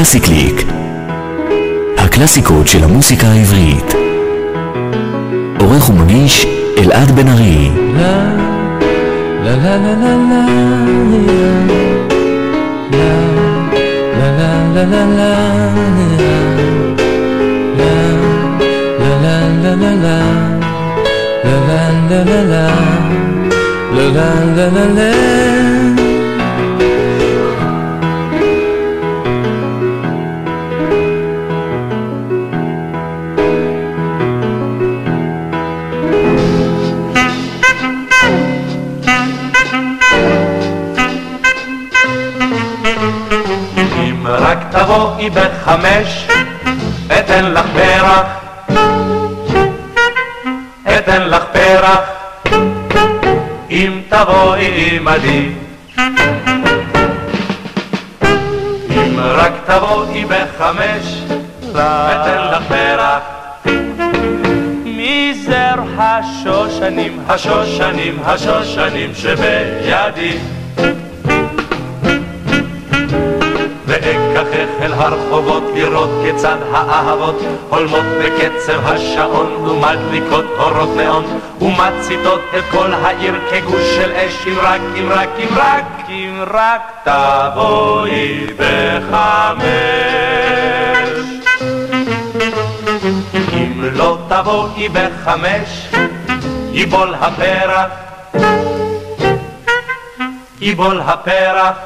קלאסי קליק הקלאסיקות של המוסיקה העברית עורך ומגיש אלעד בן ארי לה לה לה לה לה לה לה לה לה לה תבואי בחמש, אתן לך פרח, אתן לך פרח, אם תבואי עמדי. אם רק תבואי בחמש, אתן לך פרח. מזר השושנים, השושנים, השושנים שבידי. ואקחך אל הרחובות לראות כיצד האהבות הולמות בקצב השעון ומדליקות אורות נאון ומציתות את כל העיר כגוש של אש. אם רק, אם רק, אם רק, אם רק תבואי בחמש. אם לא תבואי בחמש יבול הפרח יבול הפרח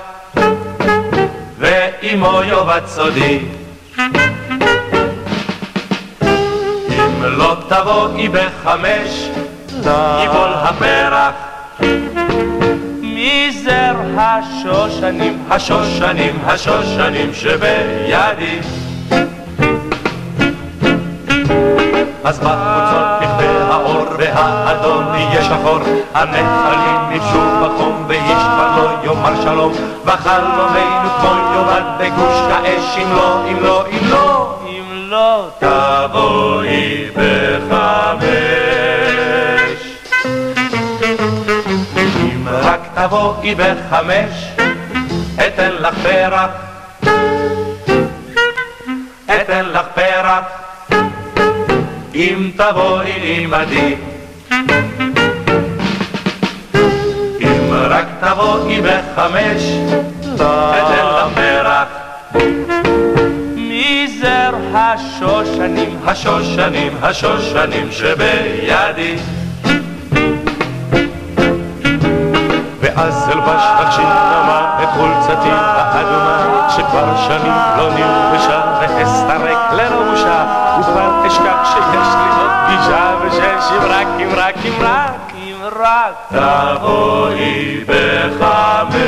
ואימו יאבד סודי. אם לא תבואי בחמש, יבול הפרח. מזר השושנים, השושנים, השושנים שבידי. אז בחוצות והאדום יהיה שחור, הנחלים ניפשו בחום ואיש כבר לא יאמר שלום, וחלומנו כמו יאבד בגוש האש, אם לא, אם לא, אם לא, אם לא תבואי בחמש. אם רק תבואי בחמש, אתן לך פרח, אתן לך פרח. אם תבואי עמדי. רק תבואי בחמש, פרח. מזר השושנים, השושנים, השושנים שבידי. ואז אלבש רגשי נמה את חולצתי האדומה שכבר שנים לא נלבשה ואסתרק ללא בושה וכבר אשכח שיש לי עוד פגישה ושש אם רק, אם רק, אם רק, רק תבואי בחמש.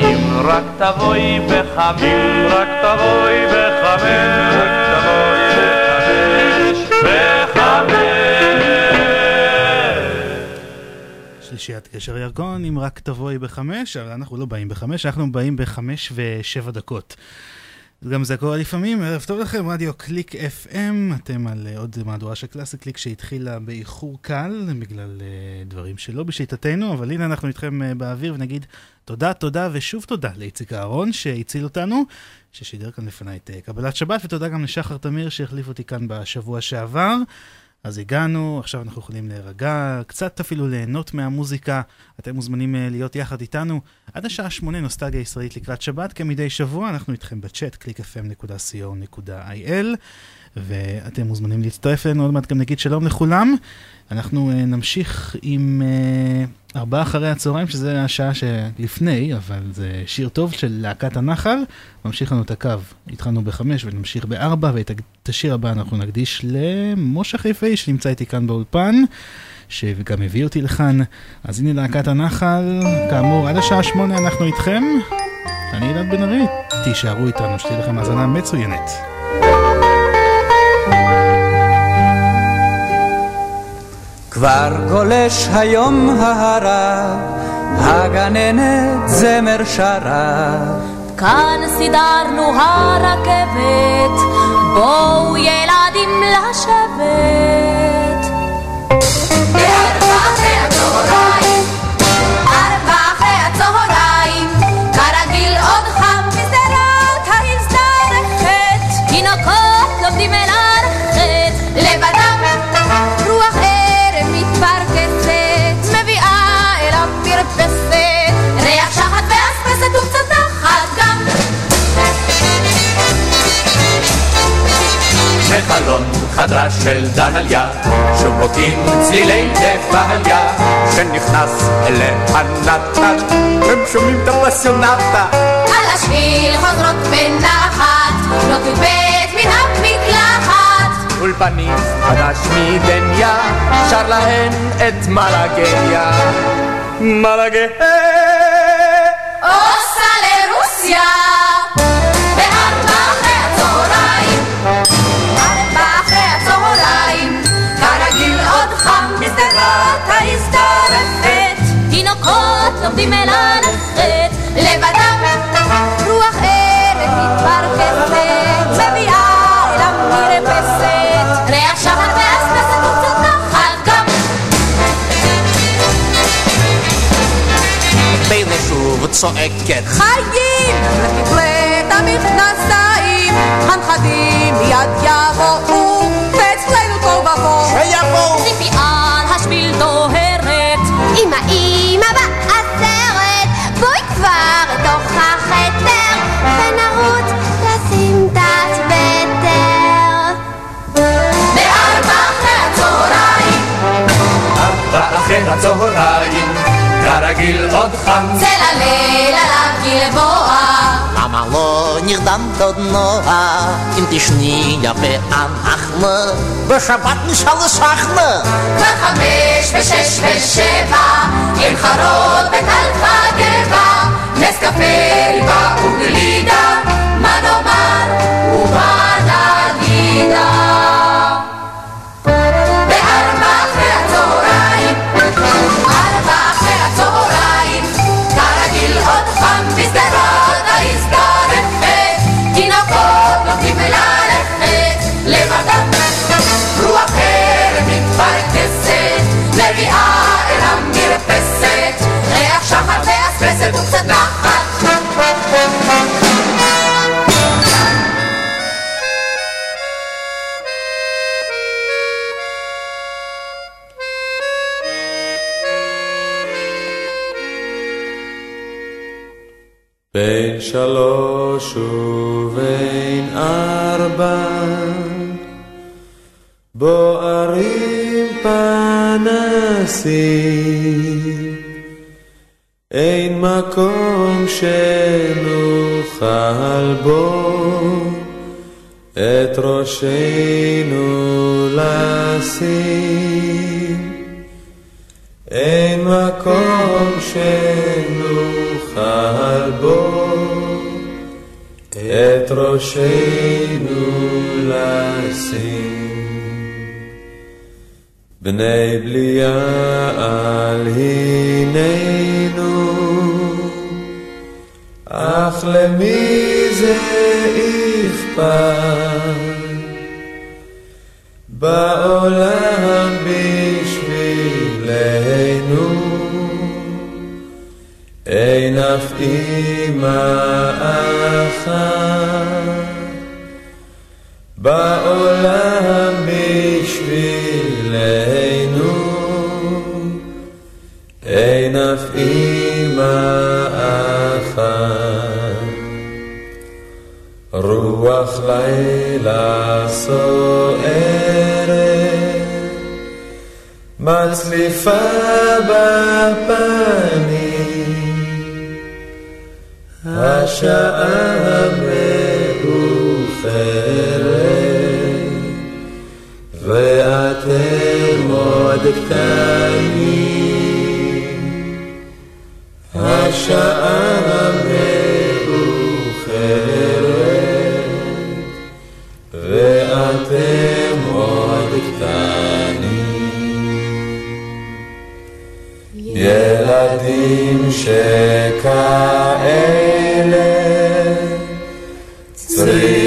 בחמש, רק תבואי בחמש, רק תבואי שלישיית גשר הירקון, אם רק תבואי בחמש, אבל אנחנו לא באים בחמש, אנחנו באים בחמש ושבע דקות. גם זה קורה לפעמים, ערב טוב לכם, רדיו קליק FM, אתם על אה, עוד מהדורה של קלאסי קליק שהתחילה באיחור קל, בגלל אה, דברים שלא בשליטתנו, אבל הנה אנחנו איתכם אה, באוויר ונגיד תודה, תודה ושוב תודה לאיציק אהרון שהציל אותנו, ששידר כאן לפניי את uh, קבלת שבת, ותודה גם לשחר תמיר שהחליף אותי כאן בשבוע שעבר. אז הגענו, עכשיו אנחנו יכולים להירגע, קצת אפילו ליהנות מהמוזיקה. אתם מוזמנים להיות יחד איתנו עד השעה שמונה נוסטגיה ישראלית לקראת שבת, כמדי שבוע, אנחנו איתכם בצ'אט, www.clickfm.co.il, ואתם מוזמנים להצטרף אלינו, עוד מעט גם נגיד שלום לכולם. אנחנו uh, נמשיך עם uh, ארבעה אחרי הצהריים, שזה השעה שלפני, אבל זה שיר טוב של להקת הנחל. ממשיך לנו את הקו, התחלנו בחמש ונמשיך בארבע, ואת השיר הבא אנחנו נקדיש למשה חיפאי שנמצא איתי כאן באולפן. שגם הביא אותי לכאן. אז הנה להקת הנחל, כאמור, עד השעה שמונה אנחנו איתכם. אני אלעד בן ארי, תישארו איתנו, שתהיה לכם האזנה מצוינת. כבר גולש היום ההרה, הגננת זמר שרה. כאן סידרנו הרכבת, בואו ילדים לשבת. חדרה של דהליה, שובוקים צלילי דפליה, שנכנס אליה נתן, הם שומעים את הפסיונטה. על השביל חוזרות בנחת, נוטו בית מן המקלחת. אולפנים חדש מדניה, שר להן את מלאגיה. מלאגיה עושה לרוסיה לומדים אל הנחת לבדם רוח ערב מתפרכסת מביאה אל המרפסת ריח שחר ואספסת וקצת נחת גם והנה שוב צועקת חיים! לתפלט המכנסיים, הנכדים מיד יבואו, אחרי הצהריים, כרגיל עוד חם. צל הליל עליו גלבוע. למה לא נרדמת עוד נועה? אם תשני יפה אנחנו בשבת נשאל לשחנה כבר חמש ושש ושבע עם חרות בטלחה גבע. נס קפה ריבה וגלידה מה נאמר? ומה נגידה שלוש ובין ארבע. בוערים פנסים אין מקום שנוכל בו. את ראשנו לשים אין מקום שנוכל בו את ראשנו לשים. בני בליעל הננו, אך למי זה אכפת? בעולם בשבילנו אין אף אימא אחת בעולם בשבילנו אין אף אימא אחת רוח לילה סוערת, מצליפה בפנים, השעה מאוחרת, ואתם עוד קטנים, השעה מאוחרת, קטנים. ילדים צריכים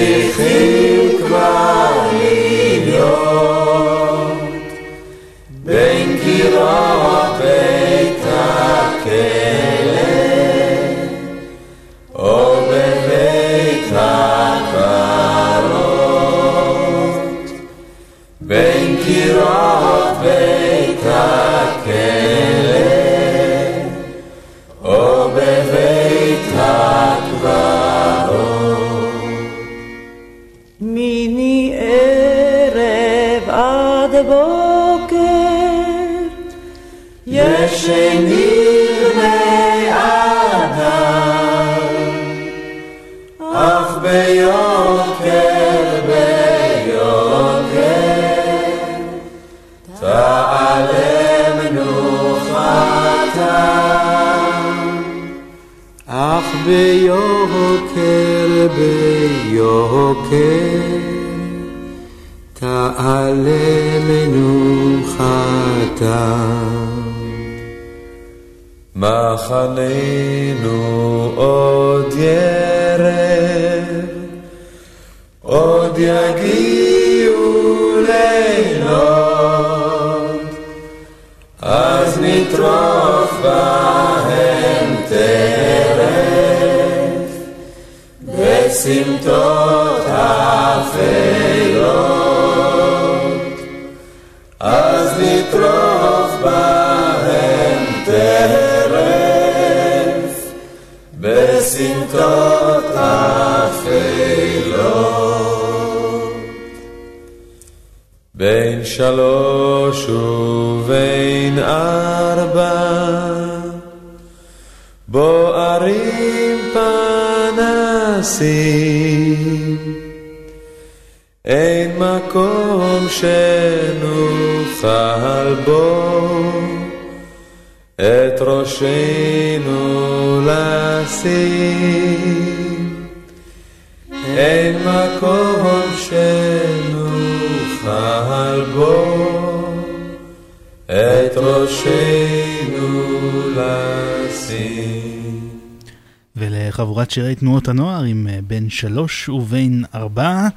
שירי תנועות הנוער עם אה, בן שלוש ובן ארבע.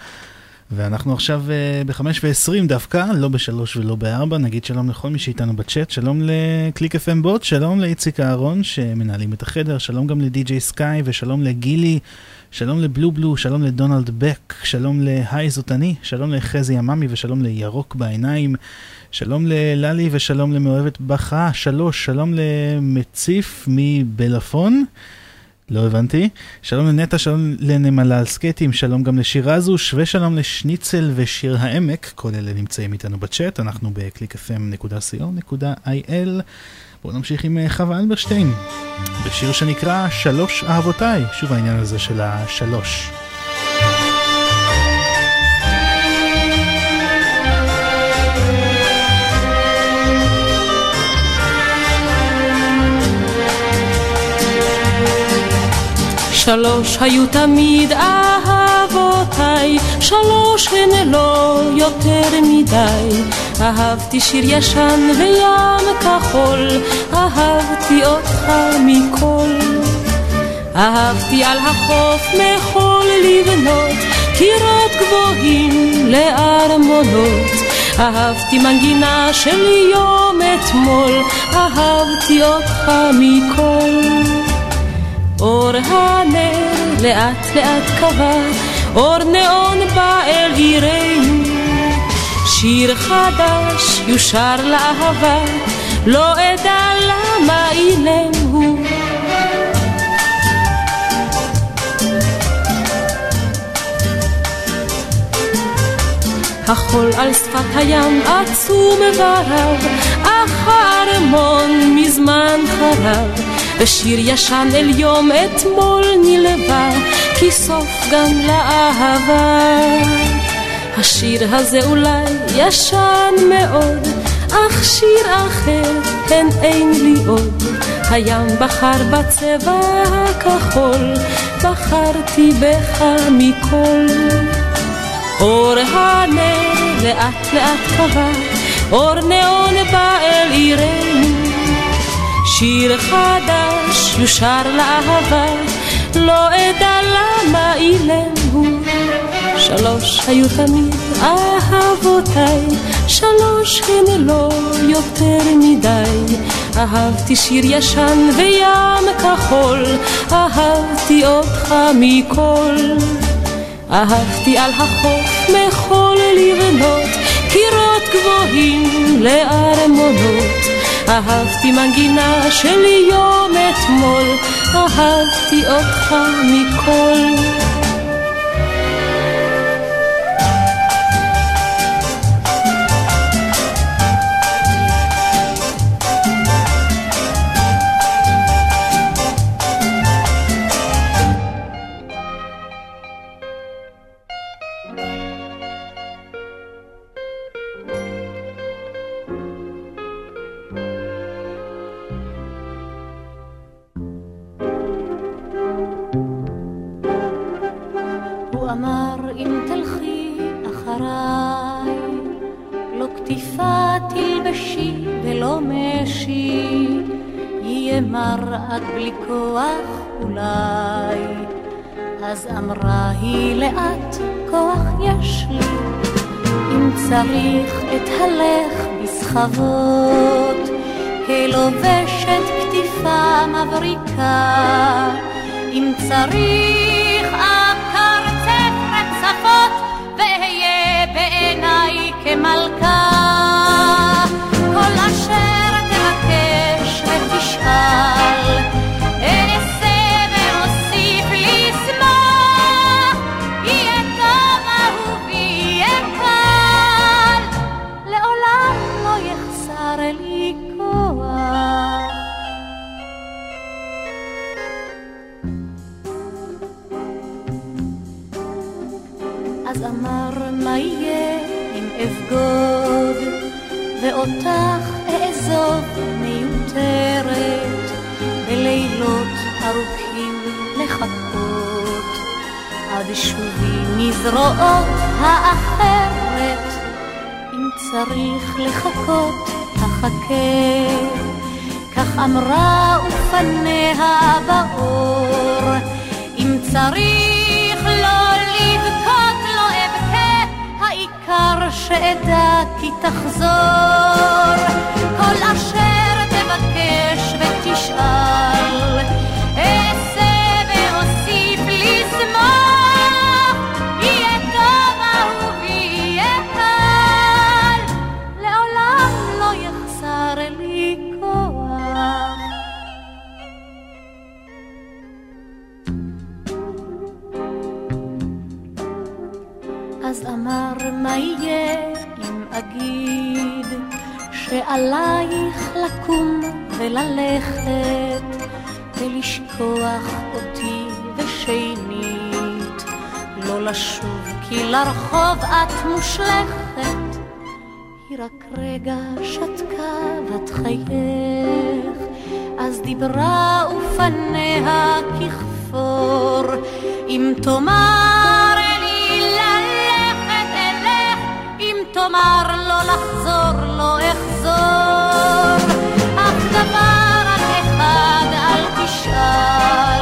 ואנחנו עכשיו אה, בחמש ועשרים דווקא, לא בשלוש ולא בארבע. נגיד שלום לכל מי שאיתנו בצ'אט, שלום לקליק FM בוט, שלום לאיציק אהרון שמנהלים את החדר, שלום גם לדי.ג'יי סקאי ושלום לגילי, שלום לבלו בלו, שלום לדונלד בק, שלום להי זאת אני, שלום לחזי עממי ושלום לירוק בעיניים, שלום לללי ושלום למאוהבת בכה, שלוש, שלום למציף מבלפון. לא הבנתי. שלום לנטע, שלום לנמלה על סקייטים, שלום גם לשירזוש, ושלום לשניצל ושיר העמק, כל אלה נמצאים איתנו בצ'אט, אנחנו ב-clickfm.co.il. בואו נמשיך עם אה, חווה אלברשטיין, בשיר שנקרא שלוש אהבותיי, שוב העניין הזה של השלוש. שלוש היו תמיד אהבותיי, שלוש הן לא יותר מדי. אהבתי שיר ישן וים כחול, אהבתי אותך מכל. אהבתי על החוף מחול לבנות, קירות גבוהים לארמונות. אהבתי מנגינה של יום אתמול, אהבתי אותך מכל. אור הנר לאט לאט קבע, אור נאון בא אל עירנו. שיר חדש יושר לאהבה, לא אדע למה אילם הוא. החול על שפת הים עצום ורב, אך הארמון מזמן חרב. ושיר ישן אל יום אתמול נלווה, כי סוף גם לאהבה. השיר הזה אולי ישן מאוד, אך שיר אחר כן אין לי עוד. הים בחר בצבע הכחול, בחרתי בך מכל. אור הנר לאט לאט קבע, אור נאון בא אל עירנו. שיר חדש יושר לאהבה, לא אדע למה אילם הוא. שלוש היו תמיד אהבותיי, שלוש הן לא יותר מדי. אהבתי שיר ישן וים כחול, אהבתי אותך מכל. אהבתי על החוף מחול לבנות, קירות גבוהים לארמונות. אהבתי מנגינה של יום אתמול, אהבתי אותך מכל. עד בלי כוח אולי. אז אמרה היא לאט, כוח יש לי, אם צריך את הלך בסחבות, כלובשת כתיפה מבריקה, אם צריך עד שובי מזרועות האחרת, אם צריך לחכות, אחכה. כך אמרה ופניה באור, אם צריך לא לבכות העיקר שאדע כי תחזור, כל אשר שעלייך לקום וללכת ולשכוח אותי ושנית. לא לשוב כי לרחוב את מושלכת. היא רק רגע שתקה בת חייך. אז דיברה ופניה ככפור אם תאמר תאמר לא לחזור, לא אחזור. אך דבר רק אחד אל תשאל,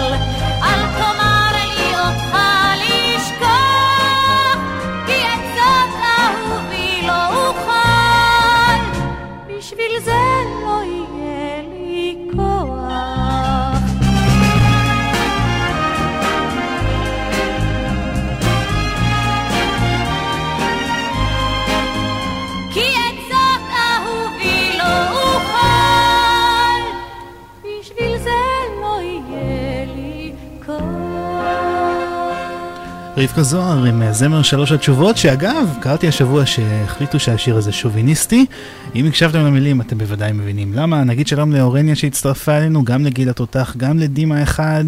רבקה זוהר עם זמר שלוש התשובות, שאגב, קראתי השבוע שהחליטו שהשיר הזה שוביניסטי. אם הקשבתם למילים אתם בוודאי מבינים למה. נגיד שלום לאורניה שהצטרפה אלינו, גם לגיל התותח, גם לדימה אחד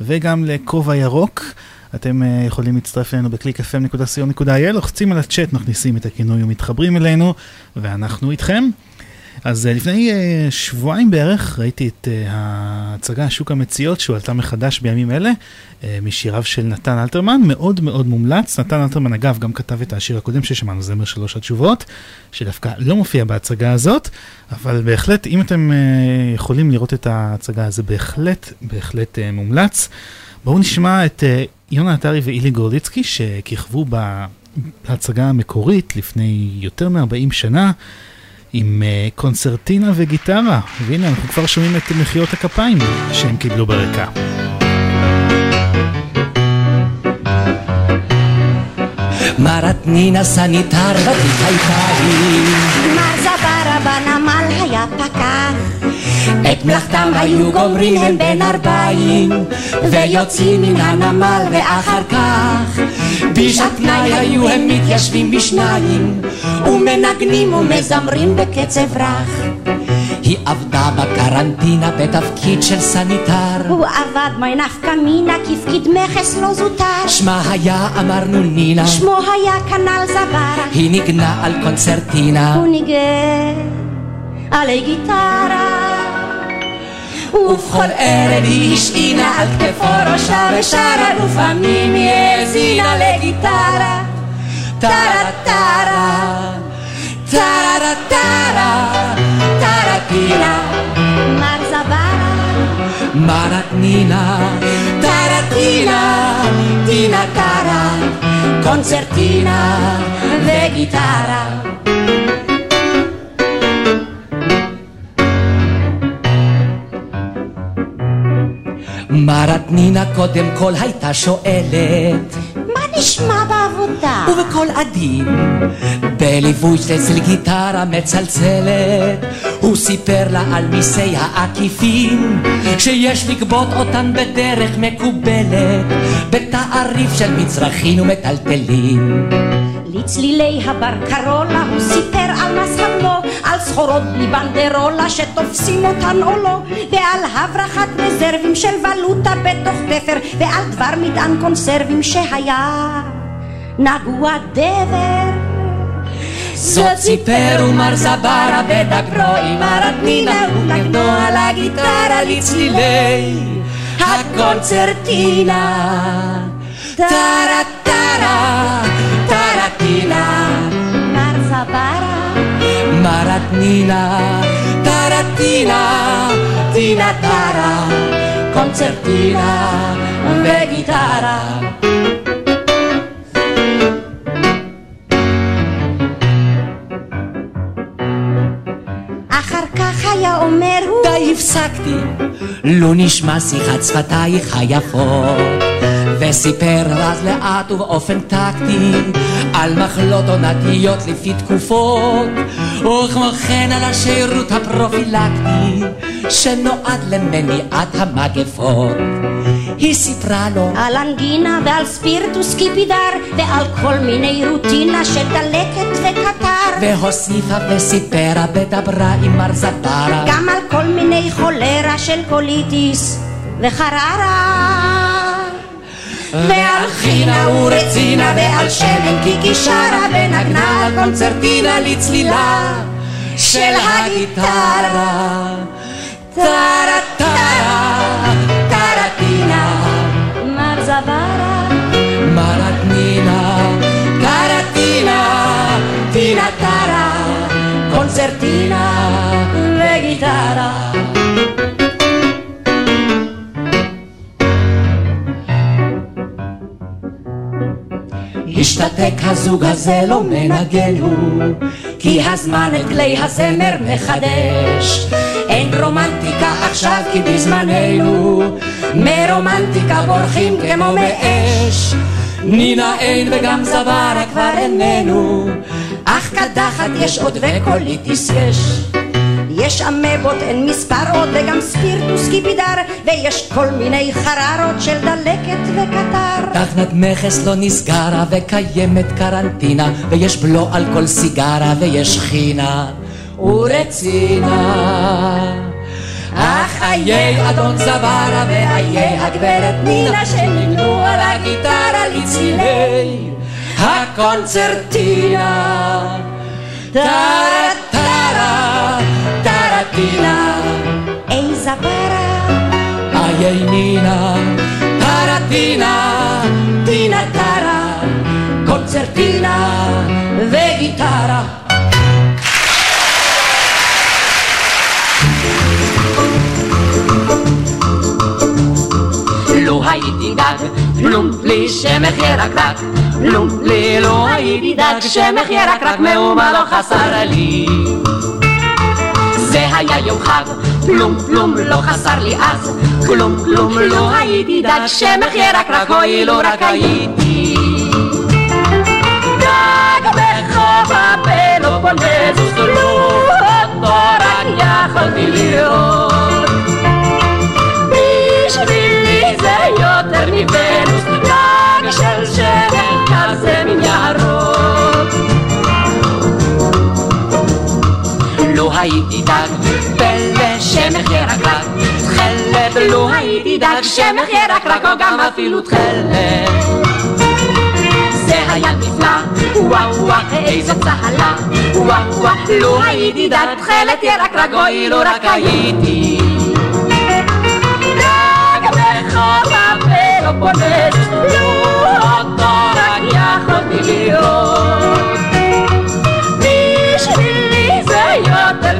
וגם לכובע ירוק. אתם uh, יכולים להצטרף אלינו בקליק fm.co.il, לוחצים על הצ'אט, מכניסים את הכינוי ומתחברים אלינו, ואנחנו איתכם. אז אה, לפני אה, שבועיים בערך ראיתי את אה, ההצגה השוק המציאות שהועלתה מחדש בימים אלה משיריו של נתן אלתרמן, מאוד מאוד מומלץ. נתן אלתרמן אגב גם כתב את השיר הקודם ששמענו, זמר שלוש התשובות, שדווקא לא מופיע בהצגה הזאת, אבל בהחלט אם אתם יכולים לראות את ההצגה זה בהחלט בהחלט מומלץ. בואו נשמע את יונה עטרי ואילי גורליצקי שכיכבו בהצגה המקורית לפני יותר מ-40 שנה. עם uh, קונצרטינה וגיטרה, והנה אנחנו כבר שומעים את מחיאות הכפיים שהם קיבלו ברקע. מרת נינה סניטר ותיקייתיים מר זברה בנמל היה פקח את מלאכתם היו גומרים הם בין ארבעים ויוצאים מן הנמל ואחר כך בשעת פנאי היו הם מתיישבים בשניים ומנגנים ומזמרים בקצב רך. היא עבדה בקרנטינה בתפקיד של סניטר. הוא עבד מי נפקא מינה כפקיד מכס לא זוטר. שמה היה אמרנו נינה. שמו היה כנ"ל זברה היא ניגנה על קונצרטינה. הוא ניגן עלי גיטרה ובכל ערב היא השעינה על כתפו ראשה ושרה ופעמים היא האזינה לגיטרה. טרה טרה טרה טרה טרה טינה מר זברה. מרת נינה טרה טינה טינה טרה. קונצרטינה וגיטרה מרת נינה קודם כל הייתה שואלת מה נשמע בעבודה? ובקול עדין, בליווי של גיטרה מצלצלת, הוא סיפר לה על מיסי העקיפין, שיש לגבות אותן בדרך מקובלת, בתעריף של מצרכים ומטלטלים. לצלילי הבר קרולה הוא סיפר על מס הבלו, על סחורות בלי בנדרולה שתופסים אותן או לא, ועל הברחת רזרבים של ולוטה בתוך תפר, ועל דבר מטען קונסרבים שהיה נגוע דבר. זאת סיפר ומר זברה בדגרו עם הרדנינה ונגנו על הגיטרה לצלילי הקונצרטינה. טרה טרה טינה טרה קונצרטינה וגיטרה אחר כך היה אומר הוא די הפסקתי, לא נשמע שיחת שפתייך היפות וסיפר אז לאט ובאופן טקטי על מחלות עונתיות לפי תקופות וכמו כן על השירות הפרופילקטי שנועד למניעת המגפות. היא סיפרה לו על אנגינה ועל ספירטוס קיפידר ועל כל מיני רוטינה של דלקת וקטר. והוסיפה וסיפרה ודברה עם מר זברה. גם על כל מיני חולרה של קוליטיס וחררה ועל חינה ורצינה ועל שמן קיקי שרה ונגנה על קונצרטינה לצלילה של הגיטרה. טרה טרה השתתק הזוג הזה לא מנגן הוא כי הזמן את כלי הזמר מחדש. אין רומנטיקה עכשיו כי בזמננו מרומנטיקה בורחים כמו מאש. נינה אין וגם זברה כבר איננו אך קדחת יש עוד וקוליטיס יש יש אמבות, אין מספרות, וגם ספירטוס קיפידר, ויש כל מיני חררות של דלקת וקטר. תחנת מכס לא נסגרה, וקיימת קרנטינה, ויש בלו על כל סיגרה, ויש חינה ורצינה. אך איי אדון זברה ואיי הגברת נינה שנמנו על הגיטרה לצלילי הקונצרטינה. טרה טרה cosa para. Ay, ay, Nina, para Tina, Tina Tara, concertina de guitarra. לא הייתי גג, פלום לי שמחיה רק רק, פלום לי לא הייתי דג, שמחיה רק רק, מאומה לא חסר לי. זה היה יום חג, פלום פלום לא חסר לי אז, כלום כלום לא הייתי דג, שמח ירקרק, אוי לו רק הייתי. דג בחוף הפלופונזוס, לו אותו רק יכולתי לראות. הייתי דג, פלא שמח ירקרק, תכלת, לו הייתי דג, שמח ירקרק, או גם אפילו תכלת. זה היה נפלא, וואו וואו, איזו צהלה, וואו וואו, לו הייתי דג, תכלת ירקרק, אוי לו רק הייתי. דג בחור הפלופונס, לו אותו רק יכולתי להיות.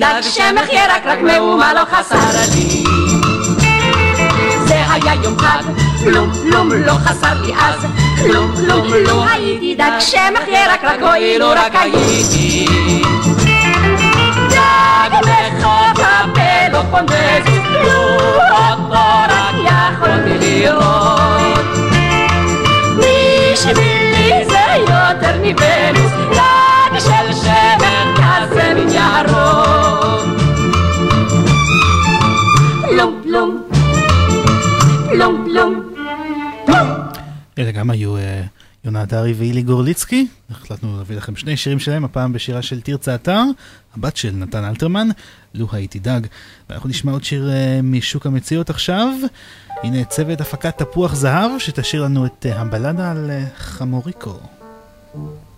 לו הייתי דג, שמח ירקרק, מאומה לא חסר לי. זה היה יום חג, כלום כלום לא חסר לי אז, כלום כלום לא הייתי דג, שמח ירקרק, אוי לו רק הייתי. דג בחוף הפלופונז, לו אותו רק יכולתי לראות. בשבילי זה יותר מוונוס, דג פלום פלום, פלום פלום. אלה גם היו אה, יונה דרי ואילי גורליצקי. החלטנו להביא לכם שני שירים שלהם, הפעם בשירה של תרצה אתר, הבת של נתן אלתרמן, לו הייתי דג. ואנחנו נשמע עוד שיר אה, משוק המציאות עכשיו. הנה צוות הפקת תפוח זהב, שתשאיר לנו את אה, הבלדה על אה, חמוריקו.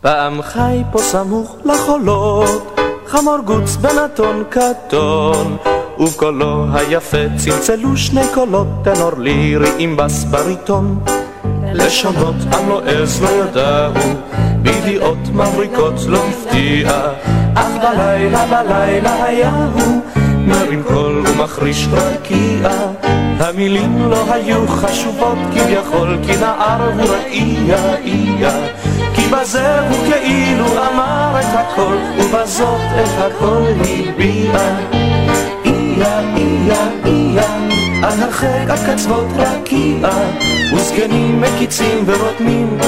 פעם חי פה סמוך לחולות, חמור גוץ בנתון קטון, ובקולו היפה צלצלו שני קולות, טנור לירי עם בס בריטון. לשונות עם לא ידעו, בידיעות מבריקות לא הפתיע, אך בלילה בלילה היה הוא, מרים קול ומחריש רקיע. המילים לא היו חשובות כביכול, כי נער הוא איה. כי בזה הוא כאילו אמר את הכל, ובזאת את הכל הביע. איה איה איה, על הרחק עד קצוות רקיע, וזקנים מקיצים ורותמים,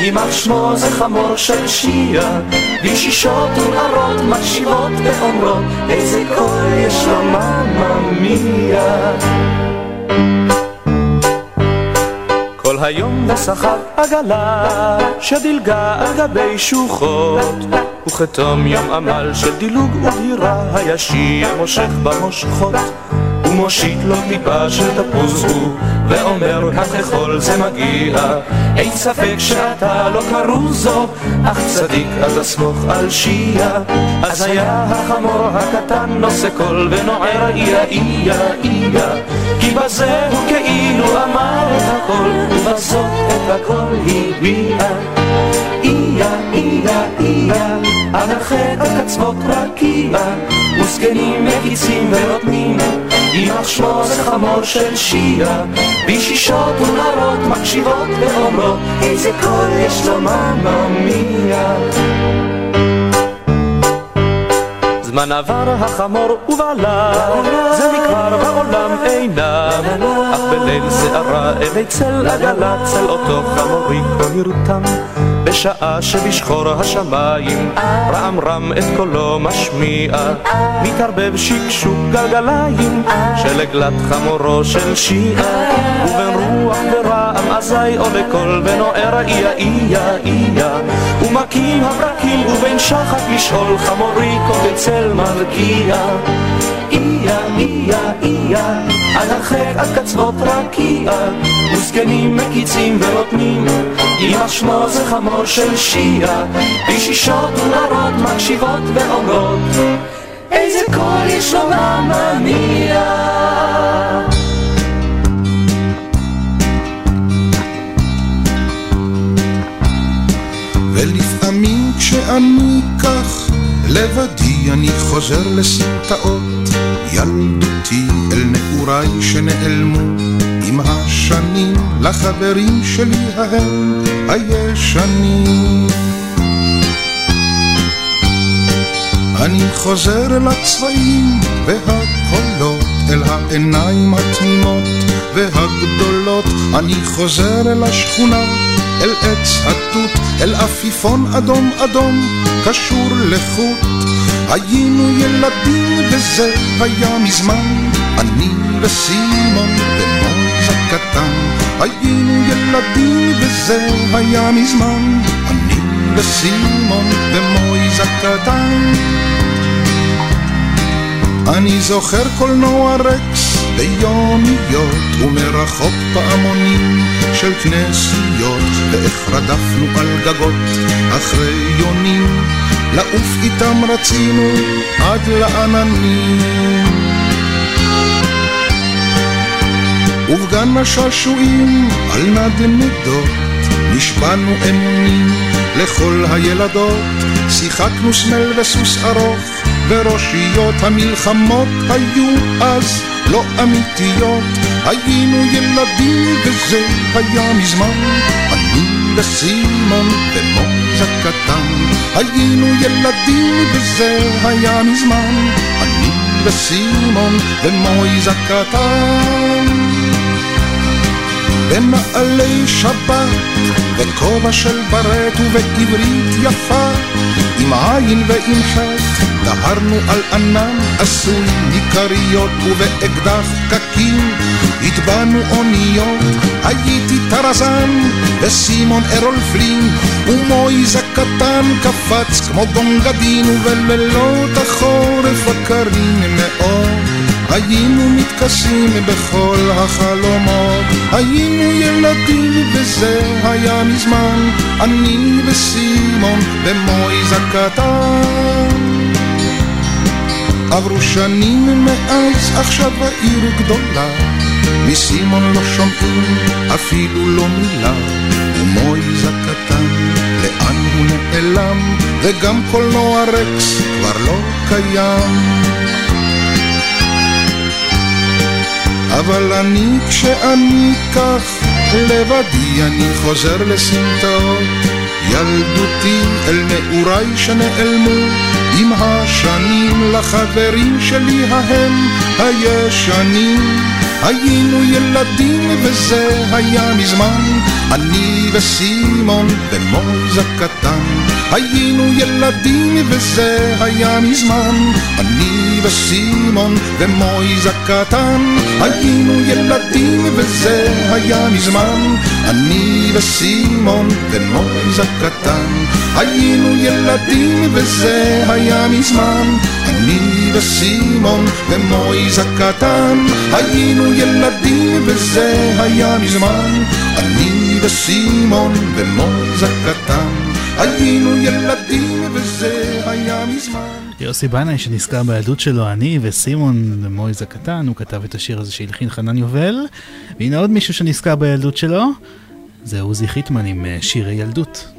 יימח שמו זה חמור של שיעה, גישישות ונערות מקשיבות ואומרות, איזה קול יש לו מממיה. היום בסחר עגלה שדילגה על גבי שוחות וכתום יום עמל של דילוג ודהירה הישיר מושך במושכות ומושיט לו טיפה של תפוז הוא ואומר כך לכל זה מגיע. אין ספק שאתה לא כרוזו אך צדיק אז אסמוך על שיעה אז היה החמור הקטן נושא קול ונוער איה איה איה. כי בזה הוא כאילו אמר את הכל ובזאת את הכל הביע איה איה איה על על קצוות רקיע וזקנים מקיצים ורותמים יימח שמו זה חמור של שיעה, בשישות ונערות מקשיבות ואומרות, איזה קול יש לו מאמא מיה. זמן עבר החמור ובלה, זה מכבר בעולם אינה, אך בליל שערה אלי צל עגלה, צל אותו חמורי כה נרתם. בשעה שבשחור השמיים רם רם את קולו משמיע מתערבב שקשוק גלגליים של עגלת חמורו של שיעה. ובין רוח ורעם אזי עולה קול ונוער איה איה איה. ומכים הברקים ובין שחק לשאול חמורי כה בצל מרקיע איה איה איה עד הרחק עד קצוות רקיע וזקנים מקיצים ונותנים יימח שמו זה חמור של שיעה בשישות ונערות מקשיבות ואומרות איזה קול יש לו מאמא מיה ולפעמים כשאני כך לבדי אני חוזר לסמטאות. ילדותי אל נעוריי שנעלמו עם השנים לחברים שלי ההם הישנים. אני חוזר אל הצבעים והקולות, אל העיניים התמימות והגדולות, אני חוזר אל השכונה, אל עץ התות, אל עפיפון אדום אדום, קשור לחוט. היינו ילדים וזה היה מזמן, אני וסימון ומויז הקטן. היינו ילדים וזה היה מזמן, אני וסימון ומויז הקטן. אני זוכר קולנוע רקס ביומיות ומרחוק פעמונים של כנסיות ואיך רדפנו על גגות אחרי יונים לעוף איתם רצינו עד לעננים ובגן השעשועים על נדנדות נשבענו אמונים לכל הילדות. שיחקנו סמל וסוס ארוך וראשיות המלחמות היו אז לא אמיתיות. היינו ילדים וזה היה מזמן. אני וסימון ומויז הקטן היינו ילדים וזה היה מזמן. אני וסימון ומויז הקטן בנעלי שבת וכובע של ברט ובעברית יפה. עם עין ועם חטא דהרנו על ענן עשוי מכריות ובאקדח קקים. הטבענו אוניות הייתי טרזן וסימון ארול פלין ומויז הקטן קפץ כמו גונגדין ובלילות החורף הקרים מאוד היינו מתכסים בכל החלומות, היינו ילדים וזה היה מזמן, אני וסימון ומויז הקטן. עברו שנים מאז, עכשיו העיר גדולה, מסימון לא שומעים אפילו לא מילה, ומויז הקטן, לאן הוא נעלם, וגם קולנוע רקס כבר לא קיים. אבל אני כשאני כך לבדי אני חוזר לסמטאות. ילדותי אל נעוריי שנעלמו עם השנים לחברים שלי ההם הישנים. היינו ילדים וזה היה מזמן אני וסימון ומוז הקטן היינו ילדים וזה היה מזמן. אני וסימון ומויז הקטן היינו ילדים וזה היה מזמן. אני וסימון ומויז הקטן היינו ילדים וזה היה מזמן. אני וסימון ומויז הקטן היינו ילדים וזה היה מזמן. אני וסימון ומויז הקטן היינו ילדים וזה היה מזמן. יוסי בנאי שנזכר בילדות שלו, אני וסימון מויז הקטן, הוא כתב את השיר הזה שהלחין חנן יובל. והנה עוד מישהו שנזכר בילדות שלו, זה עוזי חיטמן עם אה, שירי ילדות.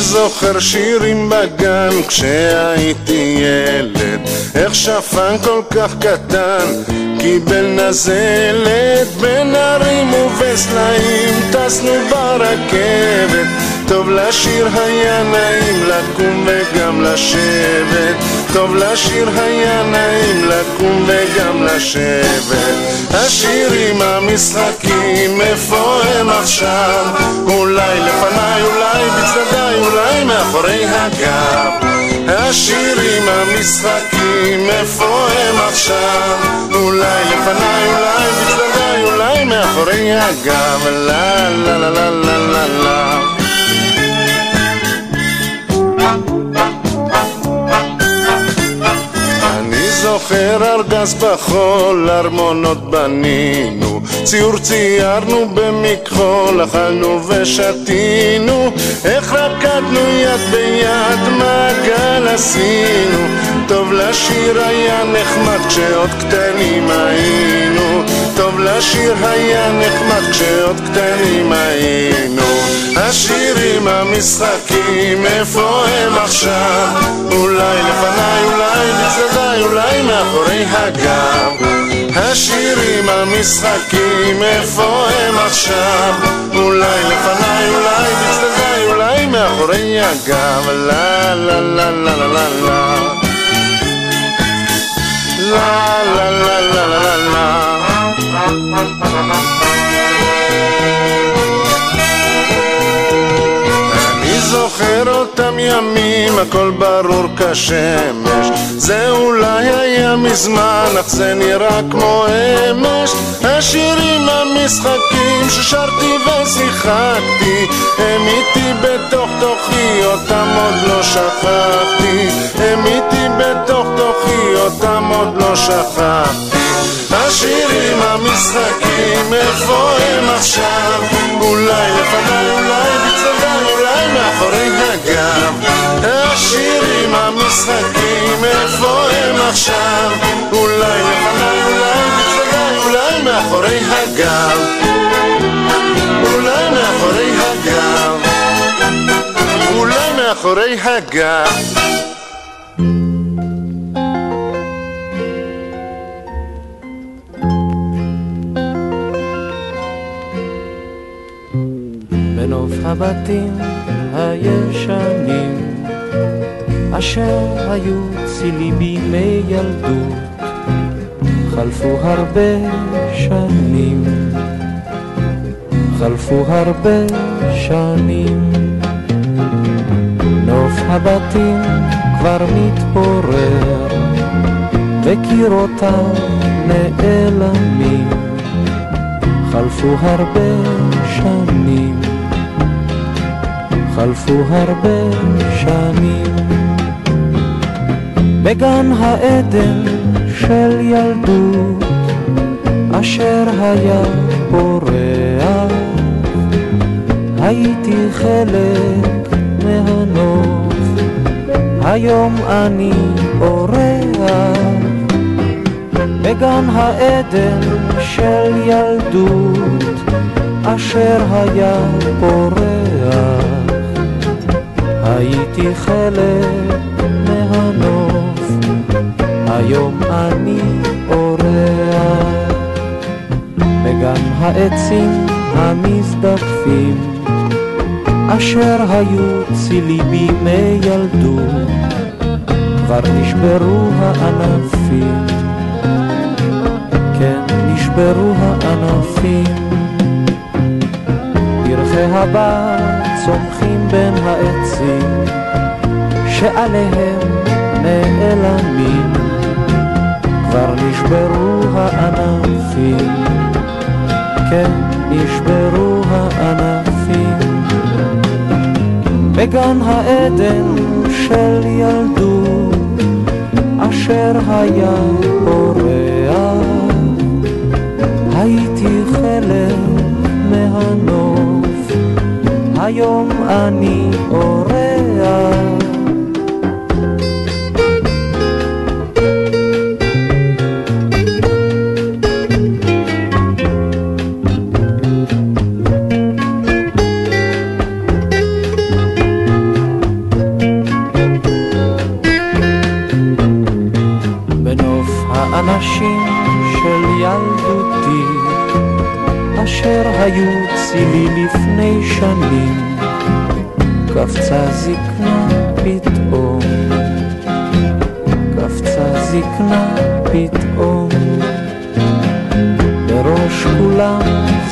זוכר שירים בגן כשהייתי ילד. איך שפן כל כך קטן קיבל נזלת בין הרים ובסלעים. טסנו ברכבת טוב לשיר היה נעים לקום וגם לשבת טוב לשיר היה נעים לקום וגם לשבת. השירים המשחקים איפה הם עכשיו? אולי לפניי אולי בצדדיי אולי מאחורי הגב. השירים המשחקים איפה הם עכשיו? אולי לפניי אולי בצדדיי אולי מאחורי הגב. לה לה לה לה לה לה זוכר ארגז בחול, ארמונות בנינו, ציור ציירנו במכחול, אכלנו ושתינו, איך רקדנו יד ביד, מעגל עשינו, טוב לשיר היה נחמד כשעוד קטנים היינו, טוב לשיר היה נחמד כשעוד קטנים היינו. השירים, המשחקים, איפה הם עכשיו? אולי לפניי, אולי בצדדיי, אולי מאחורי הגב. השירים, המשחקים, איפה הם עכשיו? אולי לפניי, אולי בצדדיי, אולי מאחורי הגב. לה לה לה לה לה לה לה לה לה לה לה לה Thank you. זוכר אותם ימים, הכל ברור כשמש. זה אולי היה מזמן, אך זה נראה כמו אמש. השירים, המשחקים ששרתי ושיחקתי, הם איתי בתוך תוכי, אותם עוד לא שכחתי. הם איתי בתוך תוכי, אותם עוד לא שכחתי. השירים, המשחקים, איפה הם עכשיו? אולי לפניי, אולי אולי מאחורי הגב. השירים, המשחקים, איפה הם עכשיו? אולי לפניי, אולי בצדדיי, אולי מאחורי הגב. אולי מאחורי הגב. אולי מאחורי הגב. הבתים הישנים אשר היו צילי בימי ילדות חלפו הרבה שנים. חלפו הרבה שנים. נוף הבתים כבר מתפורר וקירותיו נעלמים. חלפו הרבה שנים חלפו הרבה שנים. בגן העדן של ילדות אשר היה פורח הייתי חלק מהנוף. היום אני אורח בגן העדן של ילדות אשר היה פורח הייתי חלק מהנוף, היום אני אורח. בגן העצים המזדקפים, אשר היו צילי בימי ילדות, כבר נשברו הענפים, כן נשברו הענפים. פרחי הבר צומחים העצים שעליהם נעלמים. כבר נשברו הענפים כן נשברו הענפים. בגן העדן של ילדות אשר היה פורח הייתי חלק מהנוף היום אני אורח אשר היו צילי לפני שנים, קפצה זקנה פתאום, קפצה זקנה פתאום, בראש כולם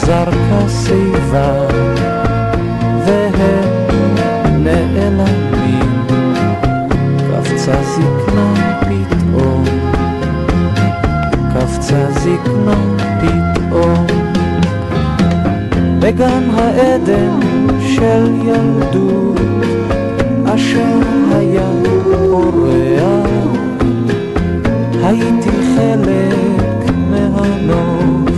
זרקה שיבה, והם נעלמים, קפצה זקנה פתאום, קפצה זקנה פתאום, בגן העדן של ילדות, אשר היה אורח, הייתי חלק מהנוף,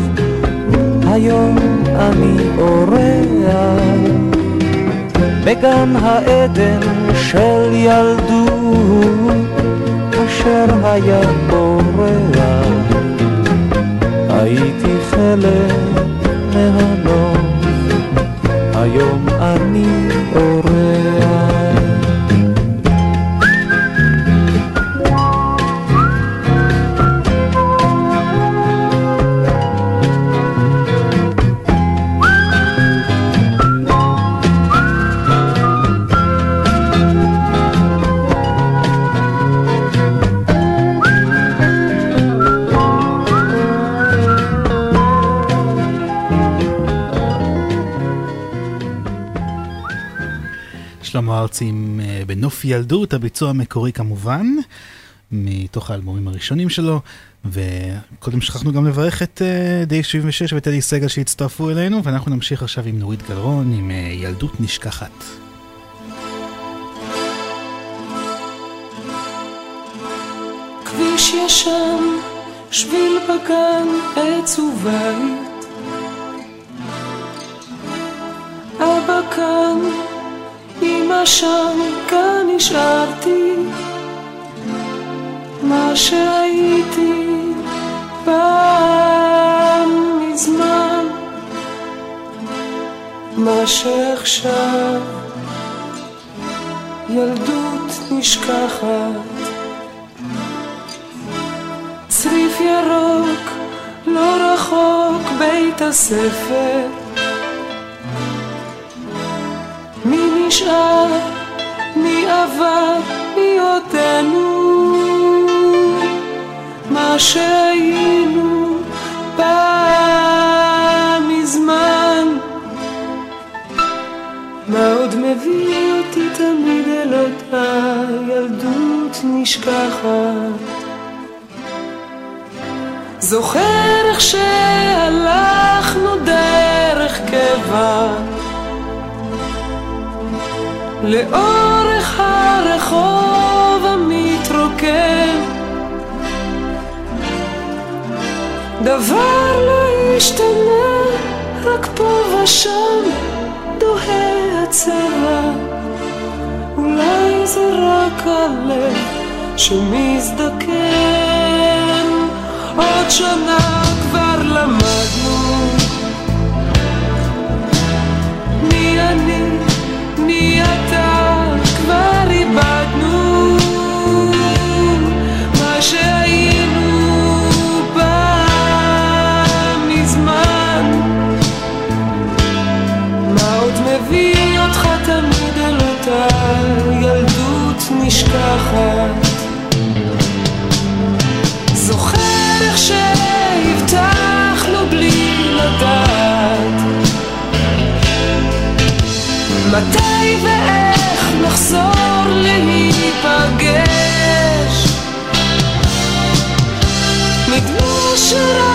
היום אני אורח. בגן העדן של ילדות, אשר היה אורח, הייתי חלק מהנוף. היום אני אורח. עם אה, בנוף ילדות, הביצוע המקורי כמובן, מתוך האלבומים הראשונים שלו, וקודם שכחנו גם לברך את אה, די 76 וטדי סגל שהצטרפו אלינו, ואנחנו נמשיך עכשיו עם נורית גלרון, עם אה, ילדות נשכחת. כביש ישן, שביל בגן, עץ ובית. שעכשיו ילדות נשכחת. צריף ירוק, לא רחוק בית הספר. מי נשאר, מי עבר, מי עודנו? מה שהיינו נשכחת? זוכר איך שהלכנו דרך קבע לאורך הרחוב המתרוקן. דבר לא השתנה, רק פה ושם דוהה הצבע. אולי זה רק הלב שמזדקן. עוד שנה כבר למדנו מי אני, מי אתה, נחזור להיפגש. נדמה שרק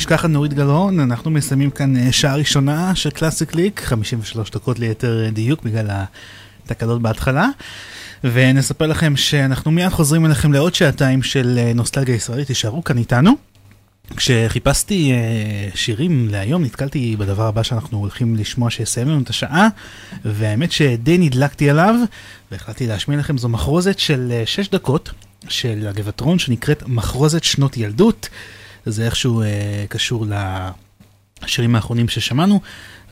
נשכחת נורית גלאון, אנחנו מסיימים כאן אה, שעה ראשונה של קלאסי קליק, 53 דקות ליתר אה, דיוק בגלל התקלות בהתחלה. ונספר לכם שאנחנו מיד חוזרים אליכם לעוד שעתיים של אה, נוסטלגיה ישראלית, תישארו כאן איתנו. כשחיפשתי uh, שירים להיום נתקלתי בדבר הבא שאנחנו הולכים לשמוע שיסיים לנו את השעה והאמת שדי נדלקתי עליו והחלטתי להשמיע לכם זו מחרוזת של uh, 6 דקות של הגבעתרון שנקראת מחרוזת שנות ילדות זה איכשהו אה, קשור לשירים האחרונים ששמענו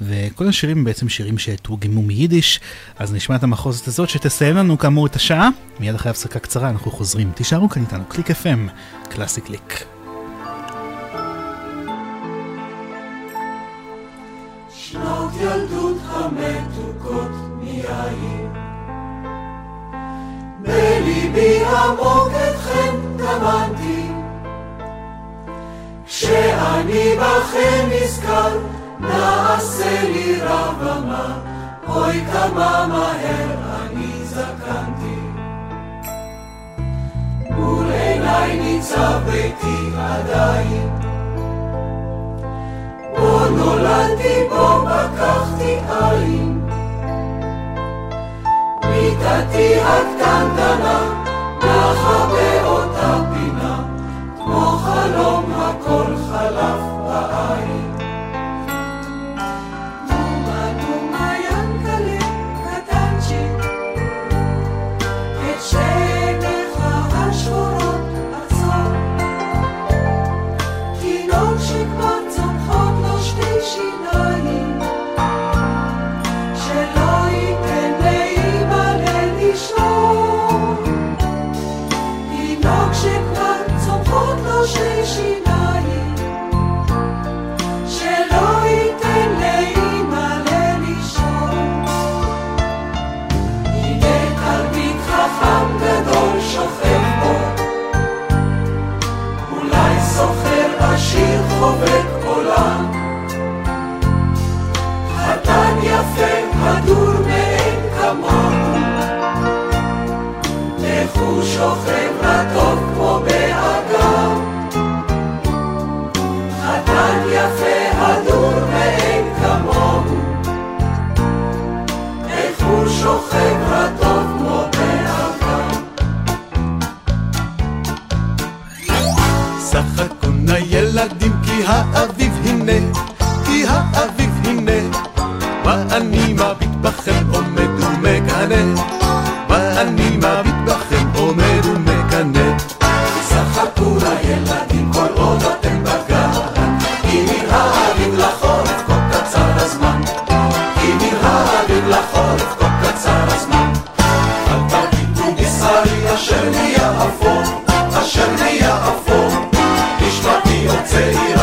וכל השירים בעצם שירים שתורגמו מיידיש. אז נשמע את המחרוזת הזאת שתסיים לנו כאמור את השעה. מיד אחרי הפסקה קצרה אנחנו חוזרים. תישארו כאן איתנו קליק FM קלאסי קליק שנות ילדות המתוקות מיין. בליבי עמוק אתכם טמנתי, כשאני בכם נזכר, נעשה לי רבמה, אוי כמה מהר אני זקנתי. מול עיניי ניצב ביתי עדיין, בו נולדתי, בו פקחתי עין. מיטתי הקטנטנה נחה באותה פינה, כמו חלום הכל I האביב הנה, כי האביב הנה, ואני מביט בכם עומד ומקנא, ואני מביט בכם עומד ומקנא. שחקו לילדים כל עוד אתם בגן, כי מן לחורף כה קצר הזמן, כי מן לחורף כה קצר הזמן. אל תביטו בשרי אשר נהיה אפור, אשר נהיה אפור, נשמתי עוד צעירה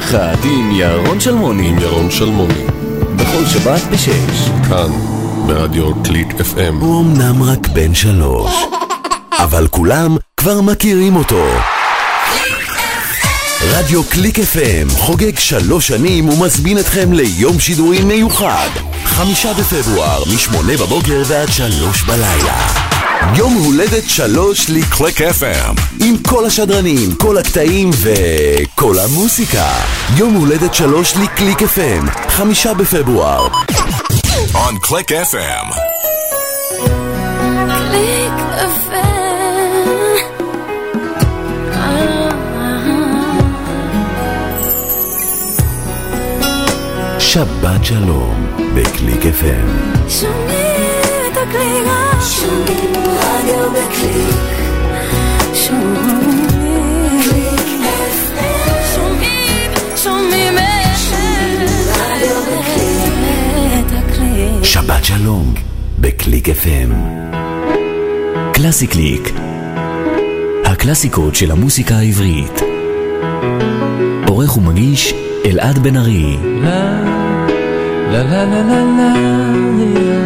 קרחת עם ירון שלמוני. עם ירון שלמוני. בכל שבת בשש. כאן, ברדיו קליק FM. הוא אמנם רק בן שלוש, אבל כולם כבר מכירים אותו. רדיו קליק FM חוגג שלוש שנים ומזמין אתכם ליום שידורים מיוחד. חמישה בפברואר, משמונה בבוקר ועד שלוש בלילה. יום הולדת שלוש לקליק FM עם כל השדרנים, כל הקטעים וכל המוסיקה. יום הולדת שלוש לקליק FM, חמישה בפברואר. On Click FM. קליק שבת שלום בקליק FM. שומעים שבת שלום בקליק FM. קלאסי קליק. הקלאסיקות של המוסיקה העברית. עורך ומגיש אלעד בן ארי. לה לה לה לה לה לה לה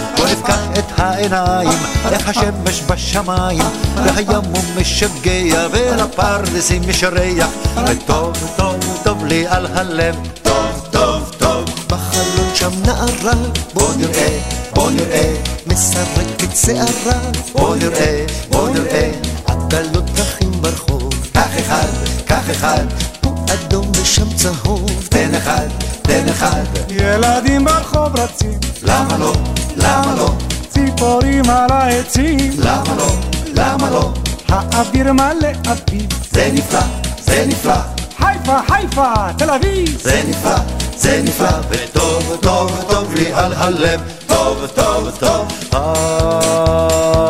העיניים, איך השמש בשמיים, והים הוא משגע, ולפרדסים יש ריח, וטוב, טוב, טוב לי על הלב, טוב, טוב, טוב. בחלון שם נערה, בוא נראה, בוא נראה, מסרקת שערה, בוא נראה, בוא נראה, עגלות פרחים ברחוב, קח אחד, קח אחד, הוא אדום ושם צהוב, תן אחד, תן אחד. ילדים ברחוב רצים, למה לא? למה לא? ציפורים על העצים, למה לא? למה לא? האוויר מלא אביב, זה נפלא, זה נפלא, חיפה, חיפה, תל אביב, זה נפלא, זה נפלא, וטוב, טוב, טוב לי על הלב, טוב, טוב, טוב. אך,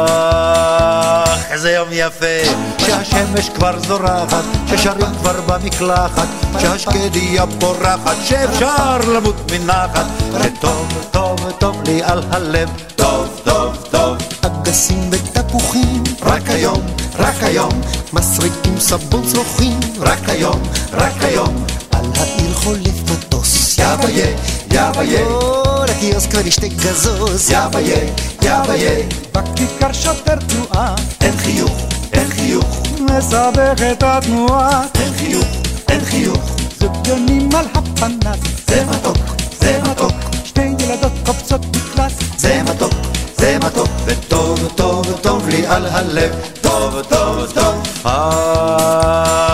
איזה יום יפה, שהשמש כבר זורחת, ששרים כבר במקלחת, שהשקדיה פורחת, שאפשר למות מנחת, שטוב, טוב, טוב לי על הלב, טוב, טוב, טוב. אגסים ותפוחים, רק היום, רק היום, מסריקים סבון צרוחים, רק היום, רק היום, על העיר חולף מטוס, יא ויה, יא ויה, לקיוסק ונשתה גזוז, יא ויה, יא ויה, בכיכר שוטר תנועה, אין חיוך, אין חיוך, מסבך את התנועה, אין חיוך, אין חיוך, זוג יונים על הפ... פנס. זה מתוק, זה מתוק, שתי ילדות קופצות מקלס. זה מתוק, זה מתוק, וטוב, טוב, טוב לי על הלב, טוב, טוב, טוב. איזה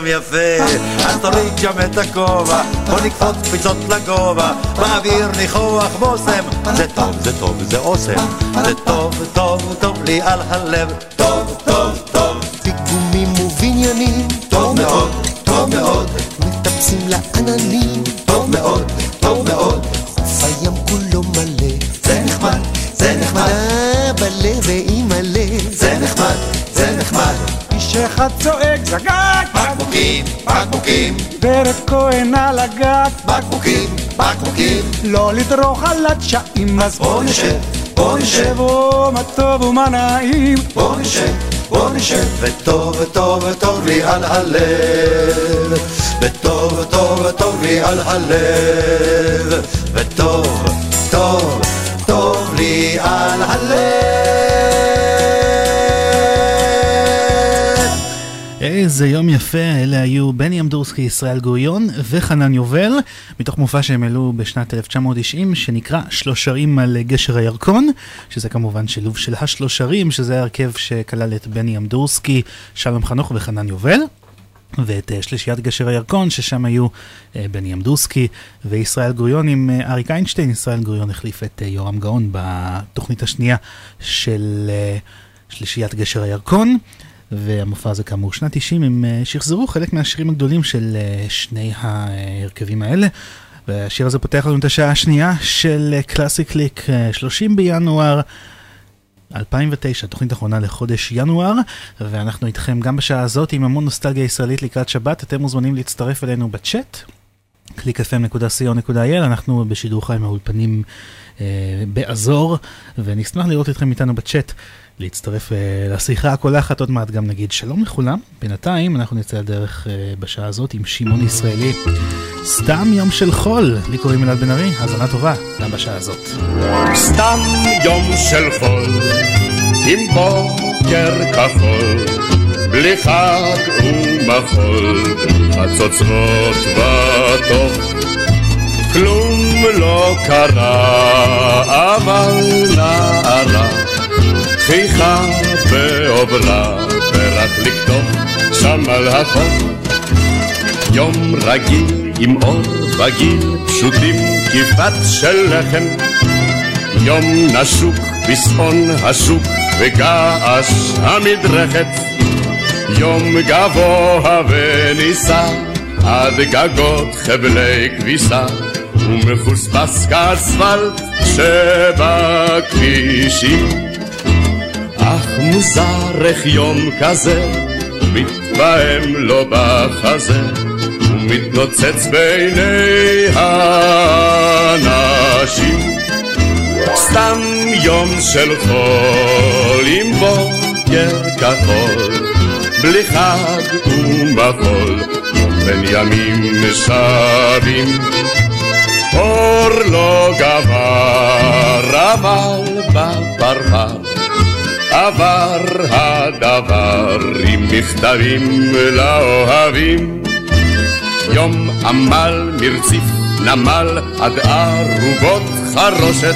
יום יפה, אז תוריד שם את הכובע, בוא נקפוץ קפיצות לגובה, באוויר ניחוח בושם, זה טוב, זה טוב, זה אוסם, זה טוב, טוב, טוב לי על הלב, טוב, טוב, טוב. פיגומים ובניינים, טוב מאוד, טוב מאוד, מטפסים לעננים, טוב מאוד, טוב מאוד, חוף הים כולו מלא, זה נחמד, זה נחמד, אבאלה ואימא'לה, זה נחמד, זה נחמד. איש אחד צועק זגג! בקבוקים, בקבוקים, ורד כהן על הגג! בקבוקים, בקבוקים, לא לדרוך על הדשאים אז בוא נשב, בוא נשב, או מה טוב ומה נעים. בוא נשב, בוא נשב, וטוב, וטוב, וטוב לי על הלב, וטוב, וטוב, וטוב לי על הלב, וטוב, טוב, טוב לי על הלב. איזה יום יפה, אלה היו בני אמדורסקי, ישראל גוריון וחנן יובל, מתוך מופע שהם העלו בשנת 1990, שנקרא שלושרים על גשר הירקון, שזה כמובן שילוב של השלושרים, שזה ההרכב שכלל את בני אמדורסקי, שלום חנוך וחנן יובל. ואת אה, שלישיית גשר הירקון, ששם היו אה, בני אמדוסקי וישראל גוריון עם אה, אריק איינשטיין. ישראל גוריון החליף את יורם גאון בתוכנית השנייה של שלישיית גשר הירקון. והמופע הזה כאמור. שנת 90, הם אה, שחזרו חלק מהשירים הגדולים של אה, שני ההרכבים האלה. והשיר הזה פותח לנו את השעה השנייה של קלאסי קליק, אה, 30 בינואר 2009, תוכנית אחרונה לחודש ינואר, ואנחנו איתכם גם בשעה הזאת עם המון נוסטלגיה ישראלית לקראת שבת, אתם מוזמנים להצטרף אלינו בצ'אט. www.clickfm.co.il, אנחנו בשידור חי מהאולפנים אה, באזור, ונשמח לראות אתכם איתנו בצ'אט, להצטרף אה, לשיחה הקולחת, עוד מעט גם נגיד שלום לכולם. בינתיים אנחנו נצא לדרך אה, בשעה הזאת עם שמעון ישראלי. סתם יום של חול, לי קוראים אלעד בן ארי, האזנה טובה, גם בשעה הזאת. סתם יום של חול, עם בוקר כחול, בלי חג ומחול, חצוצרות בתוך. כלום לא קרה, אבל נערה, חיכה בעוברה, ורק לקטוף שם על החוף. יום רגיל עם אור בגיל, פשוטים כיפת של לחם. יום נשוק בשעון השוק וגעש המדרכת. יום גבוה ונישא עד גגות חבלי כביסה, ומחוספס כאספלט שבכבישים. אך מוזר איך יום כזה מתבהם לו בחזה ומתנוצץ בעיני האנשים. סתם יום של חול עם בוקר כחול בלי חג ומחול בין ימים שבים אור לא גבר אבל בפרפר עבר הדבר עם מכתבים לאוהבים. יום עמל מרציף נמל עד ערובות חרושת.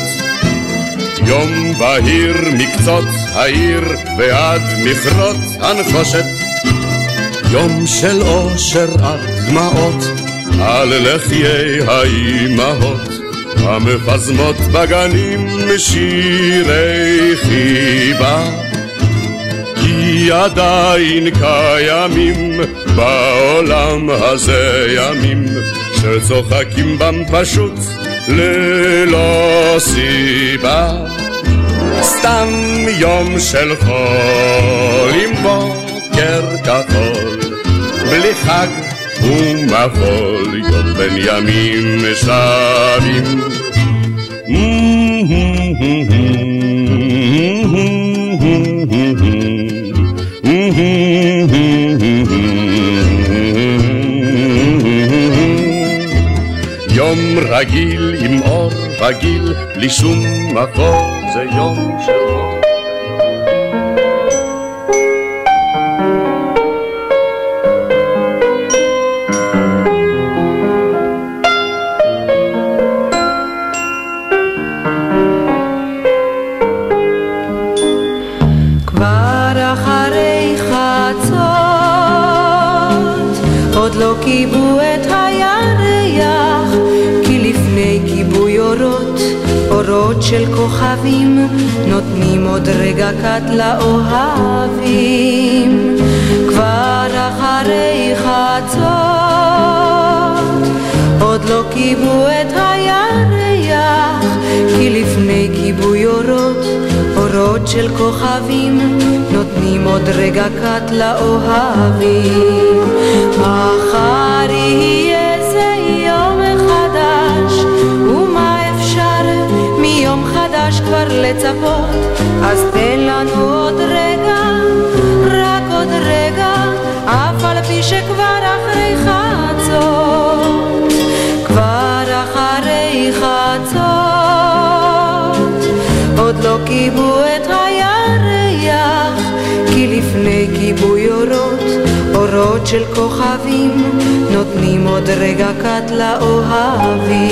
יום בהיר מקצות העיר ועד מכרות הנחושת. יום של אושר עד דמעות על לחיי האימהות המפזמות בגנים שירי חיבה כי עדיין קיימים בעולם הזה ימים שצוחקים בם פשוט ללא סיבה. סתם יום של חול עם בוקר כחול בלי חג ומחול יום בין ימים שבים יום רגיל עם אור רגיל, בלי שום מקור, זה יום של אור. כוכבים, נותנים עוד רגע קט לאוהבים. כבר אחרי חצות, עוד לא כיבו את הירח, כי לפני כיבוי אורות, אורות של כוכבים, נותנים עוד רגע קט לאוהבים. מחר יהיה זה יום חדש, חדש כבר לצפות? אז תן לנו עוד רגע, רק עוד רגע, אף על פי שכבר אחרי חצות, כבר אחרי חצות, עוד לא כיבו את הירח, כי לפני כיבוי אורות, אורות של כוכבים, נותנים עוד רגע קט לאוהבים.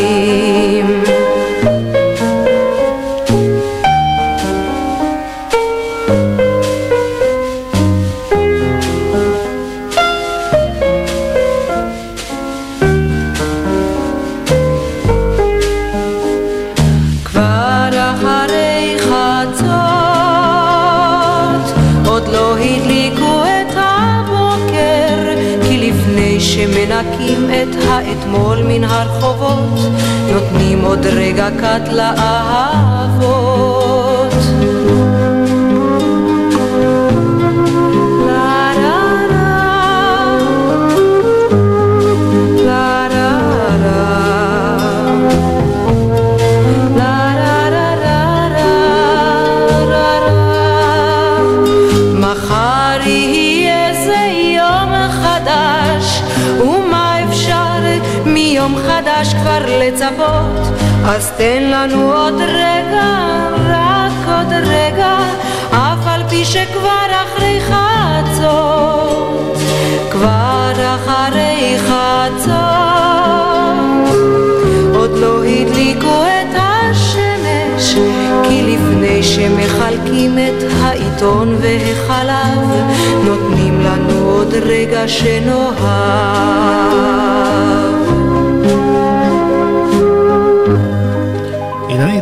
נותנים עוד רגע קט לאהבות. אז תן לנו עוד רגע, רק עוד רגע, אף על פי שכבר אחרי חצות, כבר אחרי חצות, עוד לא הדליקו את השמש, כי לפני שמחלקים את העיתון והחלב, נותנים לנו עוד רגע שנאהב.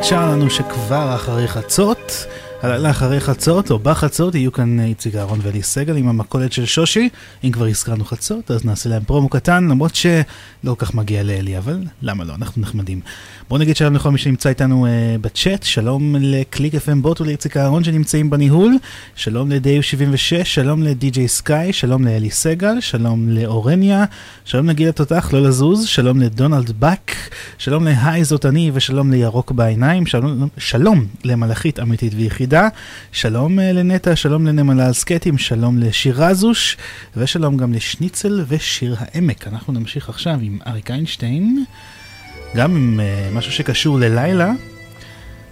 שר לנו שכבר אחרי חצות, הלילה אחרי חצות או בחצות יהיו כאן איציק אהרון ואלי סגל עם המכולת של שושי. אם כבר הזכרנו חצות אז נעשה להם פרומו קטן למרות שלא כל כך מגיע לאלי אבל למה לא אנחנו נחמדים. בואו נגיד שלום לכל מי שנמצא איתנו uh, בצ'אט, שלום לקליק FM בוט ולאיציק אהרון שנמצאים בניהול, שלום לדיו 76, שלום לדי.ג'יי סקאי, שלום לאלי סגל, שלום לאורניה, שלום לגיל התותח לא לזוז, שלום לדונלד בק, שלום להי זאת אני ושלום לירוק בעיניים, שלום, שלום למלאכית אמיתית ויחידה, שלום uh, לנטע, שלום לנמלה סקטים, שלום לשירזוש ושלום גם לשניצל ושיר העמק. אנחנו נמשיך עכשיו עם אריק איינשטיין. גם עם uh, משהו שקשור ללילה,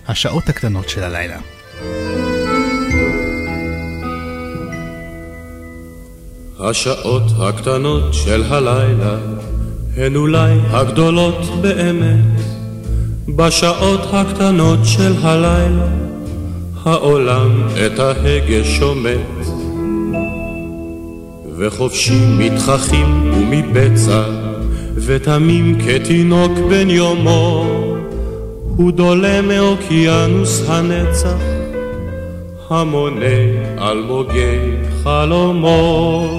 השעות הקטנות של הלילה. השעות הקטנות של הלילה הן אולי הגדולות באמת. בשעות הקטנות של הלילה העולם את ההגה שומט. וחופשים מתחכים ומבצע ותמים כתינוק בן יומו. הוא דולה מאוקיינוס הנצח המונה אלמוגי חלומות.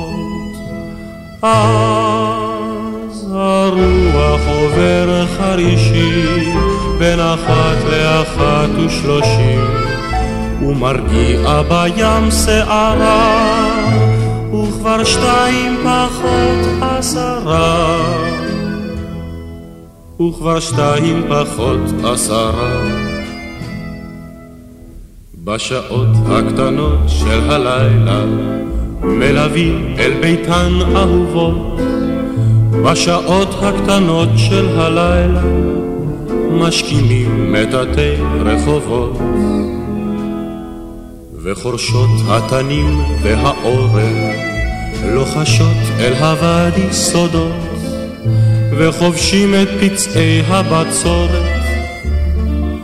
אז הרוח עובר חרישי בין אחת לאחת ושלושים ומרגיע בים שערה וכבר שתיים פחות עשרה. וכבר שתיים פחות עשרה. בשעות הקטנות של הלילה מלווים אל ביתן אהובות. בשעות הקטנות של הלילה משכימים מטאטי רחובות וחורשות התנים והעורר לא לוחשות אל הוואדי סודות וחובשים את פצעי הבצורת.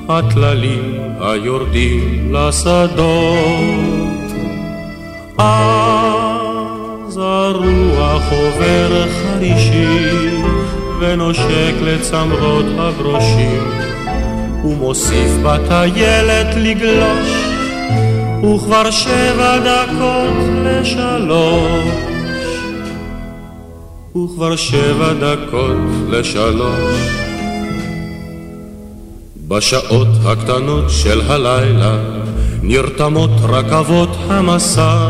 הטללים היורדים לשדות. אז הרוח עובר חרישי ונושק לצמרות הברושים ומוסיף בטיילת לגלוש. וכבר שבע דקות לשלוש. וכבר שבע דקות לשלוש. בשעות הקטנות של הלילה נרתמות רכבות המסע.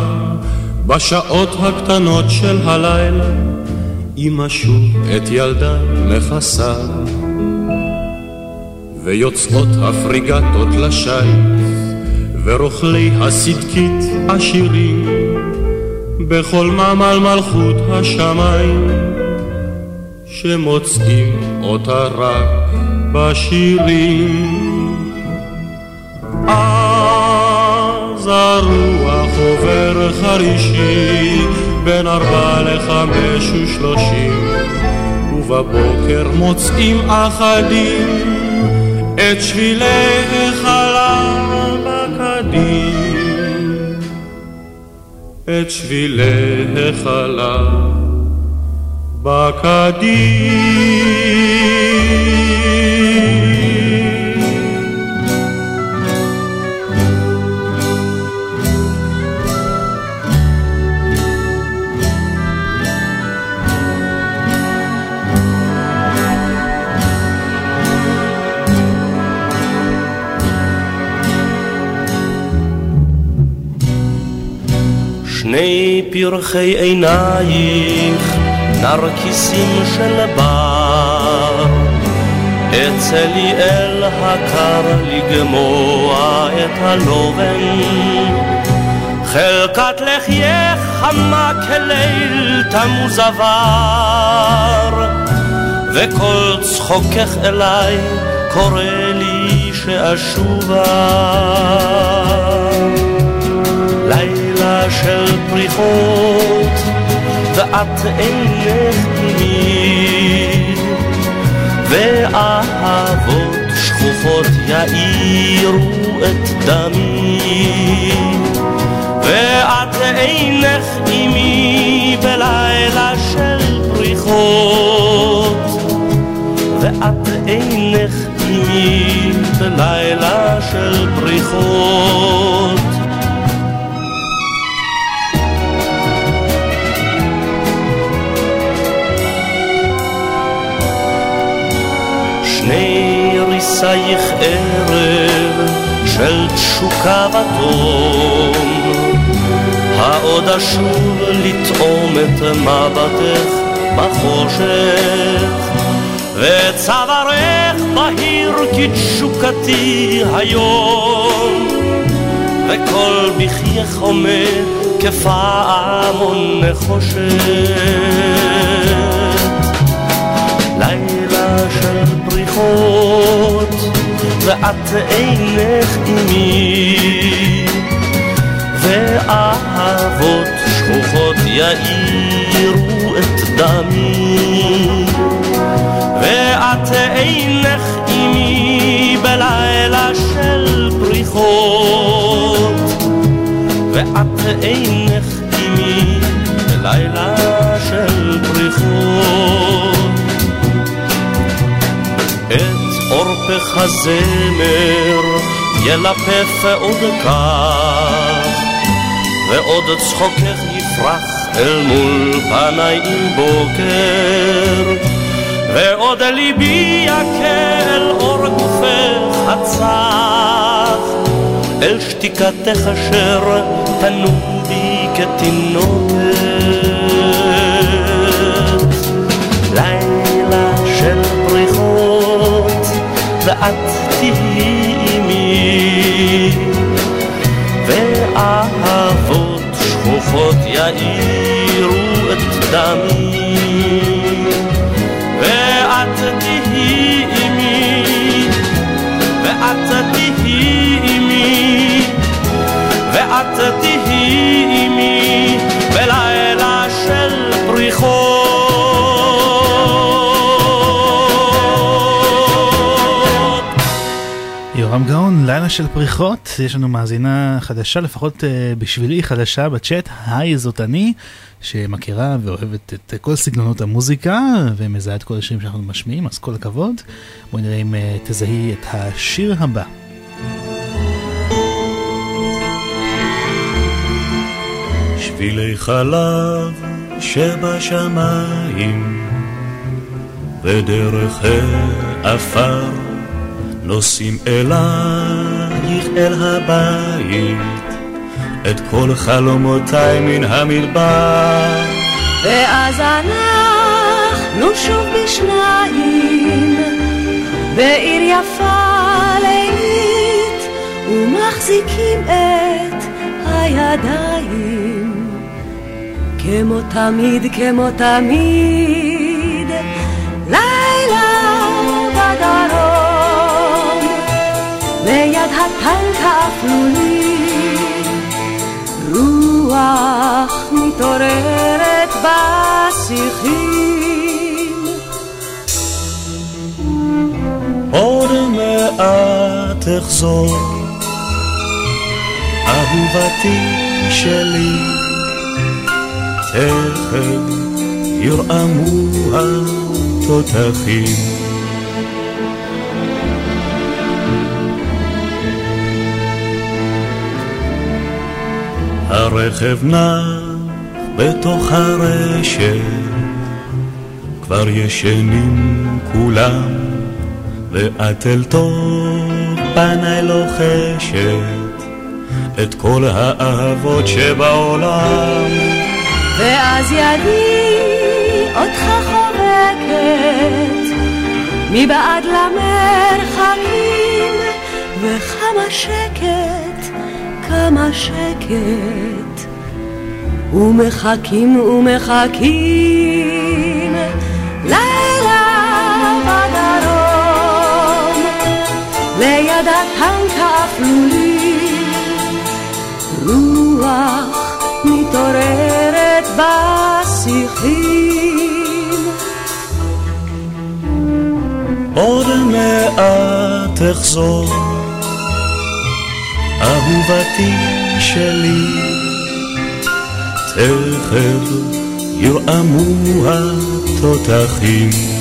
בשעות הקטנות של הלילה אמא שוב את ילדה מכסה. ויוצאות הפריגטות לשיט ורוכלי הסדקית עשירים בכל ממל מלכות השמיים שמוצאים אותה רק בשירים. אז הרוח עובר חרישי בין ארבע לחמש ושלושים ובבוקר מוצאים אחדים את שבילי את שבילי החלב בקדים שני פרחי עינייך, נרקיסים של בר, אצא לי אל הקר לגמוע את הלובן, חלקת לחייך חמה כליל תמוז עבר, וכל צחוקך אליי קורא לי שאשובה. לילה של פריחות, ואת אינך עימי, ואהבות שכוחות יאירו את דמי, ואת אינך עימי בלילה של פריחות, ואת אינך עימי בלילה של פריחות. ריסייך ערב של תשוקה ותום, העוד אשוב לטעום את מבטך בחושך, וצווארך בהיר כתשוקתי היום, וכל בחייך עומד כפעמון נחושת. לילה של פריחות, ואת אינך עימי, ואהבות שכוחות יאירו את דמי, ואת אינך עימי בלילה של פריחות, ואת אינך עורפך הזמר ילפף עוד כך, ועוד צחוקך יפרח אל מול פניי עם בוקר, ועוד ליבי אל אור גופך הצח, אל שתיקתך אשר תנום בי כתינוקת. ואת תהיי עימי, ואהבות שכוחות יאירו את דמי, ואת תהיי עימי, ואת תהיי עימי, ואת תהיי לילה של פריחות, יש לנו מאזינה חדשה, לפחות uh, בשבילי חדשה בצ'אט, היי זאת אני, שמכירה ואוהבת את כל סגנונות המוזיקה, ומזהה את כל השירים שאנחנו משמיעים, אז כל הכבוד. בואי נראה אם uh, תזהי את השיר הבא. שבילי חלב שבשמיים ודרך העפר נוסעים אלייך אל הבית את כל חלומותיי מן המדבר. ואז אנחנו שוב בשניים בעיר יפה לילית ומחזיקים את הידיים. כמו תמיד, כמו תמיד ליד הטנק האפלולי רוח מתעוררת בשיחים עוד מעט אחזור אהובתי שלי תכף ירעמו התותחים הרכב נע בתוך הרשת, כבר ישנים כולם, ואת אל תוך פניי לוחשת את כל האהבות שבעולם. ואז ידי אותך חובקת מבעד למרחקים וכמה שקט, כמה שקט. ומחכים ומחכים לילה בדרום. ליד הטנק האפלולי רוח מתעוררת בשיחים. עוד מעט אחזור, אהובתי שלי, תכף ירעמו התותחים.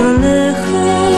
refleja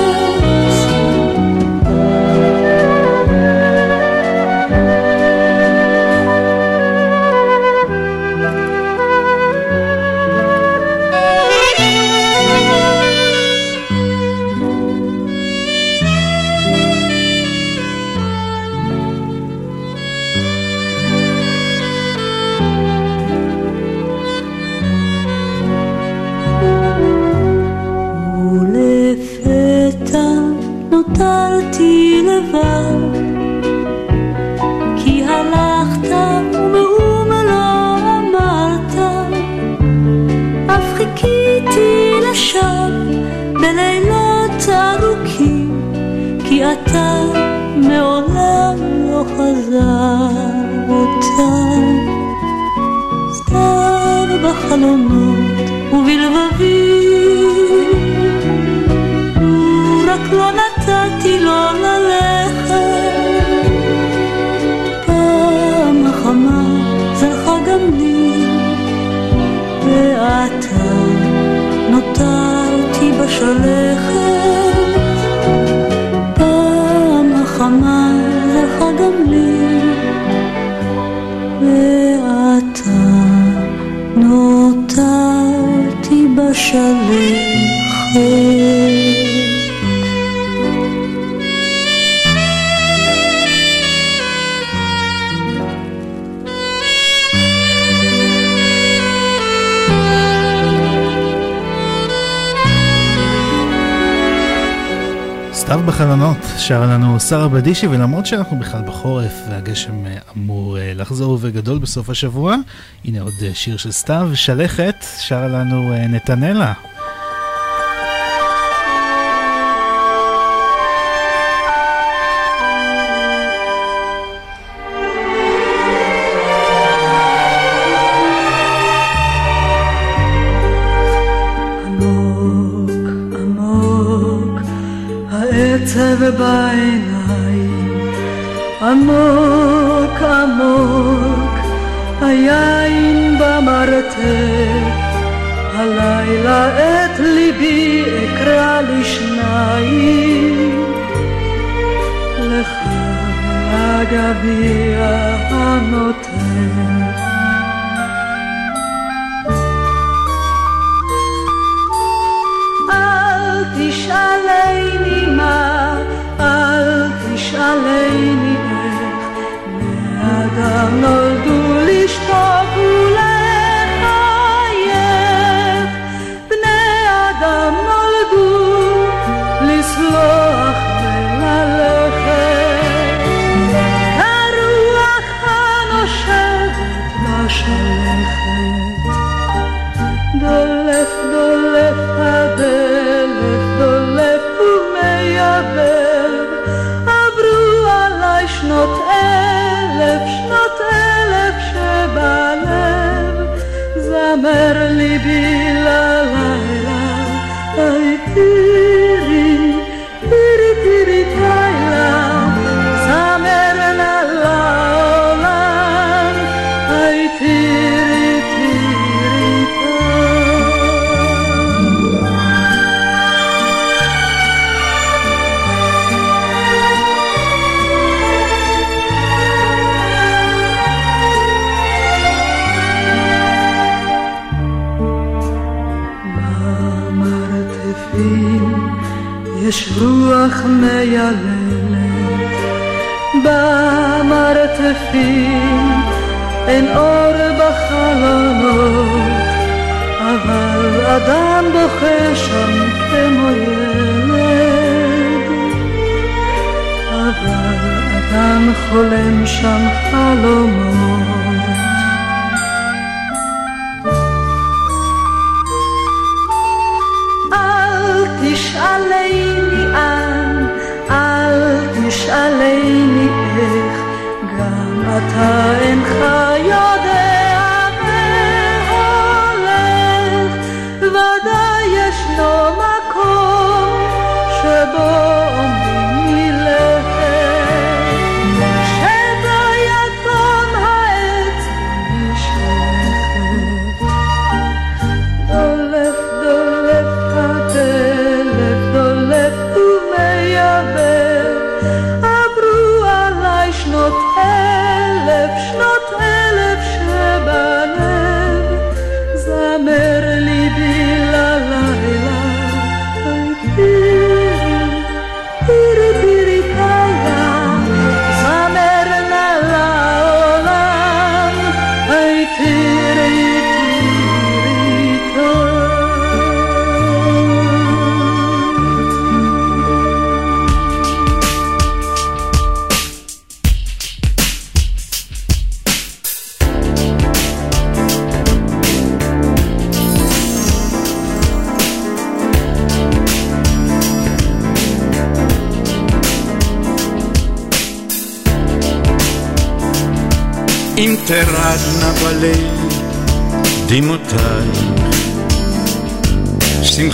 שרה בדישי, ולמרות שאנחנו בכלל בחורף והגשם אה, אמור אה, לחזור וגדול בסוף השבוע, הנה עוד אה, שיר של סתיו, שלכת, שרה לנו נתנאלה.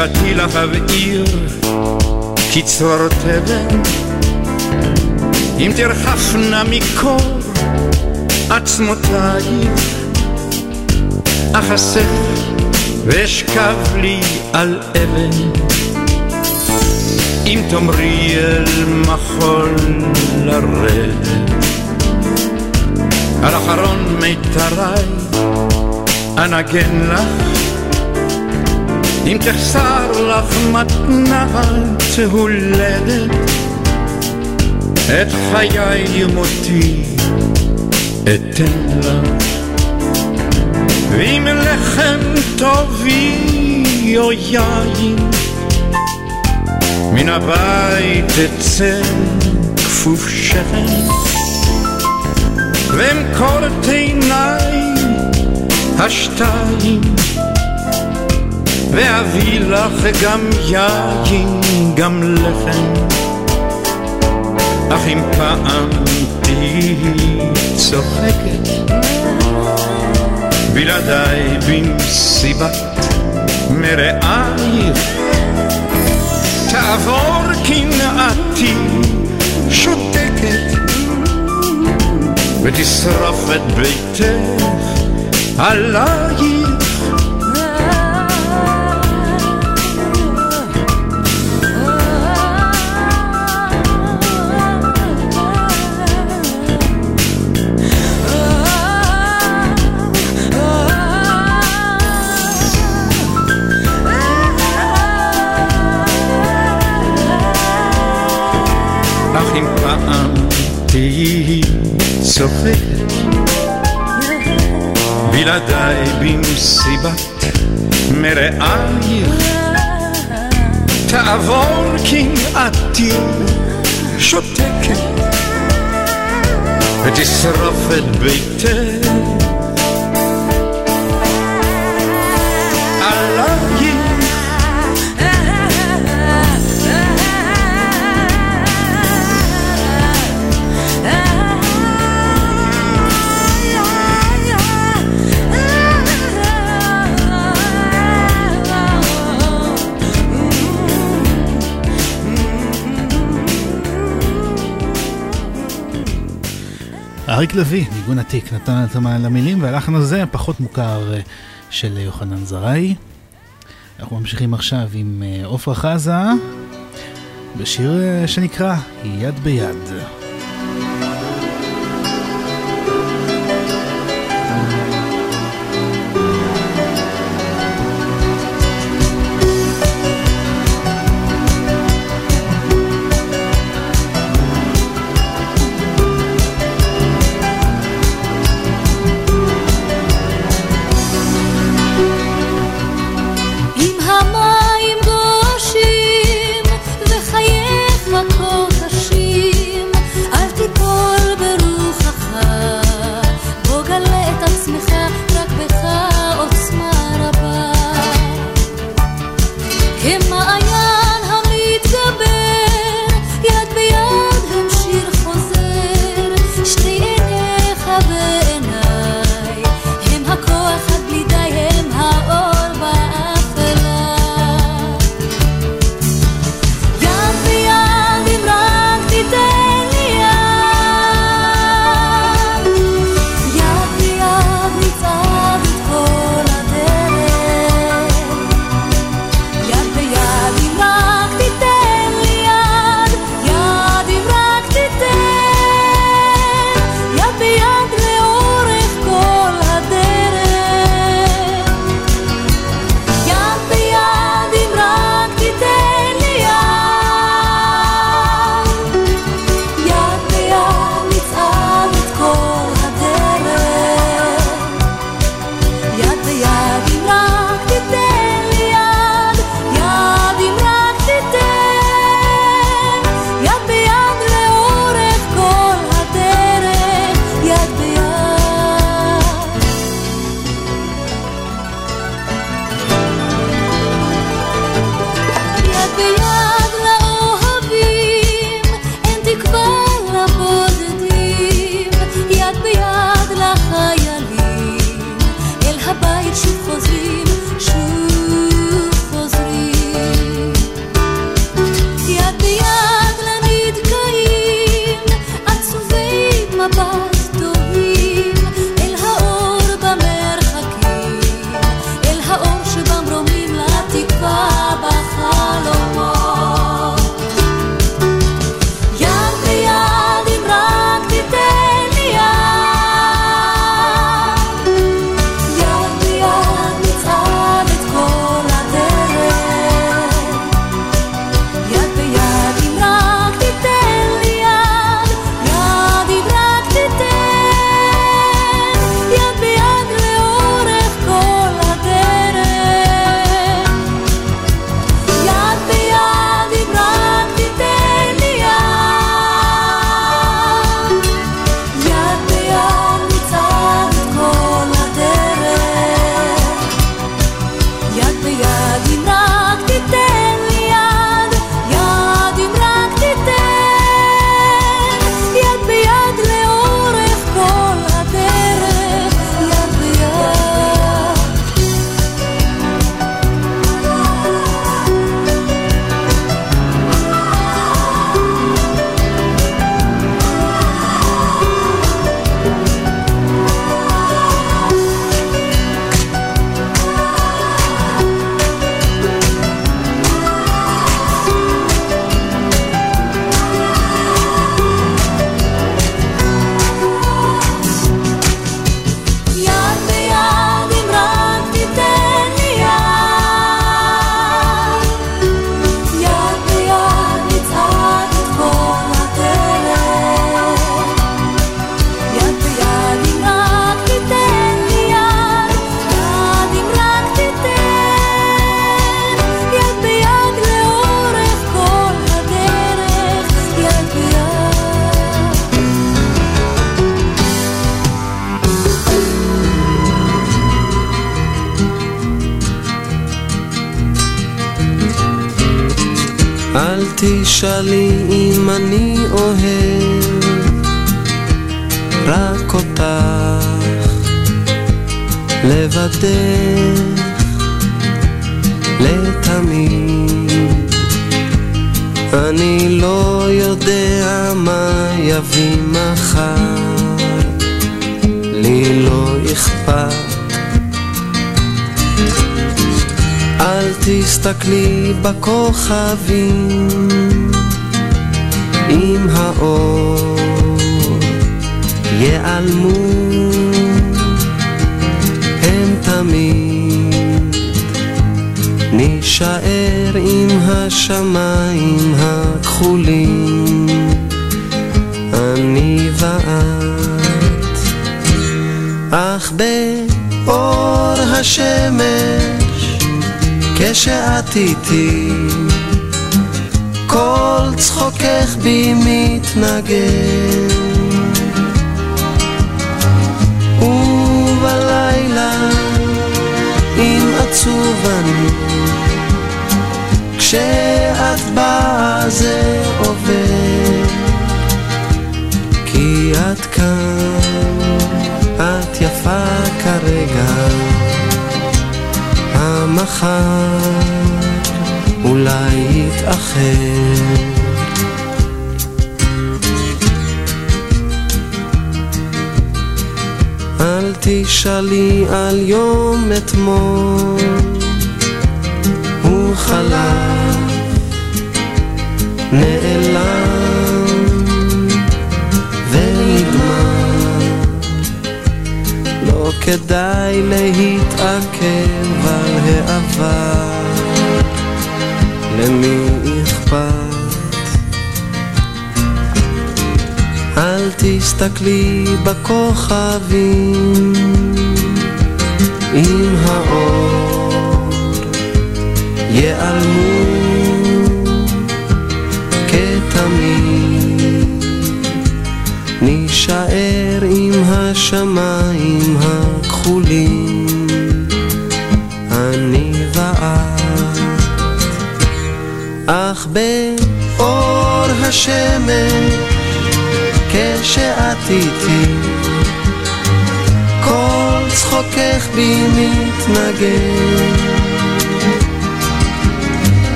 שמחתי לך אבעיר קצרור תבן, אם תרחפנה מקור עצמותייך, אחסך ואשכב לי על אבן. אם תאמרי אל מחול לרדת, על אחרון מיתריי אנגן לך, אם תחסר לך מתנה תהולדת, את חיי ומותי אתן לך. ואם לחם טובי או יין, מן הבית אצא כפוף שכם, ואמכור את עיניי השתיים, ואביא לך גם יין, גם לחם, אך אם פעם תהיי צוחקת, בלעדיי במסיבת מרעייך, תעבור קנאתי שותקת, ותשרוף את ביתך עלייך. צוחקת בלעדיי במסיבת מרעייך תעבור קנאתי שותקת ותשרוף את ביתך אריק לביא, ניגון עתיק, נתן את למילים, והלחן הזה פחות מוכר אה, של יוחנן זרעי. אנחנו ממשיכים עכשיו עם אה, עפרה חזה, בשיר אה, שנקרא יד ביד.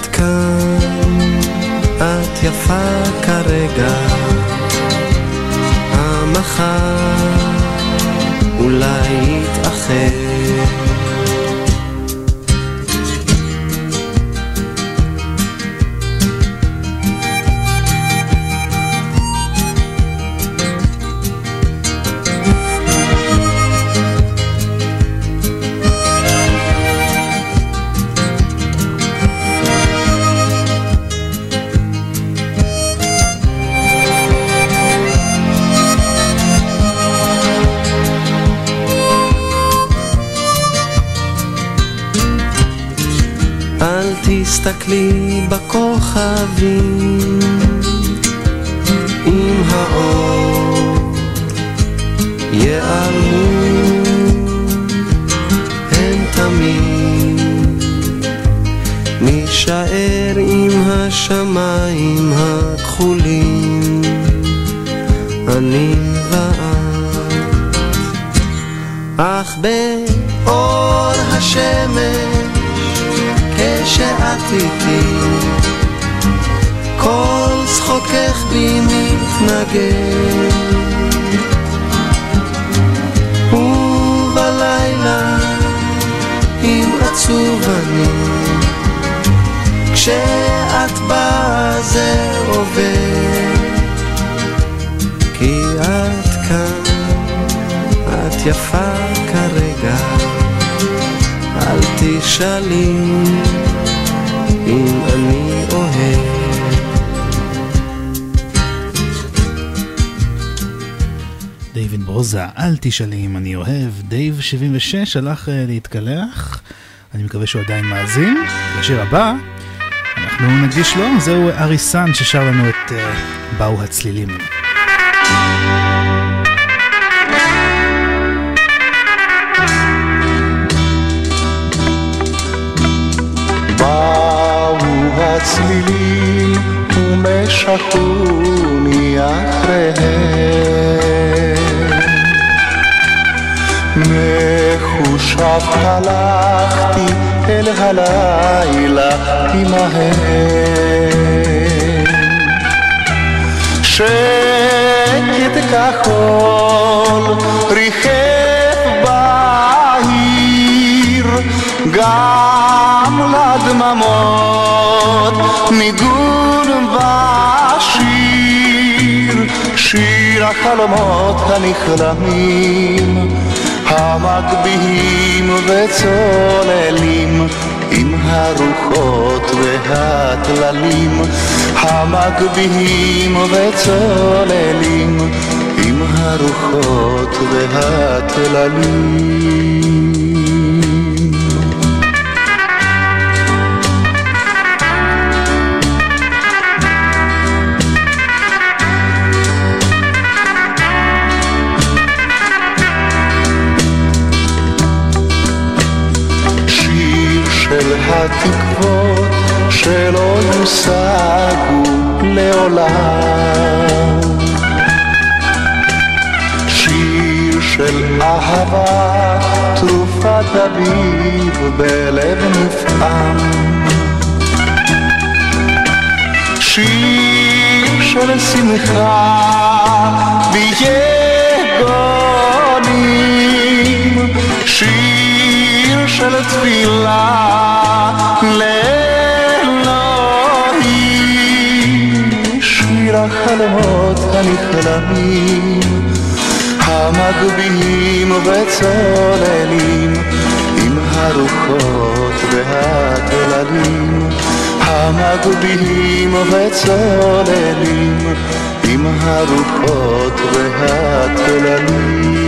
את כאן, את יפה כרגע. המחר אולי יתאחר תסתכלי בכוכבים תשאלי אם אני אוהב. דיוויד ברוזה, אל תשאלי אם אני אוהב. דייב 76 הלך אה, להתקלח, אני מקווה שהוא עדיין מאזין. לשיר הבא, אנחנו נקדיש לו, זהו אריסן ששר לנו את אה, באו הצלילים. באו הצלילים ומשכוני אחריהם מחושב הלכתי אל הלילה עמהם. שקט כחול ריחף בעיר גם לדממות ניגון ושיר שיר החלומות הנכלמים המגביהים וצוללים עם הרוחות והטללים המגביהים וצוללים עם הרוחות והטללים התקוות שלא יושגו לעולם. שיר של אהבה תרופת אביב בלב נפעם. שיר של שמחה ויגונים שיר של תפילה לאלוהים. שיר החלומות הנכלמים המגביהים וצוללים עם הרוחות והטללים המגביהים וצוללים עם הרוחות והטללים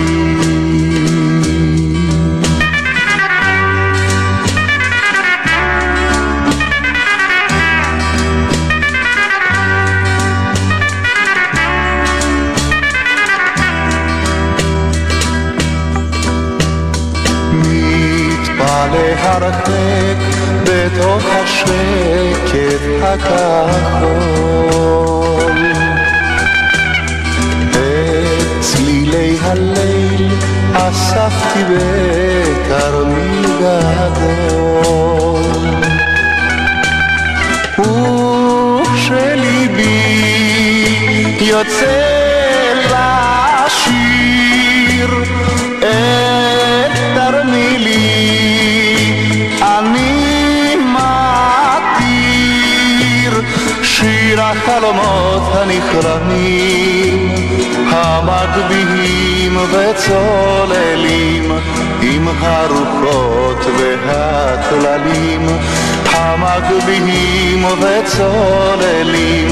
בתוך השקט הכחול. את צלילי הליל אספתי בכרמי גדול. וכשליבי יוצא החלומות הנכרמים המגביהים וצוללים עם הרוחות והטללים המגביהים וצוללים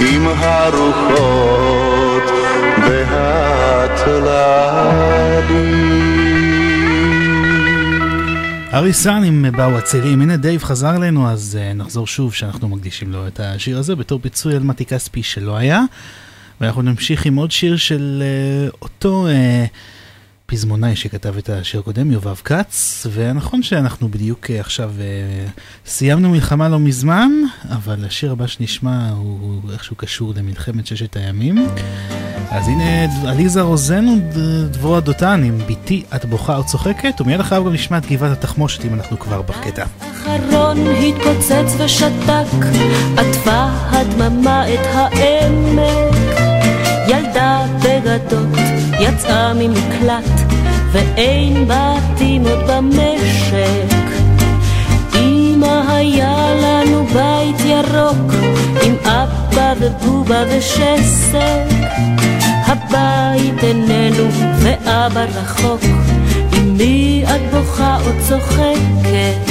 עם הרוחות והטללים. אריס סאן עם באו הצעירים, הנה דייב חזר אלינו אז אה, נחזור שוב שאנחנו מקדישים לו את השיר הזה בתור פיצוי על מתי כספי שלא היה. ואנחנו נמשיך עם עוד שיר של uh, אותו uh, פזמונאי שכתב את השיר הקודם, יובב כץ, ונכון שאנחנו בדיוק uh, עכשיו uh, סיימנו מלחמה לא מזמן, אבל השיר הבא שנשמע הוא איכשהו קשור למלחמת ששת הימים. אז הנה עליזה רוזן ודבורה דותן עם ביתי את בוכה או צוחקת, ומיד אחריו גם נשמע את גבעת התחמושת אם אנחנו כבר בקטע. האחרון התפוצץ ושתק, עטפה הדממה את העמק. ילדה בגדות יצאה ממקלט, ואין בתים עוד במשק. אמא היה לנו בית ירוק, עם אבא ובובה ושסק. הבית איננו ואבא רחוק, עם מי את בוכה או צוחקת?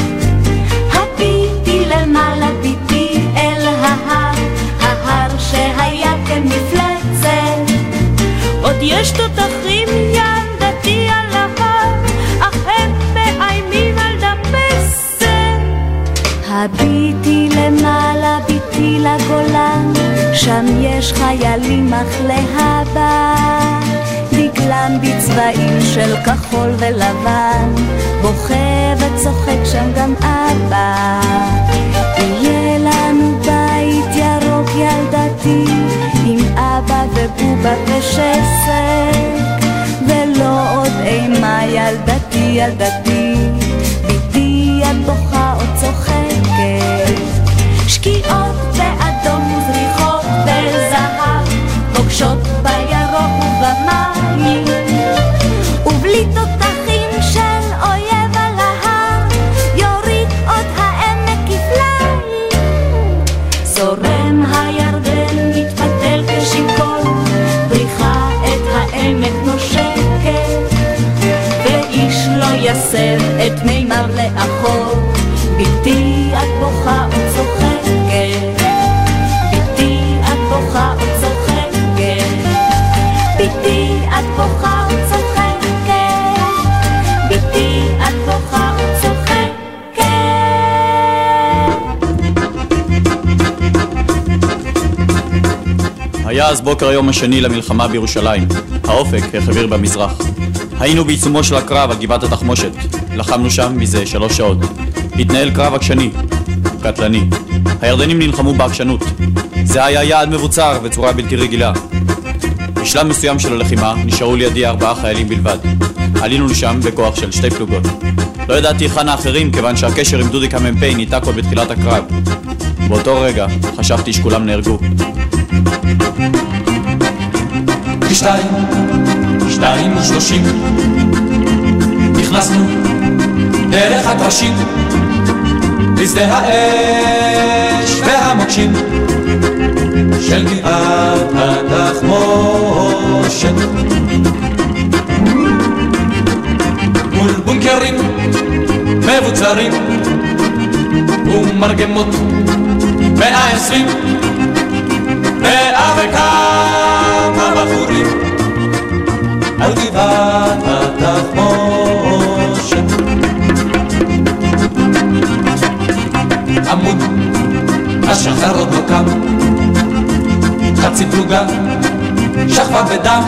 עוד יש תותחים ילדתי על ההר, אך הם מאיימים על דמשק. הביטי למעלה ביטי לגולן, שם יש חיילים אך להבא. דגלם בצבעים של כחול ולבן, בוכה וצוחק שם גם אבא. יהיה לנו בית ירוק ילדתי, ובובה ושסק, ולא עוד אימה ילדתי ילדתי, ביתי את בוכה היה אז בוקר היום השני למלחמה בירושלים. האופק החביר במזרח. היינו בעיצומו של הקרב על גבעת התחמושת. לחמנו שם מזה שלוש שעות. התנהל קרב עקשני, קטלני. הירדנים נלחמו בעקשנות. זה היה יעד מבוצר בצורה בלתי רגילה. בשלב מסוים של הלחימה נשארו לידי ארבעה חיילים בלבד. עלינו לשם בכוח של שתי פלוגות. לא ידעתי היכן האחרים כיוון שהקשר עם דודיק המ"פ ניתק עוד בתחילת הקרב. באותו רגע חשבתי שכולם נהרגו. שתיים, שתיים ושלושים. נכנסנו דרך הטרשים לשדה האש והמוקשים של גבעת התחמושת מול בונקרים מבוצרים ומרגמות מאה עשרים מאה וכמה בחורים על גבעת התחמושת עמוד השחר עוד לא קם חצי פלוגה שכבה בדם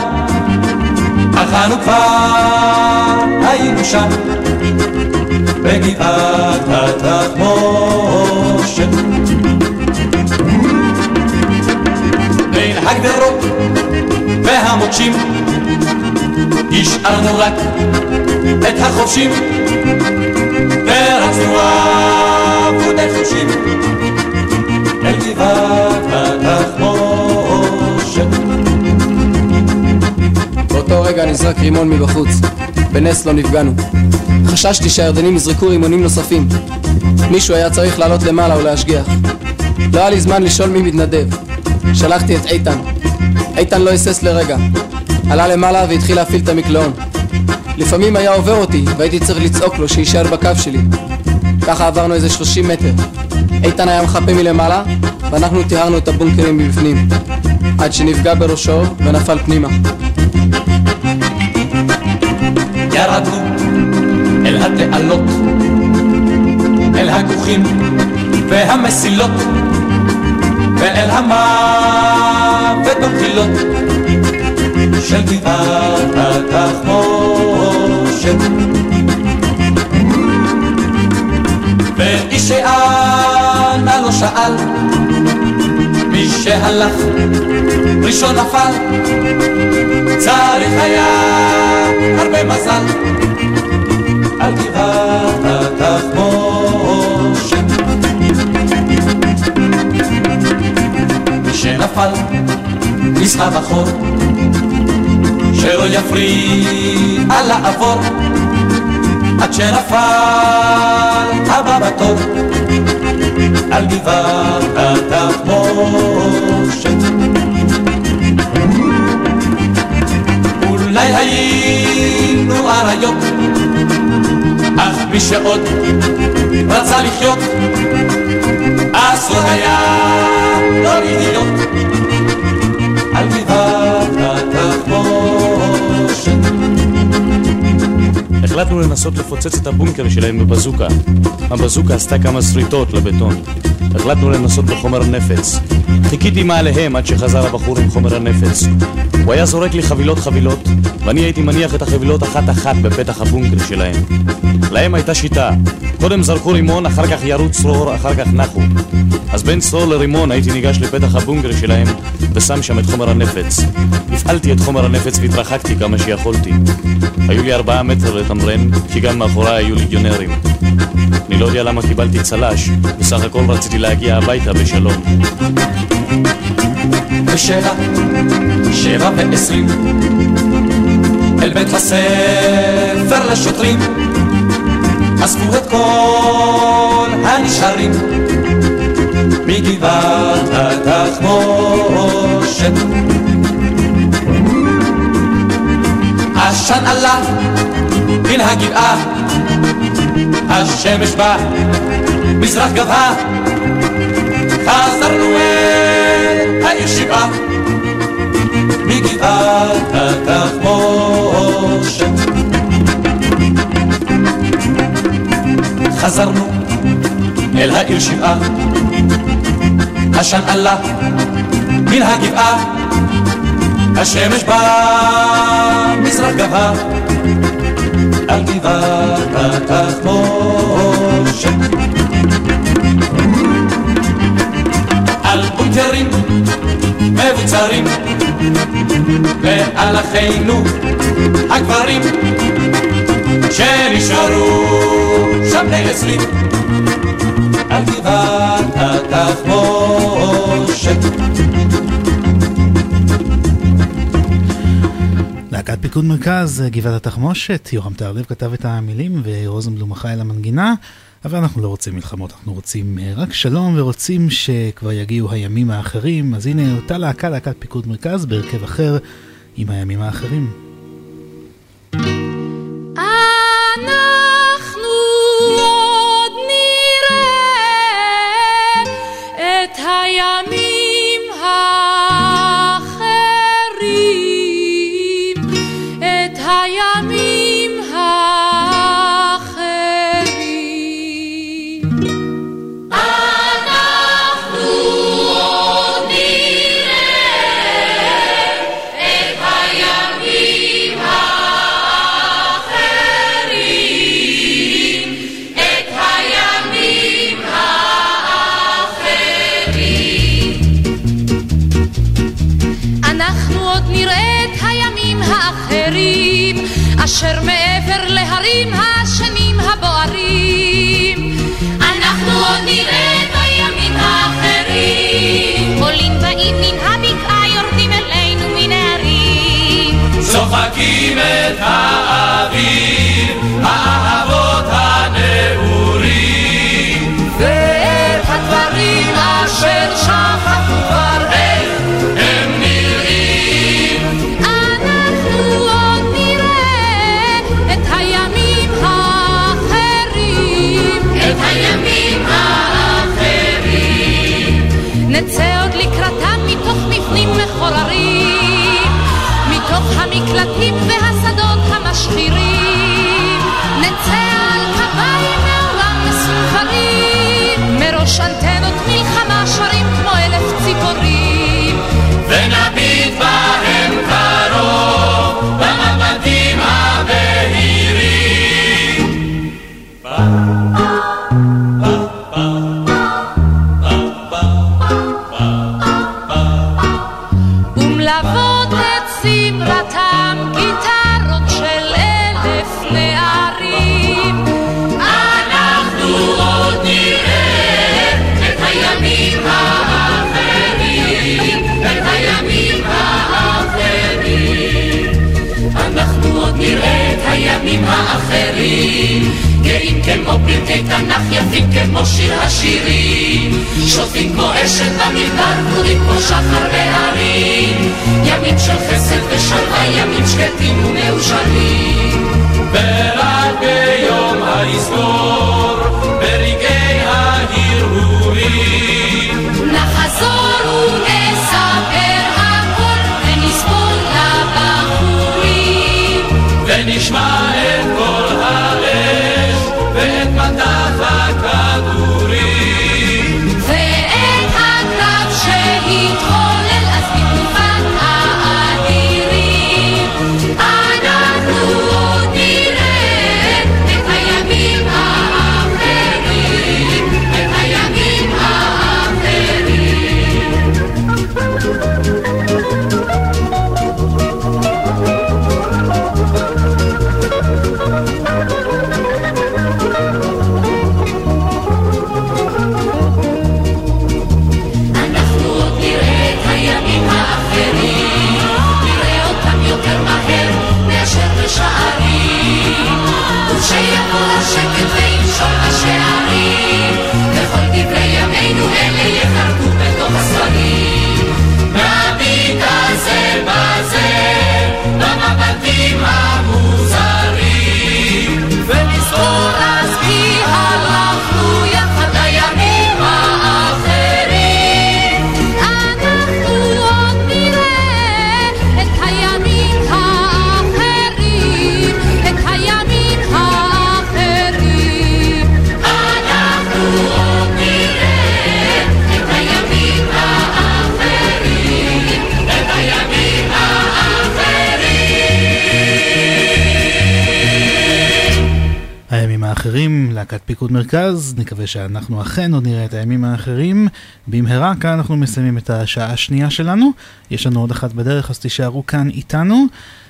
אך אנו כבר היינו שם בגבעת התחמושת. הגדרות והמוקשים השארנו רק את החופשים ורצנו עבודי חושים אל גבעת התחמושת. באותו רגע נזרק רימון מבחוץ. בנס לא נפגענו. חששתי שהירדנים יזרקו רימונים נוספים. מישהו היה צריך לעלות למעלה ולהשגיח. לא היה לי זמן לשאול מי מתנדב. שלחתי את איתן. איתן לא היסס לרגע. עלה למעלה והתחיל להפעיל את המקלעון. לפעמים היה עובר אותי והייתי צריך לצעוק לו שיישאר בקו שלי. ככה עברנו איזה 30 מטר. איתן היה מחפה מלמעלה ואנחנו טיהרנו את הבונקרים מבפנים. עד שנפגע בראשו ונפל פנימה. ירדנו אל התעלות, אל הכוכים והמסילות, ואל המוות במחילות של גבעת התחמושת. ואיש שאנה לא שאל, מי שהלך ראשון נפל, צריך היה הרבה מזל על גבעת התחמושת. מי שנפל נסחב אחור, שלא יפריע לעבור, עד שנפל הבא בתור על גבעת התחמושת. אולי היינו אריות, אך מי שעוד רצה לחיות, אסור היה להיות על גבעת התחמושת. החלטנו לנסות לפוצץ את הבונקר שלהם בבזוקה. הבזוקה עשתה כמה שריטות לבטון. החלטנו לנסות בחומר נפץ. חיכיתי מעליהם עד שחזר הבחור עם חומר הנפץ. הוא היה זורק לי חבילות חבילות, ואני הייתי מניח את החבילות אחת-אחת בפתח הבונקר שלהם. להם הייתה שיטה. קודם זרקו רימון, אחר כך ירו צרור, אחר כך נחו. אז בין צרור לרימון הייתי ניגש לפתח הבונקר שלהם ושם שם את חומר הנפץ. הפעלתי את חומר הנפץ והתרחקתי כמה שיכולתי. היו לי ארבעה מטר לתמרן, כי גם מאחוריי היו ליגיונרים. לא יודע למה קיבלתי צל"ש, בסך הכל רציתי להגיע הביתה בשלום. בשבע, שבע ועשרים, אל בית הספר לשוטרים, אספו את כל הנשארים מגבעת התחמושת. עשן עלה מן הגבעה, השמש בא, מזרח גבהה, חזרנו אל העיר שבעה, מגבעת התחמושת. חזרנו אל העיר שבעה, עשן עלה מן הגבעה, השמש בא, מזרח גבהה, על גבעת התחמושת. על בונקרים מבוצרים, ועל אחינו הגברים, שנשארו שם נעצרים, על גבעת התחמושת. להקת פיקוד מרכז, גבעת התחמושת, יורם תהרלב כתב את המילים ורוזנבלום אחראי למנגינה, אבל אנחנו לא רוצים מלחמות, אנחנו רוצים אה, רק שלום ורוצים שכבר יגיעו הימים האחרים, אז הנה אותה להקה, להקת פיקוד מרכז, בהרכב אחר עם הימים האחרים. מקווה שאנחנו אכן עוד נראה את הימים האחרים. במהרה כאן אנחנו מסיימים את השעה השנייה שלנו. יש לנו עוד אחת בדרך, אז תישארו כאן איתנו.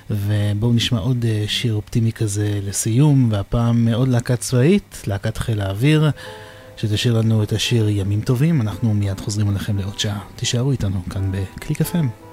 ובואו נשמע עוד אה, שיר אופטימי כזה לסיום, והפעם מעוד להקה צבאית, להקת חיל האוויר, שתשאיר לנו את השיר ימים טובים. אנחנו מיד חוזרים אליכם לעוד שעה. תישארו איתנו כאן בקליק FM.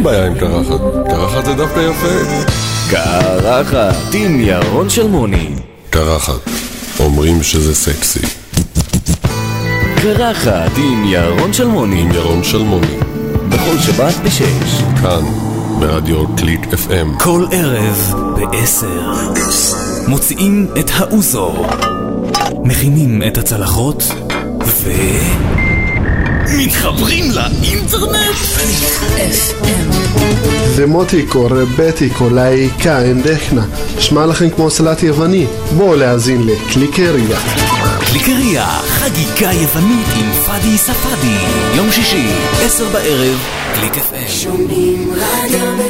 לי בעיה עם קרחת. קרחת זה דווקא יפה. קרחת עם ירון שלמוני. קרחת. אומרים שזה סקסי. קרחת עם ירון שלמוני. עם ירון שלמוני. בכל שבת בשש. כאן, ברדיו קליק FM. כל ערב בעשר. מוציאים את האוזו. מכינים את הצלחות. ו... מתחברים לאינטרנט? זה מוטיקו, רבטיקו, לאיקה, אנדכנה. שמע לכם כמו סלט יווני. בואו להאזין לקליקריה. קליקריה, חגיגה יוונית עם פאדי ספאדי. יום שישי, עשר בערב, קליק FM. שומעים רדיו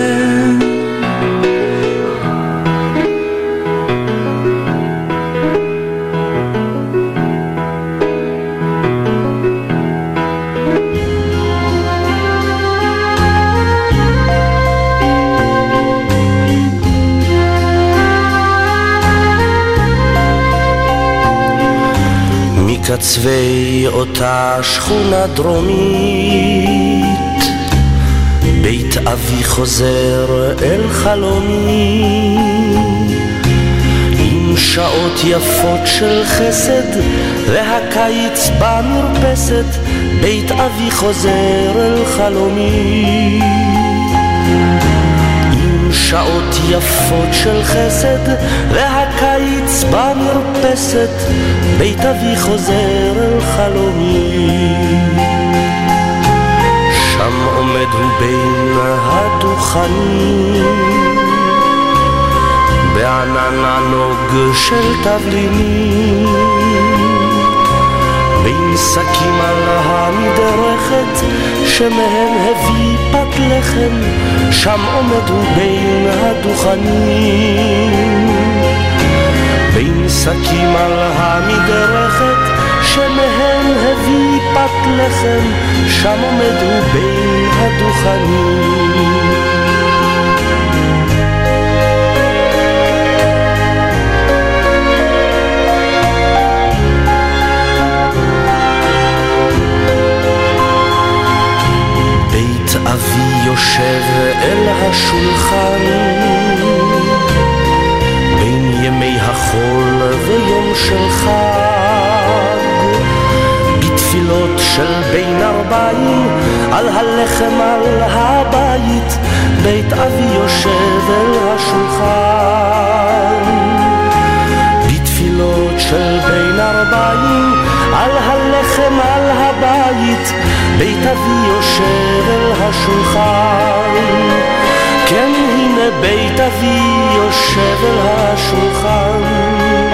מקצווי אותה שכונה דרומית. בית אבי חוזר אל חלומי. עם שעות יפות של חסד והקיץ במרפסת בית אבי חוזר אל חלומי. עם שעות יפות של חסד והקיץ במרפסת בית אבי חוזר אל חלומי. שם עומד הוא בין הדוכנים בענן ענוג של תבלינים בין שקים על המדרכת שמהם הביא פת לחם. שם עומד הוא בין הדוכנים בין שקים על המדרכת שמהם הביא פת לחם שם עומד הוא בין הדוכנים. בית אבי יושב אל השולחן של חג. בתפילות של בין ארבעים, על הלחם על הבית, בית אבי יושב אל השולחן. בתפילות של בין ארבעים, על הלחם על הבית, בית אבי יושב אל השולחן. כן, הנה בית אבי יושב אל השולחן.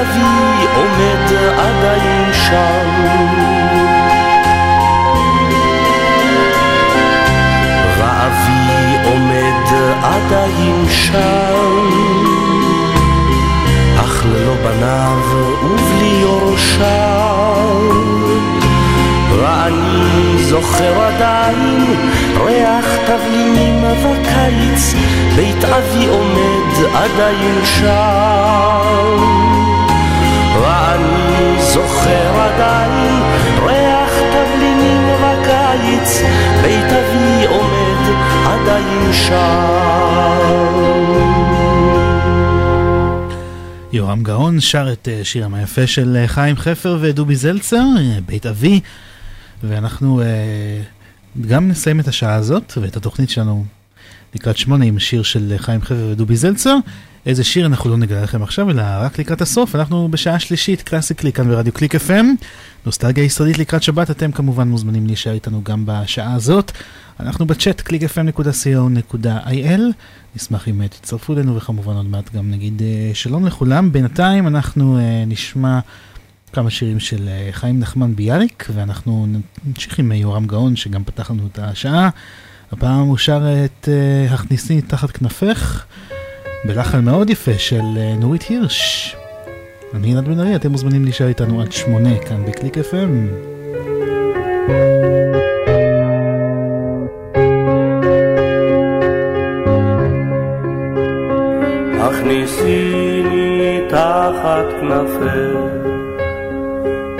אבי עומד עדיין שם. ואבי עומד עדיין שם. אך ללא בניו ובלי יורשיו. ואני זוכר עדיין ריח תבלינים בקיץ, בית אבי עומד עדיין שם. ואני זוכר עדיין ריח תבלינים בקיץ, בית אבי עומד עדיין שם. יורם גאון שר את אה, שירם היפה של אה, חיים חפר ודובי זלצר, אה, בית אבי. ואנחנו גם נסיים את השעה הזאת ואת התוכנית שלנו לקראת שמונה עם שיר של חיים חפר ודובי זלצר. איזה שיר אנחנו לא נגלה לכם עכשיו, אלא רק לקראת הסוף. אנחנו בשעה שלישית, קלאסיקליק כאן ברדיו קליק FM. נוסטלגיה ישראלית לקראת שבת, אתם כמובן מוזמנים להישאר איתנו גם בשעה הזאת. אנחנו בצ'אט www.clickfm.co.il נשמח אם תצטרפו אלינו וכמובן עוד מעט גם נגיד uh, שלום לכולם. בינתיים אנחנו uh, נשמע כמה שירים של אה, חיים נחמן ביאליק, ואנחנו נמשיך עם אה, יורם גאון שגם פתח לנו את השעה. הפעם הוא שר את הכניסי תחת כנפך, בלחן מאוד יפה של uh, נורית הירש. אני עינת בן ארי, אתם מוזמנים להישאר איתנו עד שמונה כאן בקליק FM. הכניסיני תחת כנפך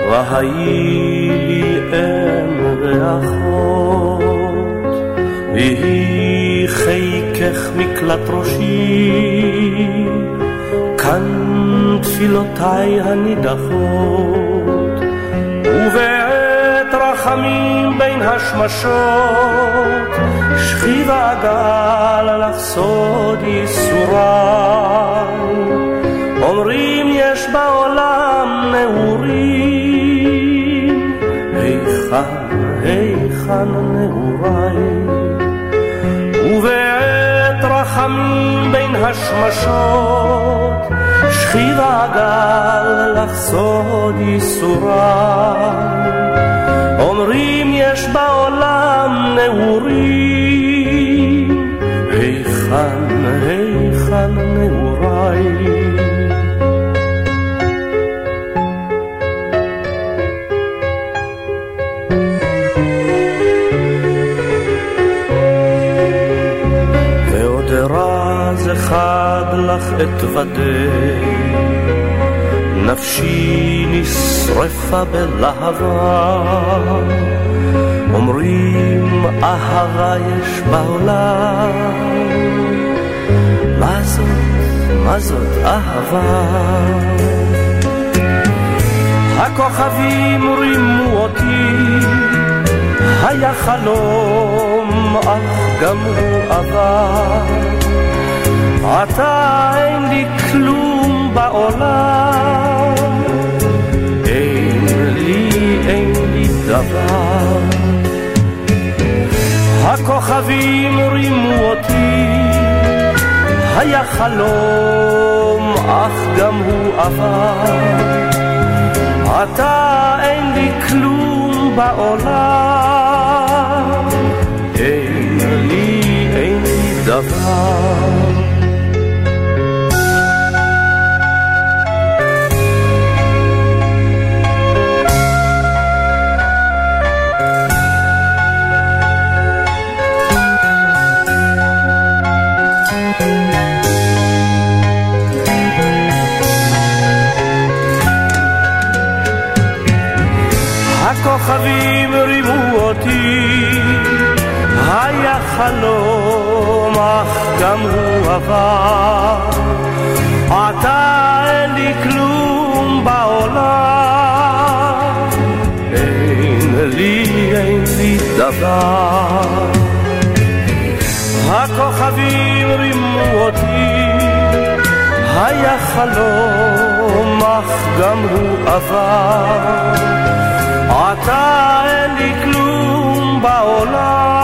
והי לי אם ואחות, ויהי חיקך מקלט ראשי, כאן תפילותיי הנידחות, ובעת רחמים בין השמשות, שכיבה גל לך סוד ייסוריי, אומרים יש בעולם נעורים רחמים בין השמשות, שכיבה גל לך סוד ייסוריי. אומרים יש בעולם נעורים, אתוודה, נפשי נשרפה בלהבה, אומרים אהבה יש בעולם, מה זאת, מה זאת אהבה? הכוכבים רימו אותי, היה חלום, אך גם הוא עבר. עתה אין לי כלום בעולם, אין לי, אין לי דבר. הכוכבים רימו אותי, היה חלום, אך גם הוא עבר. עתה אין לי כלום בעולם, אין לי, אין לי דבר. הכוכבים רימו אותי, היה חלום, אך גם הוא עבר. אתה אין לי כלום בעולם, אין לי, אין לי דבר. הכוכבים רימו אותי, היה חלום, אך גם הוא עבר. אתה אין לי כלום בעולם,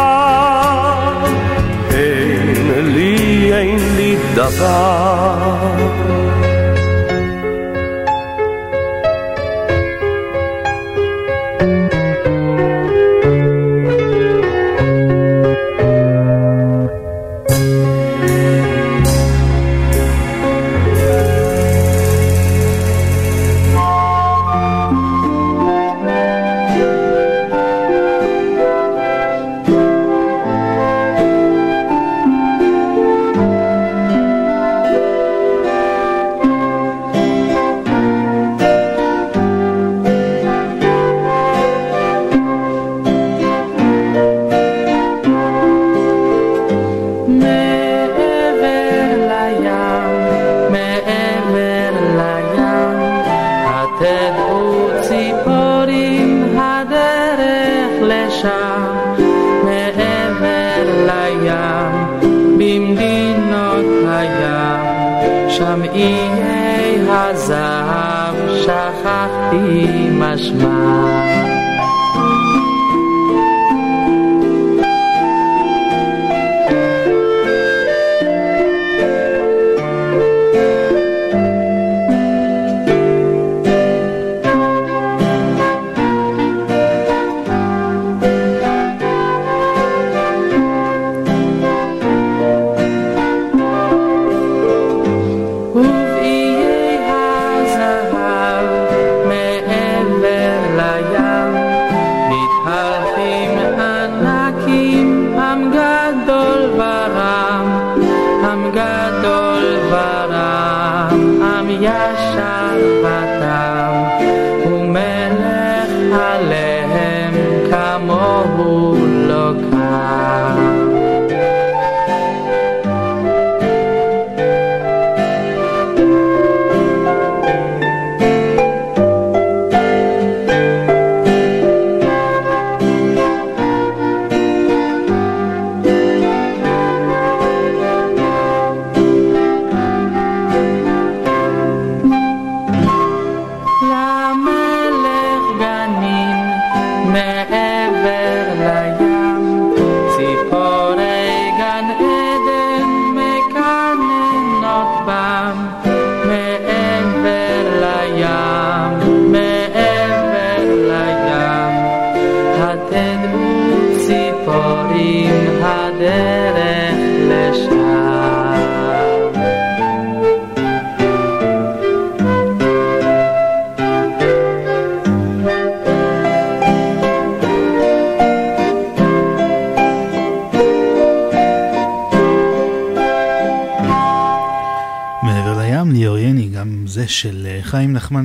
אין לי, אין לי דבר.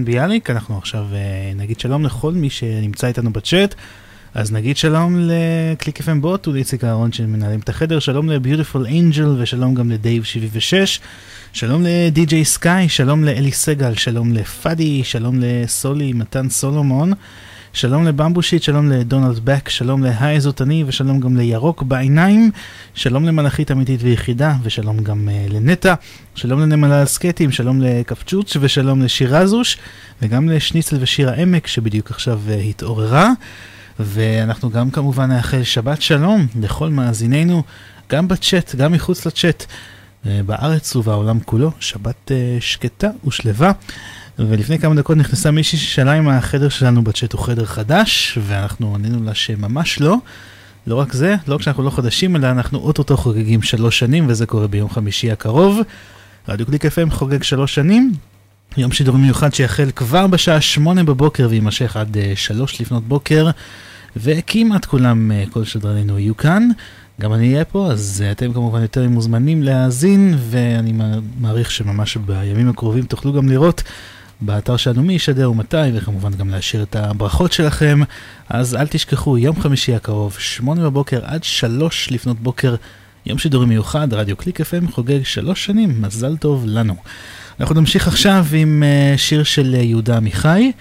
ביאליק, אנחנו עכשיו uh, נגיד שלום לכל מי שנמצא איתנו בצ'אט. אז נגיד שלום לקליק FM בוט ולאיציק אהרון שמנהלים את החדר, שלום לביוטיפול אינג'ל ושלום גם לדייב 76, שלום לדי.ג'יי סקאי, שלום לאלי סגל, שלום לפאדי, שלום לסולי מתן סולומון, שלום לבמבושיט, שלום לדונלד בק, שלום להי זאת אני ושלום גם לירוק בעיניים, שלום למלאכית אמיתית ויחידה ושלום גם uh, לנטע, שלום לנמלה הסקטים, שלום לקפצ'וץ' ושלום לשירזוש וגם לשניצל ושיר העמק שבדיוק עכשיו uh, התעוררה. ואנחנו גם כמובן נאחל שבת שלום לכל מאזיננו, גם בצ'אט, גם מחוץ לצ'אט, אה, בארץ ובעולם כולו, שבת שקטה ושלווה. ולפני כמה דקות נכנסה מישהי ששאלה אם החדר שלנו בצ'אט הוא חדר חדש, ואנחנו ענינו לה שממש לא. לא רק זה, לא רק שאנחנו לא חדשים, אלא אנחנו אוטוטו חוגגים שלוש שנים, וזה קורה ביום חמישי הקרוב. רדיו קליק FM חוגג שלוש שנים, יום שידור מיוחד שיחל כבר בשעה שמונה בבוקר ויימשך עד uh, שלוש לפנות בוקר, וכמעט כולם, uh, כל שדרנינו יהיו כאן. גם אני אהיה פה, אז uh, אתם כמובן יותר מוזמנים להאזין, ואני מעריך שממש בימים הקרובים תוכלו גם לראות באתר שלנו מי ישדר ומתי, וכמובן גם להשאיר את הברכות שלכם. אז אל תשכחו, יום חמישי הקרוב, שמונה בבוקר עד שלוש לפנות בוקר, יום שידורי מיוחד, רדיו קליק FM חוגג שלוש שנים, מזל טוב לנו. אנחנו נמשיך עכשיו עם אה, שיר של אה, יהודה עמיחי,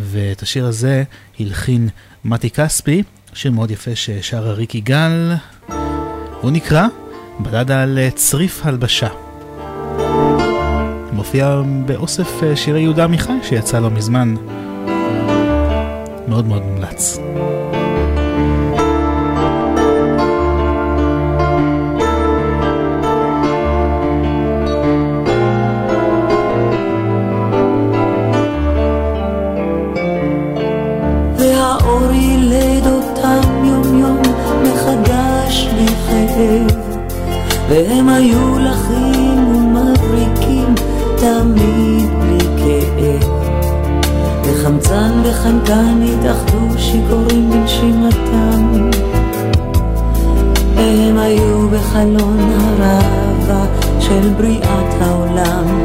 ואת השיר הזה הלחין מתי כספי, שיר מאוד יפה ששר אריק יגאל. הוא נקרא בלדה על אה, צריף הלבשה. מופיע באוסף שירי יהודה עמיחי שיצא לא מזמן. מאוד מאוד מומלץ. והם היו תמיד בלי כאב. וחמצן וחנקן התאחדו שיכורים בנשימתם. והם היו בחלון הרבה של בריאת העולם.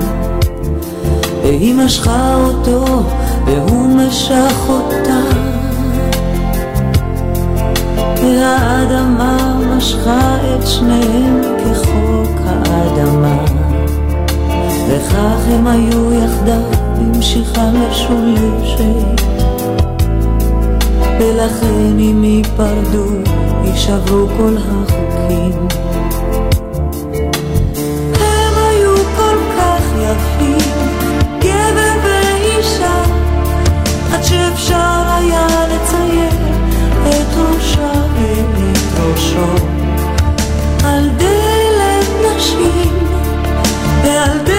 והיא משכה אותו והוא משך אותה. והאדמה משכה את שניהם כחוק האדמה וכך הם היו יחדיו במשיכה משולשת ולכן אם ייפרדו יישברו כל החוקים. הם היו כל כך יפים גבר ואישה עד שאפשר היה לצייר את ראשה ואת ראשו על דלת נשים ועל דלת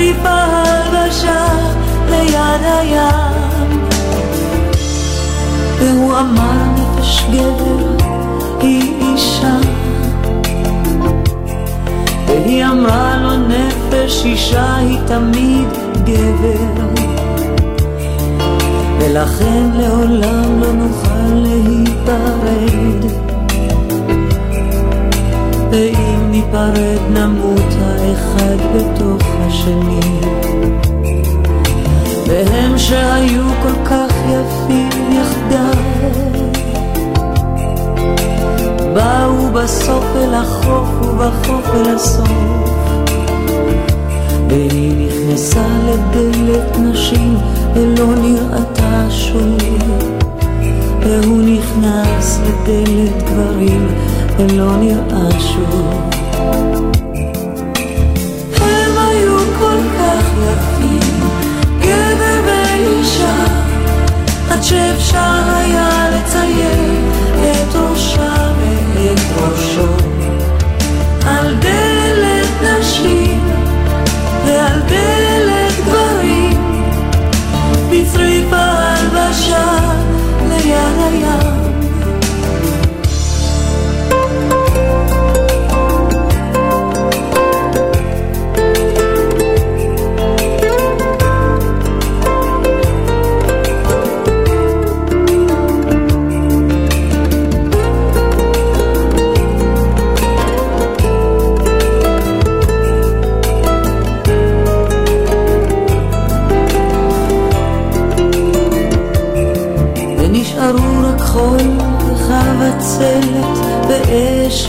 בצריף ההלבשה ליד הים. והוא אמר נפש גבר היא אישה. והיא אמרה לו נפש אישה היא תמיד גבר. ולכן לעולם לא נוכל להיפרד. ואם ניפרד נמות האחד בתוך השני. והם שהיו כל כך יפים יחדיו, באו בסוף אל החוף ובחוף אל הסוף. והיא נכנסה לדלת נשים ולא נראתה שוב. והוא נכנס לדלת גברים ולא נראה שוב. שאפשר היה לצייר את ראשה ואת ראשו. על דלת נשים ועל דלת גברים, בצריף ההלבשה ליד הים.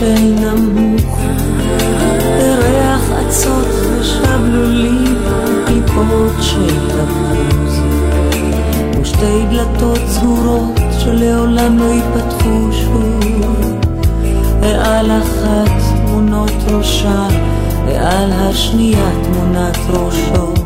ואשל נמוך וריח אצות ושבלולים קליפות של תפוז. ושתי דלתות סגורות שלעולם לא ייפתחו שוב. ועל אחת תמונות ראשה ועל השנייה תמונת ראשו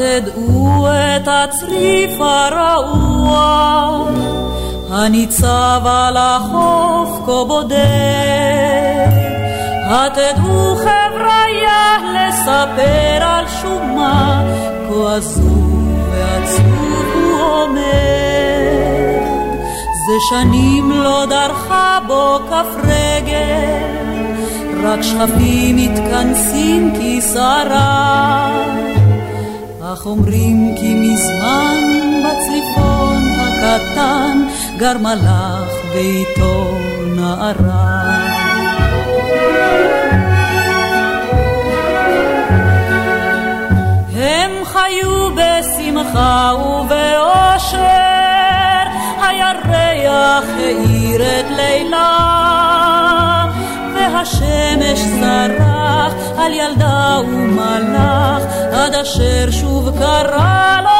התדעו את הצריף הרעוע. הניצב על החוף כה בודד. התדעו חבריה לספר על שומה. כה עזוב ועצוב הוא עומד, זה שנים לא דרכה בו כף רגל, רק שכפים מתכנסים כשרה, אך אומרים כי מזמן בצליפון הקטן גר מלאך ואיתו נערה. חיו בשמחה ובאושר, הירח האיר את לילה, והשמש זרח על ילדה ומלאך, עד אשר שוב קרא לו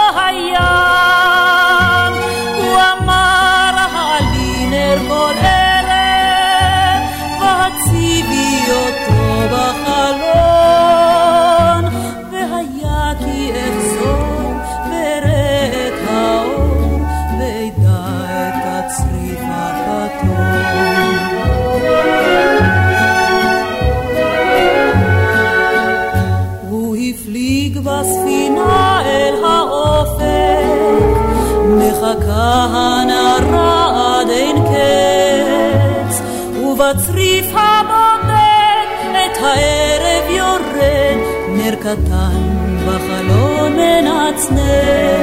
הנערה עד אין קץ, ובצריף הבודד את הערב יורד, נר קטן בחלון מנצנץ.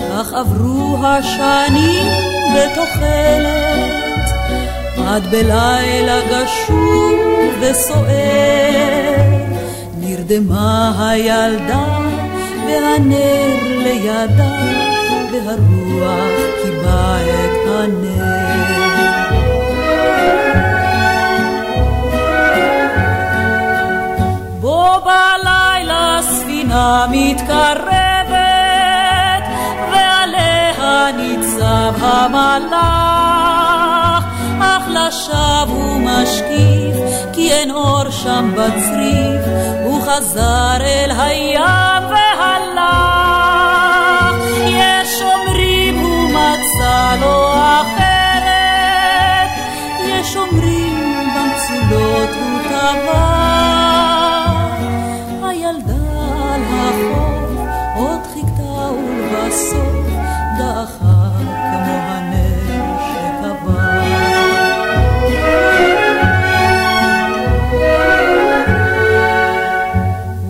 כך עברו השנים בתוחלת, עד בלילה גשום וסוער, נרדמה הילדה והנר לידה. והרוח קיבה את הנר. בו בלילה ספינה מתקרבת, ועליה ניצב המלאך, אך לשווא הוא משקיף, כי אין אור שם בצריף, הוא חזר אל הים מצא לו אחרת, יש אומרים במצולות הוא טבע. הילדה על החוף עוד חיכתה ולבסוף דעכה כמו הנר שכבה.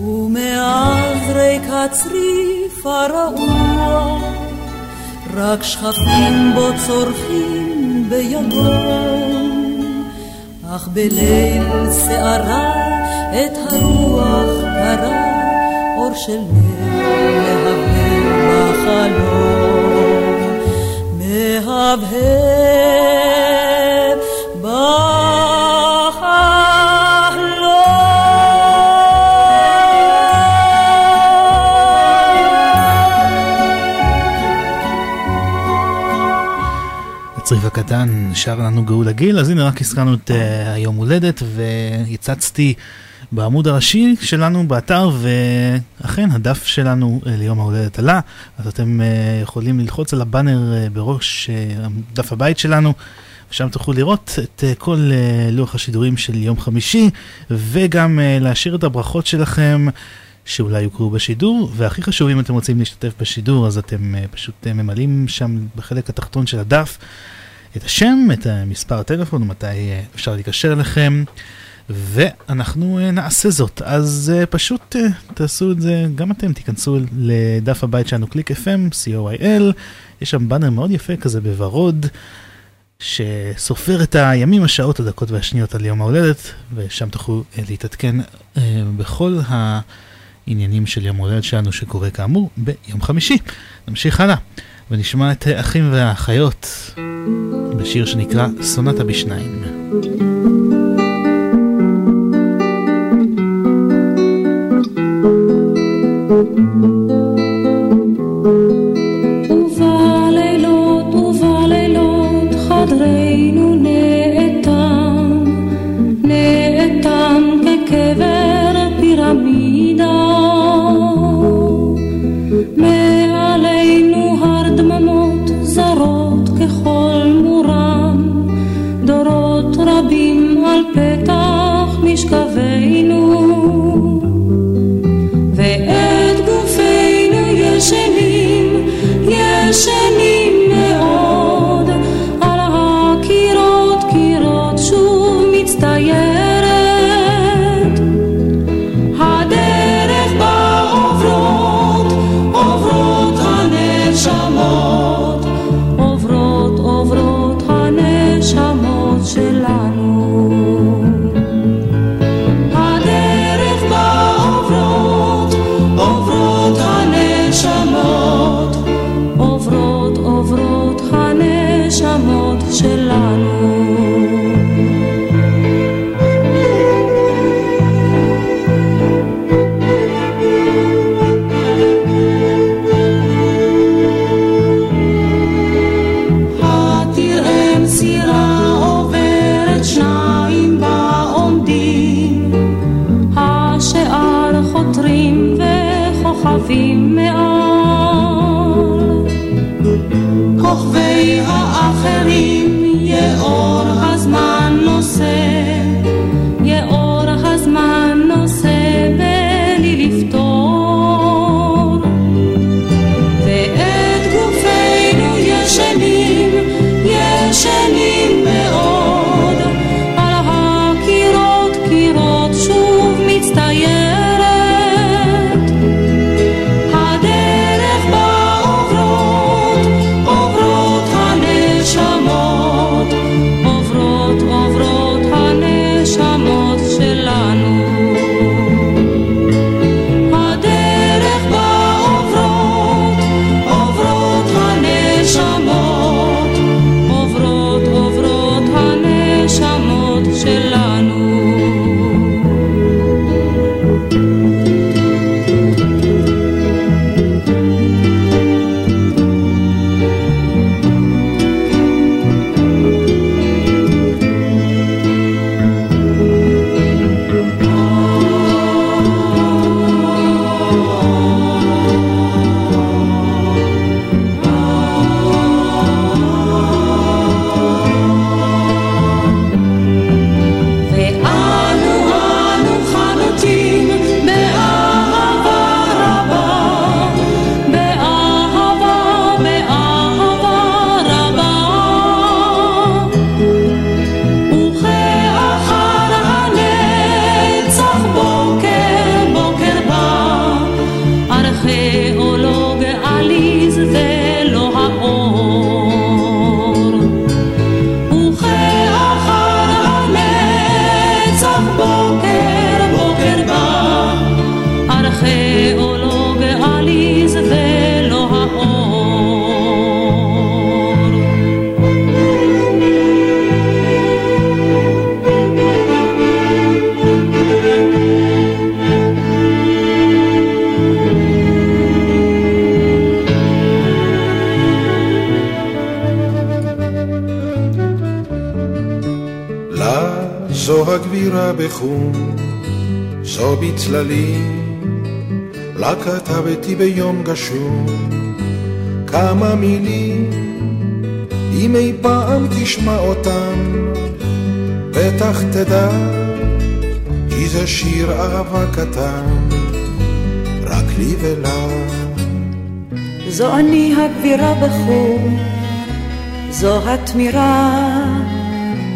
ומאז ריק הצריף הרעוע רק שכפים בו צורכים ביגון, אך בליל שערה את הרוח קרה, אור של נר מהבהב בחלום, מהבהב הקטן שר לנו גאול הגיל, אז הנה רק הזכרנו את uh, היום הולדת והצצתי בעמוד הראשי שלנו באתר ואכן הדף שלנו uh, ליום ההולדת עלה, אז אתם uh, יכולים ללחוץ על הבאנר uh, בראש uh, דף הבית שלנו. ושם תוכלו לראות את כל לוח השידורים של יום חמישי וגם להשאיר את הברכות שלכם שאולי יוקראו בשידור, והכי חשוב אם אתם רוצים להשתתף בשידור אז אתם פשוט ממלאים שם בחלק התחתון של הדף את השם, את מספר הטלפון ומתי uh, אפשר להיקשר אליכם. ואנחנו uh, נעשה זאת, אז uh, פשוט תעשו את זה, גם אתם תיכנסו לדף הבית שלנו, קליק FM, co.il, יש שם באנר מאוד יפה כזה בוורוד, שסופר את הימים, השעות, הדקות והשניות על יום ההולדת, ושם תוכלו להתעדכן בכל ה... עניינים של יום הולדת שלנו שקורה כאמור ביום חמישי. נמשיך הלאה ונשמע את אחים והאחיות בשיר שנקרא סונטה בשניים. זו בצללים, לה כתבתי ביום גשום כמה מילים, אם אי פעם תשמע אותם, בטח תדע, כי זה שיר אהבה קטן, רק לי ולה. זו אני הגבירה בחום, זו התמירה,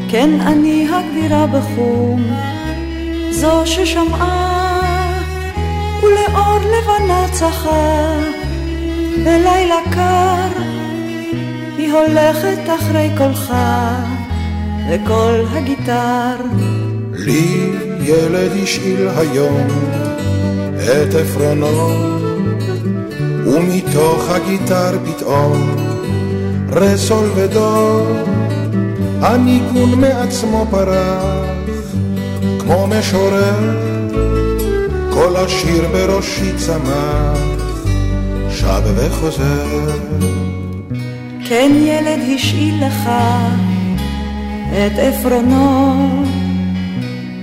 כן אני הגבירה בחום, זו ששמעה ולאור לבנה צחה, בלילה קר היא הולכת אחרי קולך וקול הגיטר. לי ילד השאיל היום את עפרונו ומתוך הגיטר פתאום רסול ודור הניגון מעצמו פרח כמו משורר כל השיר בראשי צמח שב וחוזר. כן ילד השאיל לך את עפרונו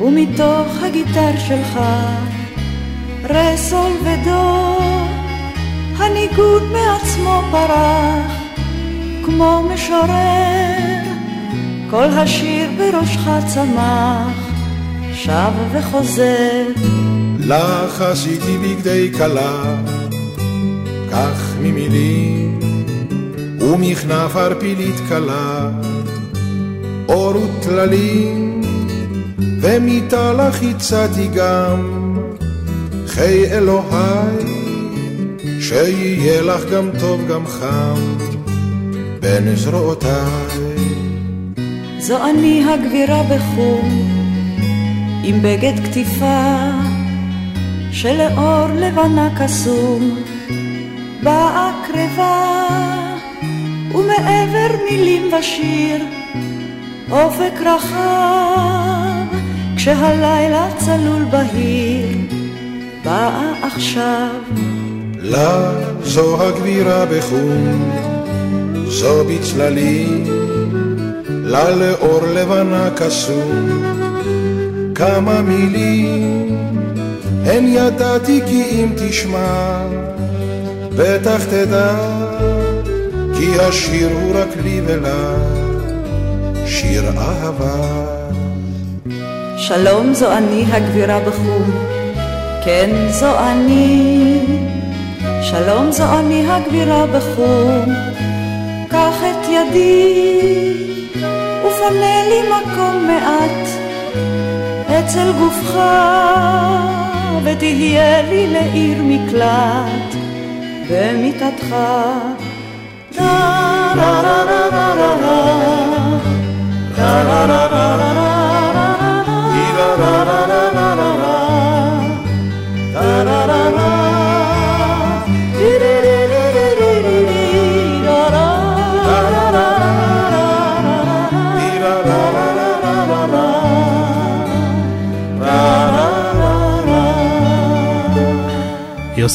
ומתוך הגיטר שלך רסול ודור הניגוד מעצמו פרח כמו משורר. כל השיר בראשך צמח שב וחוזר לך עשיתי בגדי כלה כך ממילים ומכנף ערפילית קלה אור וטללים ומיטה לך הצעתי גם חיי אלוהי שיהיה לך גם טוב גם חם בין זרועותיי. זו אני הגבירה בחום עם בגד כתיפה שלאור לבנה קסום באה קרבה ומעבר מילים ושיר אופק רחב כשהלילה צלול בהיר באה עכשיו. לה זו הגבירה בחום זו בצללים לה לאור לבנה קסום כמה מילים הן ידעתי כי אם תשמע בטח תדע כי השיר הוא רק לי ולה שיר אהבה. שלום זו אני הגבירה בחום כן זו אני. שלום זו אני הגבירה בחום קח את ידי ופנה לי מקום מעט אצל גופך ותהיה לי לעיר מקלט במיטתך. da da da da da da da da da da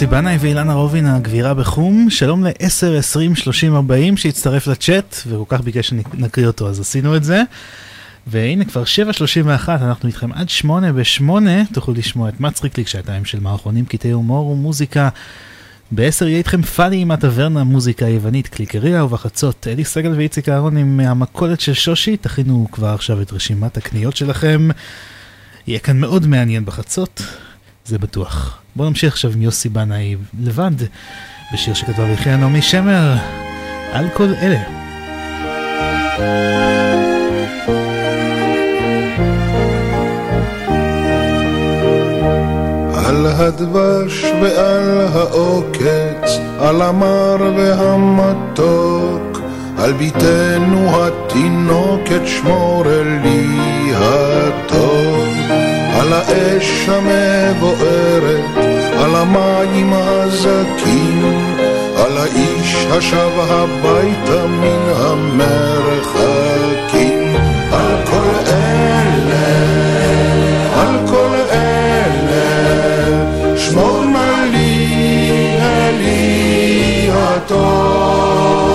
יוסי בנאי ואילנה רובין, הגבירה בחום, שלום ל-10, 20, 30, 40 שהצטרף לצ'אט וכל כך ביקש שנקריא אותו אז עשינו את זה. והנה כבר 7.31, אנחנו איתכם עד 8 ב-8, תוכלו לשמוע את מצחיקליק, שעתיים של מערכונים, קטעי הומור ומוזיקה. ב-10 יהיה איתכם פאלי עם הטברנה, מוזיקה יוונית, קליקריה, ובחצות אלי סגל ואיציק אהרון עם המכולת של שושי, תכינו כבר עכשיו את רשימת הקניות שלכם. יהיה כאן מאוד מעניין בחצות, זה בטוח. בואו נמשיך עכשיו עם יוסי בנאי לבד, בשיר שכתבה ויחיה נעמי שמר, על כל אלה. על הדבש ועל העוקץ, על המר והמתוק, על ביתנו התינוקת שמור לי הטוב. על האש המבוערת, על המים הזכים, על האיש השב הביתה מן המרחקים. על כל אלה, על כל אלה, שמור נא לי אלי הטוב,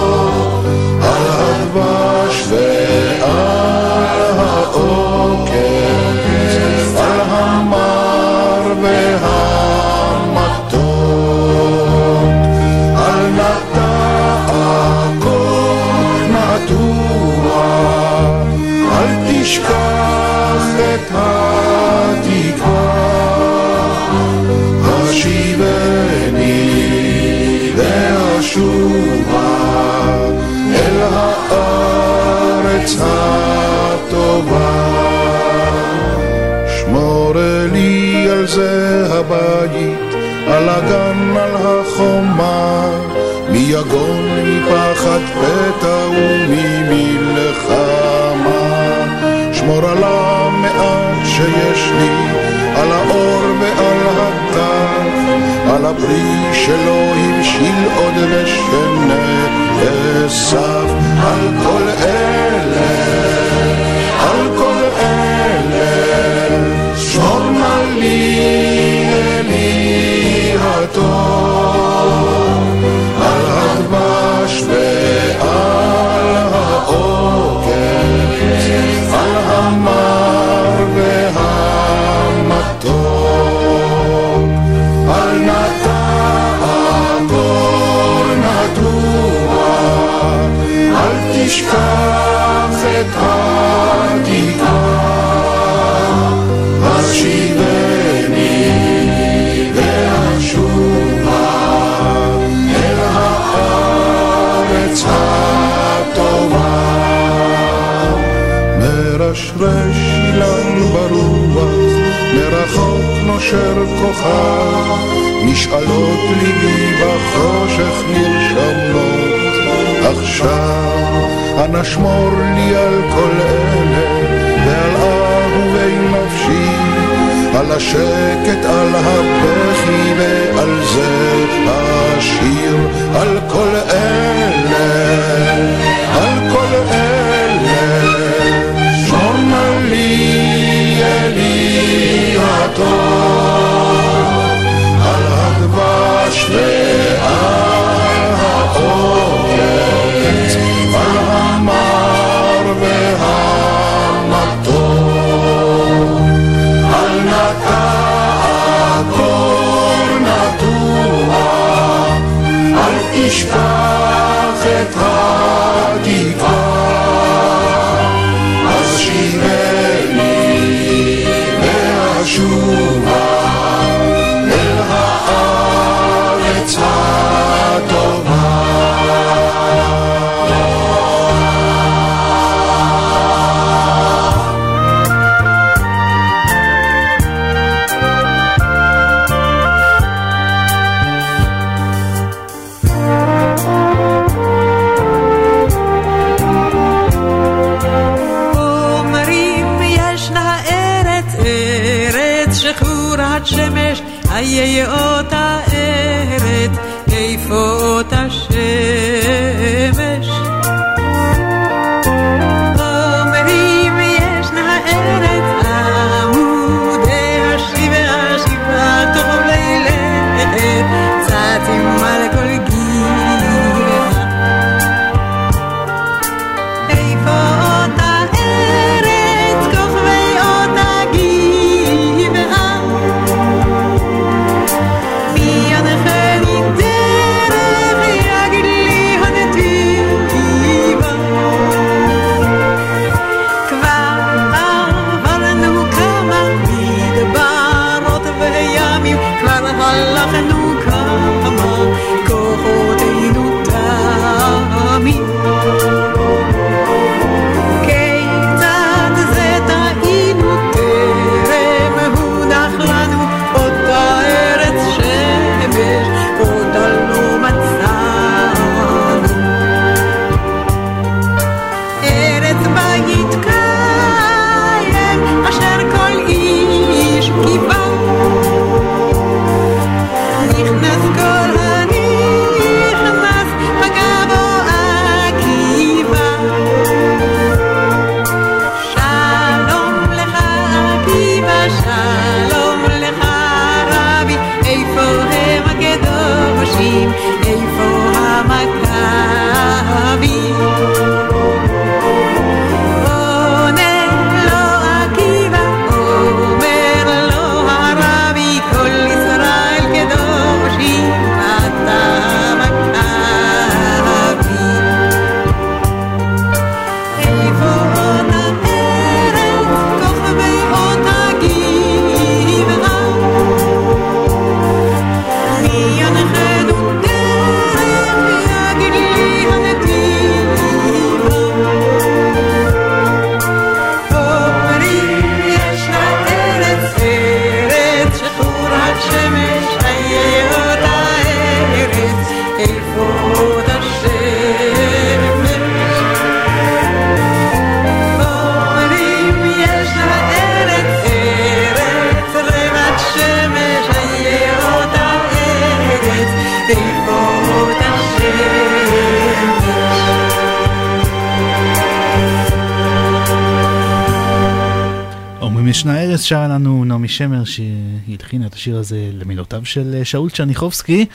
שרה לנו נעמי שמר שהלחינה את השיר הזה למילותיו של שאול צ'רניחובסקי.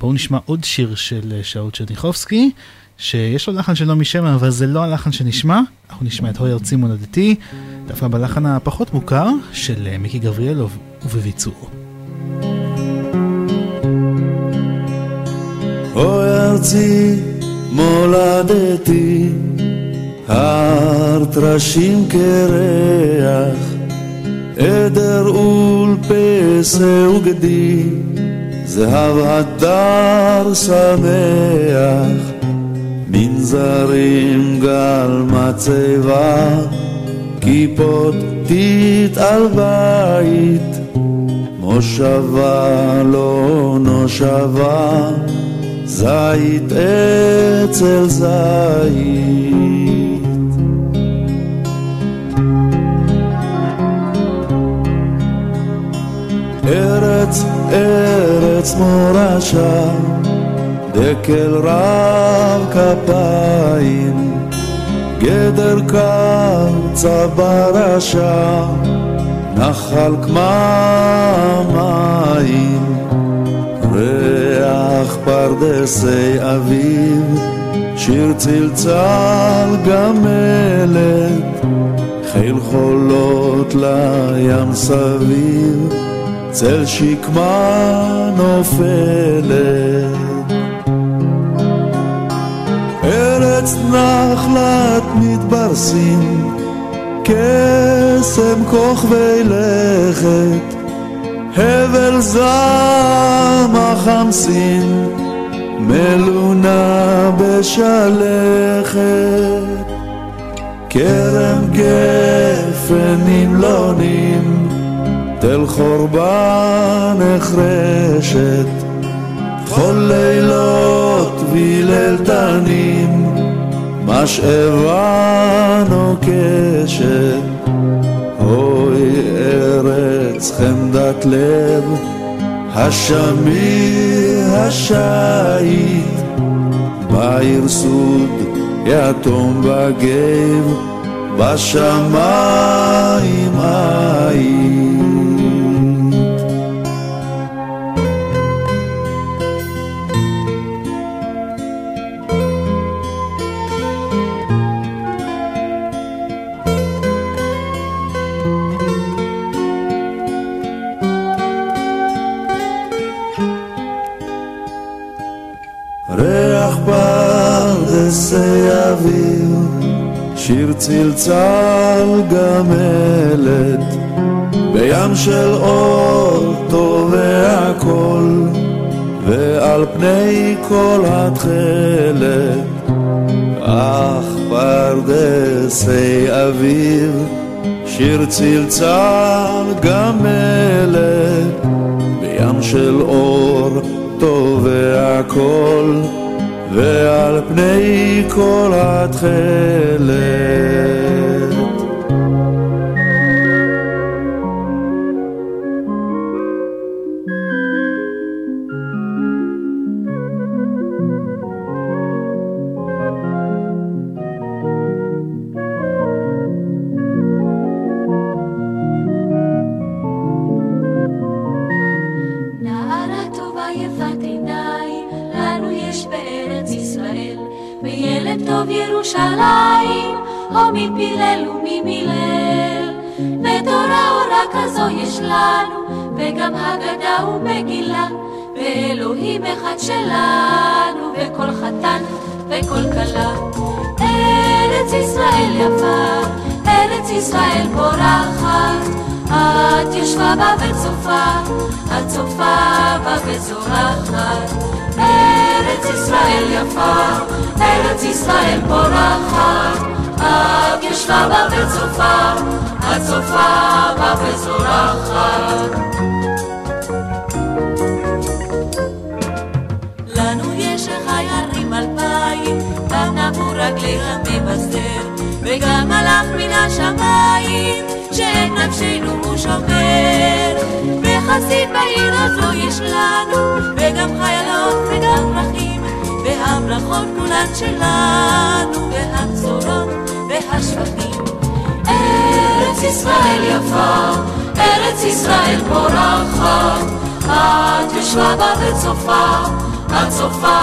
בואו נשמע עוד שיר של שאול צ'רניחובסקי שיש לו לחן של נעמי שמר אבל זה לא הלחן שנשמע. אנחנו נשמע את הוי ארצי מולדתי דווקא בלחן הפחות מוכר של מיקי גבריאלוב ובביצור. אוי ארצי מולדתי הר טרשים קרח, עדר ולפסה וגדי, זהב הדר שמח, מנזרים גל מצבה, כיפות טיט על בית, מושבה לא נושבה, זית אצל זית. ארץ, מורשה, דקל רב כפיים, גדר קרצה ברשע, נחל כממים, ריח פרדסי אביב, שיר צלצל גמלת, חיל חולות לים סביב. צל שקמה נופלת. ארץ נחלת מתברסים, קסם כוכבי לכת, הבל זעם החמסין, מלונה בשלכת. כרם גפן נמלונים, תל חורבה נחרשת, כל לילות וליל תנים, משאבה נוקשת. אוי ארץ חמדת לב, השמיר השייט, בעיר סוד יתום בגב, בשמיים היית. פרדסי אביב, שיר צלצל גמלת, בים של אור טובע קול, ועל פני כל התכלת, אך פרדסי אביב, שיר צלצל גמלת, בים של אור טובע קול, ועל פני כל התכלת. ירושלים, או מפילל וממילל. ותורה אורה כזו יש לנו, וגם הגדה ומגילה, ואלוהים אחד שלנו, וכל חתן וכל כלה. ארץ ישראל יפה, ארץ ישראל פורחת, את יושבה בה וצופה, את צופה בה וזורחת. ארץ ישראל יפה, ארץ ישראל פורחת, את יושבה בה וצופה, את צופה בה וזורחת. לנו יש חיירים אלפיים, גם נבו רגלי המבשר, וגם מלאך מן השמיים, שאת נפשנו הוא שומר. וחסיד בעיר הזו יש כולן שלנו, והבשורות והשבחים. ארץ ארץ ישראל יפה, ארץ ישראל פורחת, את ישבה בה וצופה, את צופה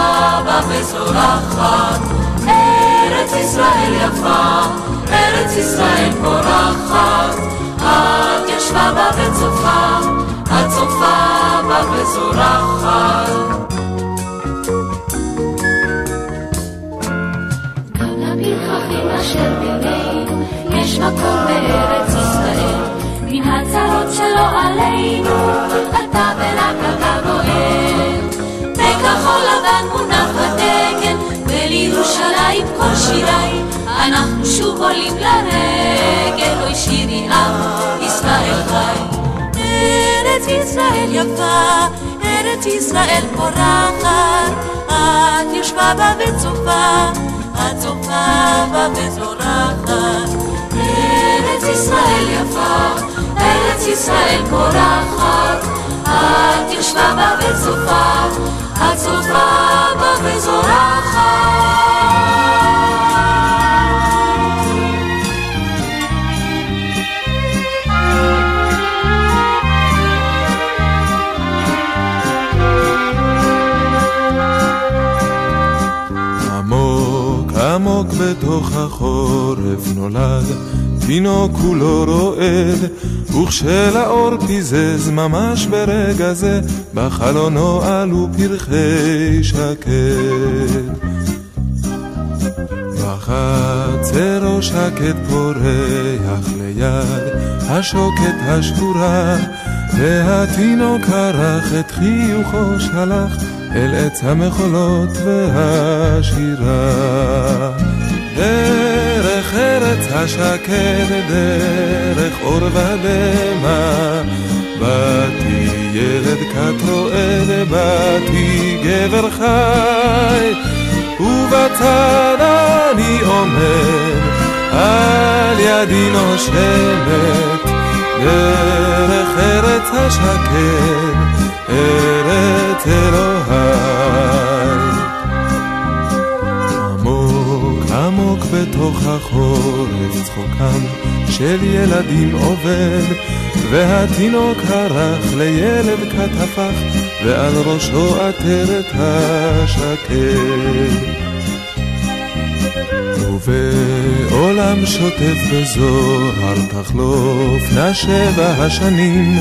בה וזורחת. ארץ ישראל יפה, ארץ ישראל פורחת, את ישבה בה וצופה, את צופה בה וזורחת. אשר בינינו, יש מקום בארץ ישראל, מן הצרות שלא עלינו, אתה ורק אתה בוער. בכחול לבן מונח הדגל, ולירושלים כל שיריי, אנחנו שוב עולים לרגל, אוי שירי עם ישראל חי. ארץ ישראל יפה, ארץ ישראל פורחת, את יושבה בה וצופה. הצופה בה וזורחת. ארץ ישראל יפה, ארץ ישראל פורחת, את יושבה בה וצופה, הצופה בה וזורחת. בתוך החורף נולד, תינוק כולו רועד, וכשלאור פיזז ממש ברגע זה, בחלונו עלו פרחי שקד. בחצרו שקט פורח ליד השוקת השבורה, והתינוק ערך את חיוכו שלח אל עץ המחולות והשירה. דרך ארץ השקד, דרך אור ודמע, באתי ילד כת רועד, באתי גבר חי, ובצד אני עומד, על ידי נושמת, דרך ארץ השקד. ארץ אלוהי. בתוך החורף צחוקם של ילדים עובד, והתינוק הרך לילד כת הפך, ועל ראשו עטרת השקט. ובעולם שוטף בזוהר תחלופנה שבע השנים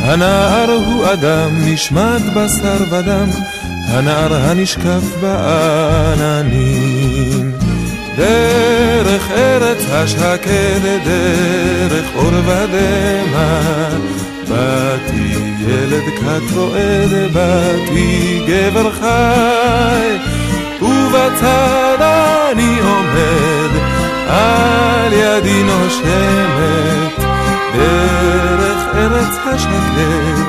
הנער הוא אדם, נשמט בשר ודם, הנער הנשקף בעננים. דרך ארץ השקד, דרך אור ודמע, באתי ילד כת רועד, באתי גבר חי, ובצד אני עומד, על ידי נושמת, דרך ארץ השקר,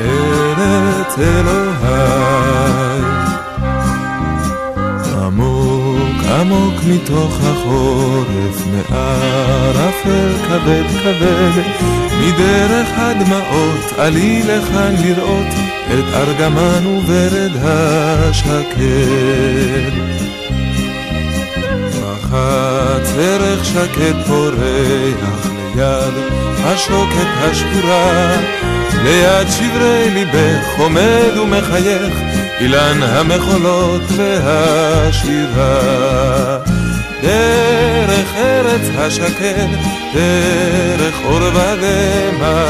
ארץ אלוהי. עמוק מתוך החורף, מערפל כבד כבד, מדרך הדמעות עלי לכאן לראות את ארגמן וברד השקר. בחץ ערך שקט פורח ליד השוקת השבורה, ליד שברי ליבך עומד ומחייך, אילן המחולות והשירה. דרך ארץ השקד, דרך אור ודמע,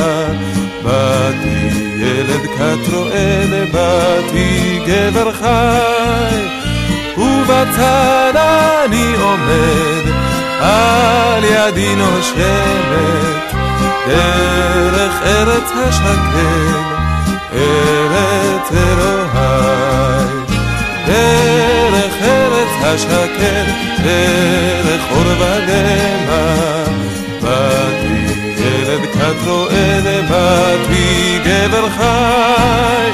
באתי ילד כת רועד, באתי גבר חי, ובצד אני עומד, על ידי נושמת, דרך ארץ השקד, ארץ אלוהי. דרך ארץ השקד, דרך אור ודמע, באתי ילד כת רועד, באתי גבר חי,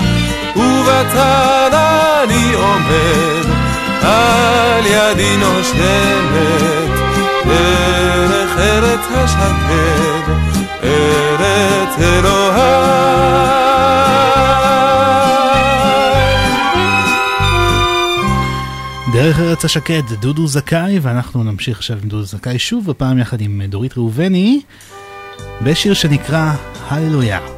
ובצד אני עומד, על ידי נושמת, דרך ארץ השקד, ארץ אלוהי. דרך ארץ השקד, דודו זכאי, ואנחנו נמשיך עכשיו עם דודו זכאי שוב, הפעם יחד עם דורית ראובני. בשיר שנקרא הללויה.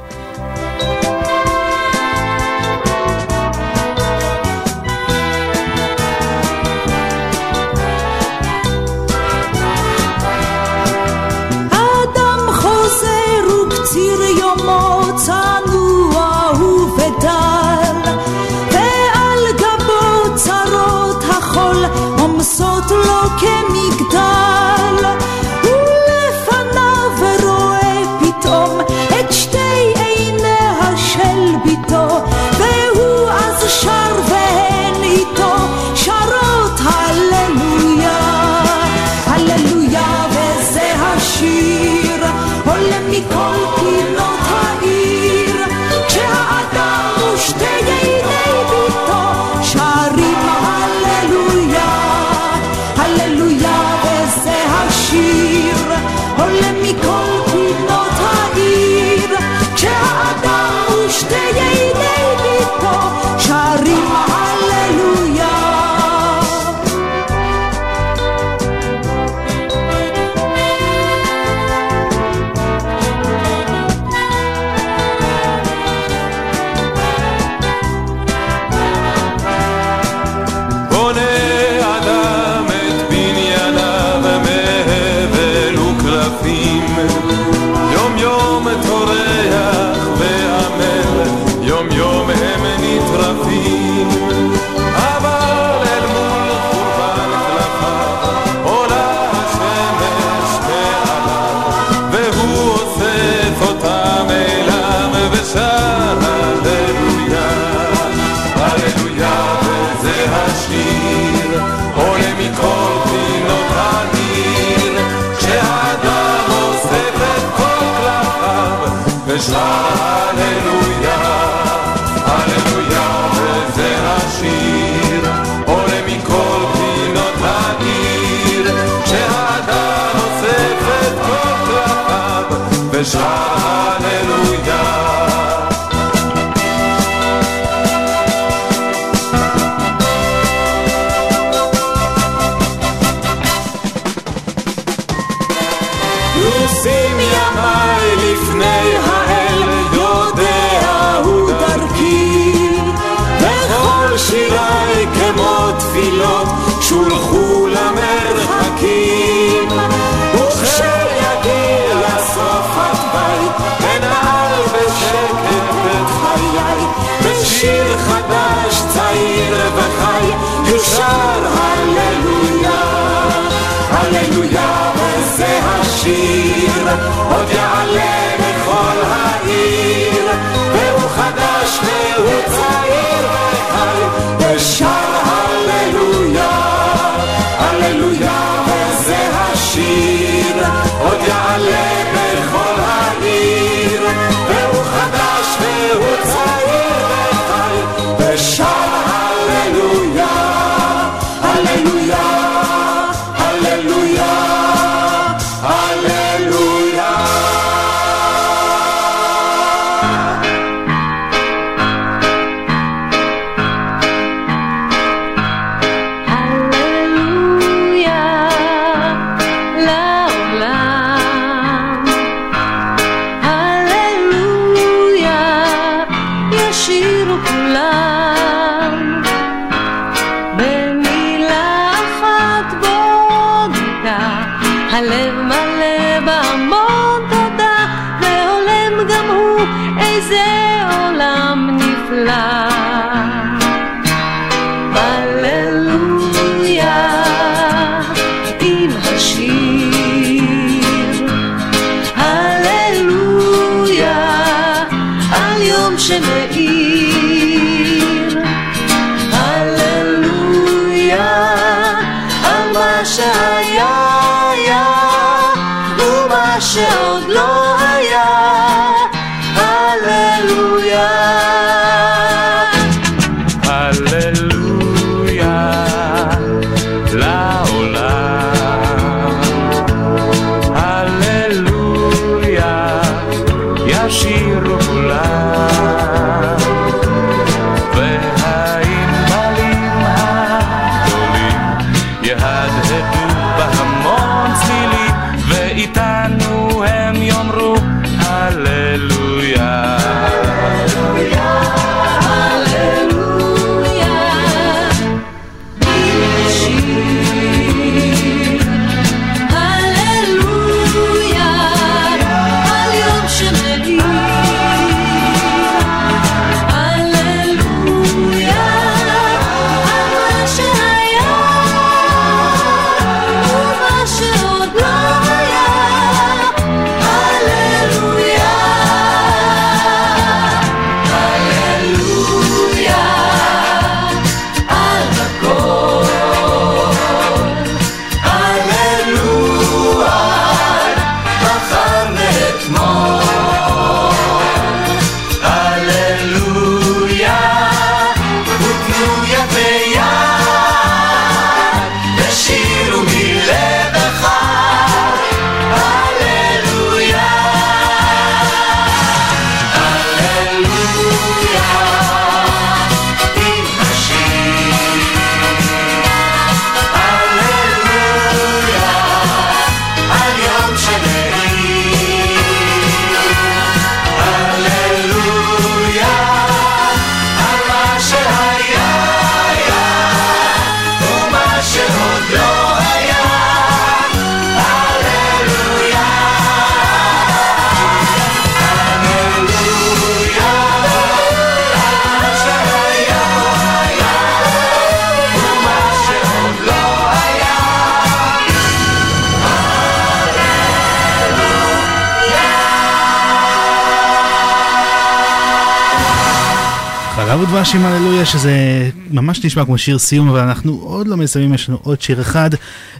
הללויה שזה ממש נשמע כמו שיר סיום אבל אנחנו עוד לא מסיימים יש לנו עוד שיר אחד.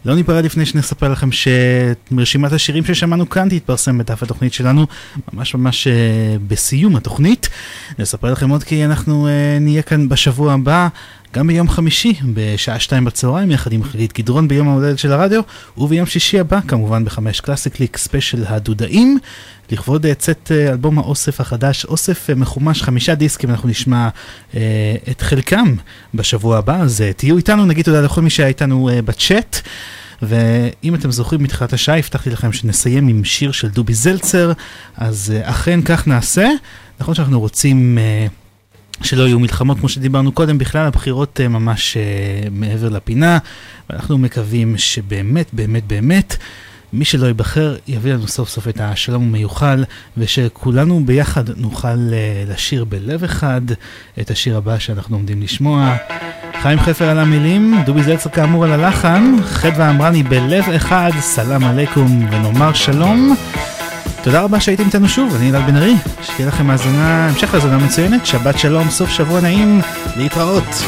לא ניפרד לפני שנספר לכם שרשימת השירים ששמענו כאן תתפרסם בדף התוכנית שלנו ממש ממש אה, בסיום התוכנית. נספר לכם עוד כי אנחנו אה, נהיה כאן בשבוע הבא גם ביום חמישי בשעה שתיים בצהריים יחד עם חגית גדרון ביום ההולדת של הרדיו וביום שישי הבא כמובן בחמש קלאסיקליק ספיישל הדודאים לכבוד אה, צאת אה, אלבום האוסף החדש, אוסף אה, מחומש, חמישה דיסקים, אנחנו נשמע אה, את חלקם בשבוע הבא, אז תהיו איתנו, נגיד תודה לכל מי שהיה איתנו אה, בצ'אט. ואם אתם זוכרים מתחילת השעה, הבטחתי לכם שנסיים עם שיר של דובי זלצר, אז אה, אכן כך נעשה. נכון שאנחנו רוצים אה, שלא יהיו מלחמות כמו שדיברנו קודם, בכלל הבחירות ממש מעבר לפינה, ואנחנו מקווים שבאמת, באמת, באמת, מי שלא ייבחר יביא לנו סוף סוף את השלום המיוחל ושכולנו ביחד נוכל uh, לשיר בלב אחד את השיר הבא שאנחנו עומדים לשמוע. חיים חפר על המילים, דובי זלצר כאמור על הלחן, חדווה אמרני בלב אחד, סלאם עליכום ונאמר שלום. תודה רבה שהייתם איתנו שוב, אני אלעד בן ארי, שתהיה לכם האזנה, המשך האזנה מצוינת, שבת שלום, סוף שבוע נעים, להתראות.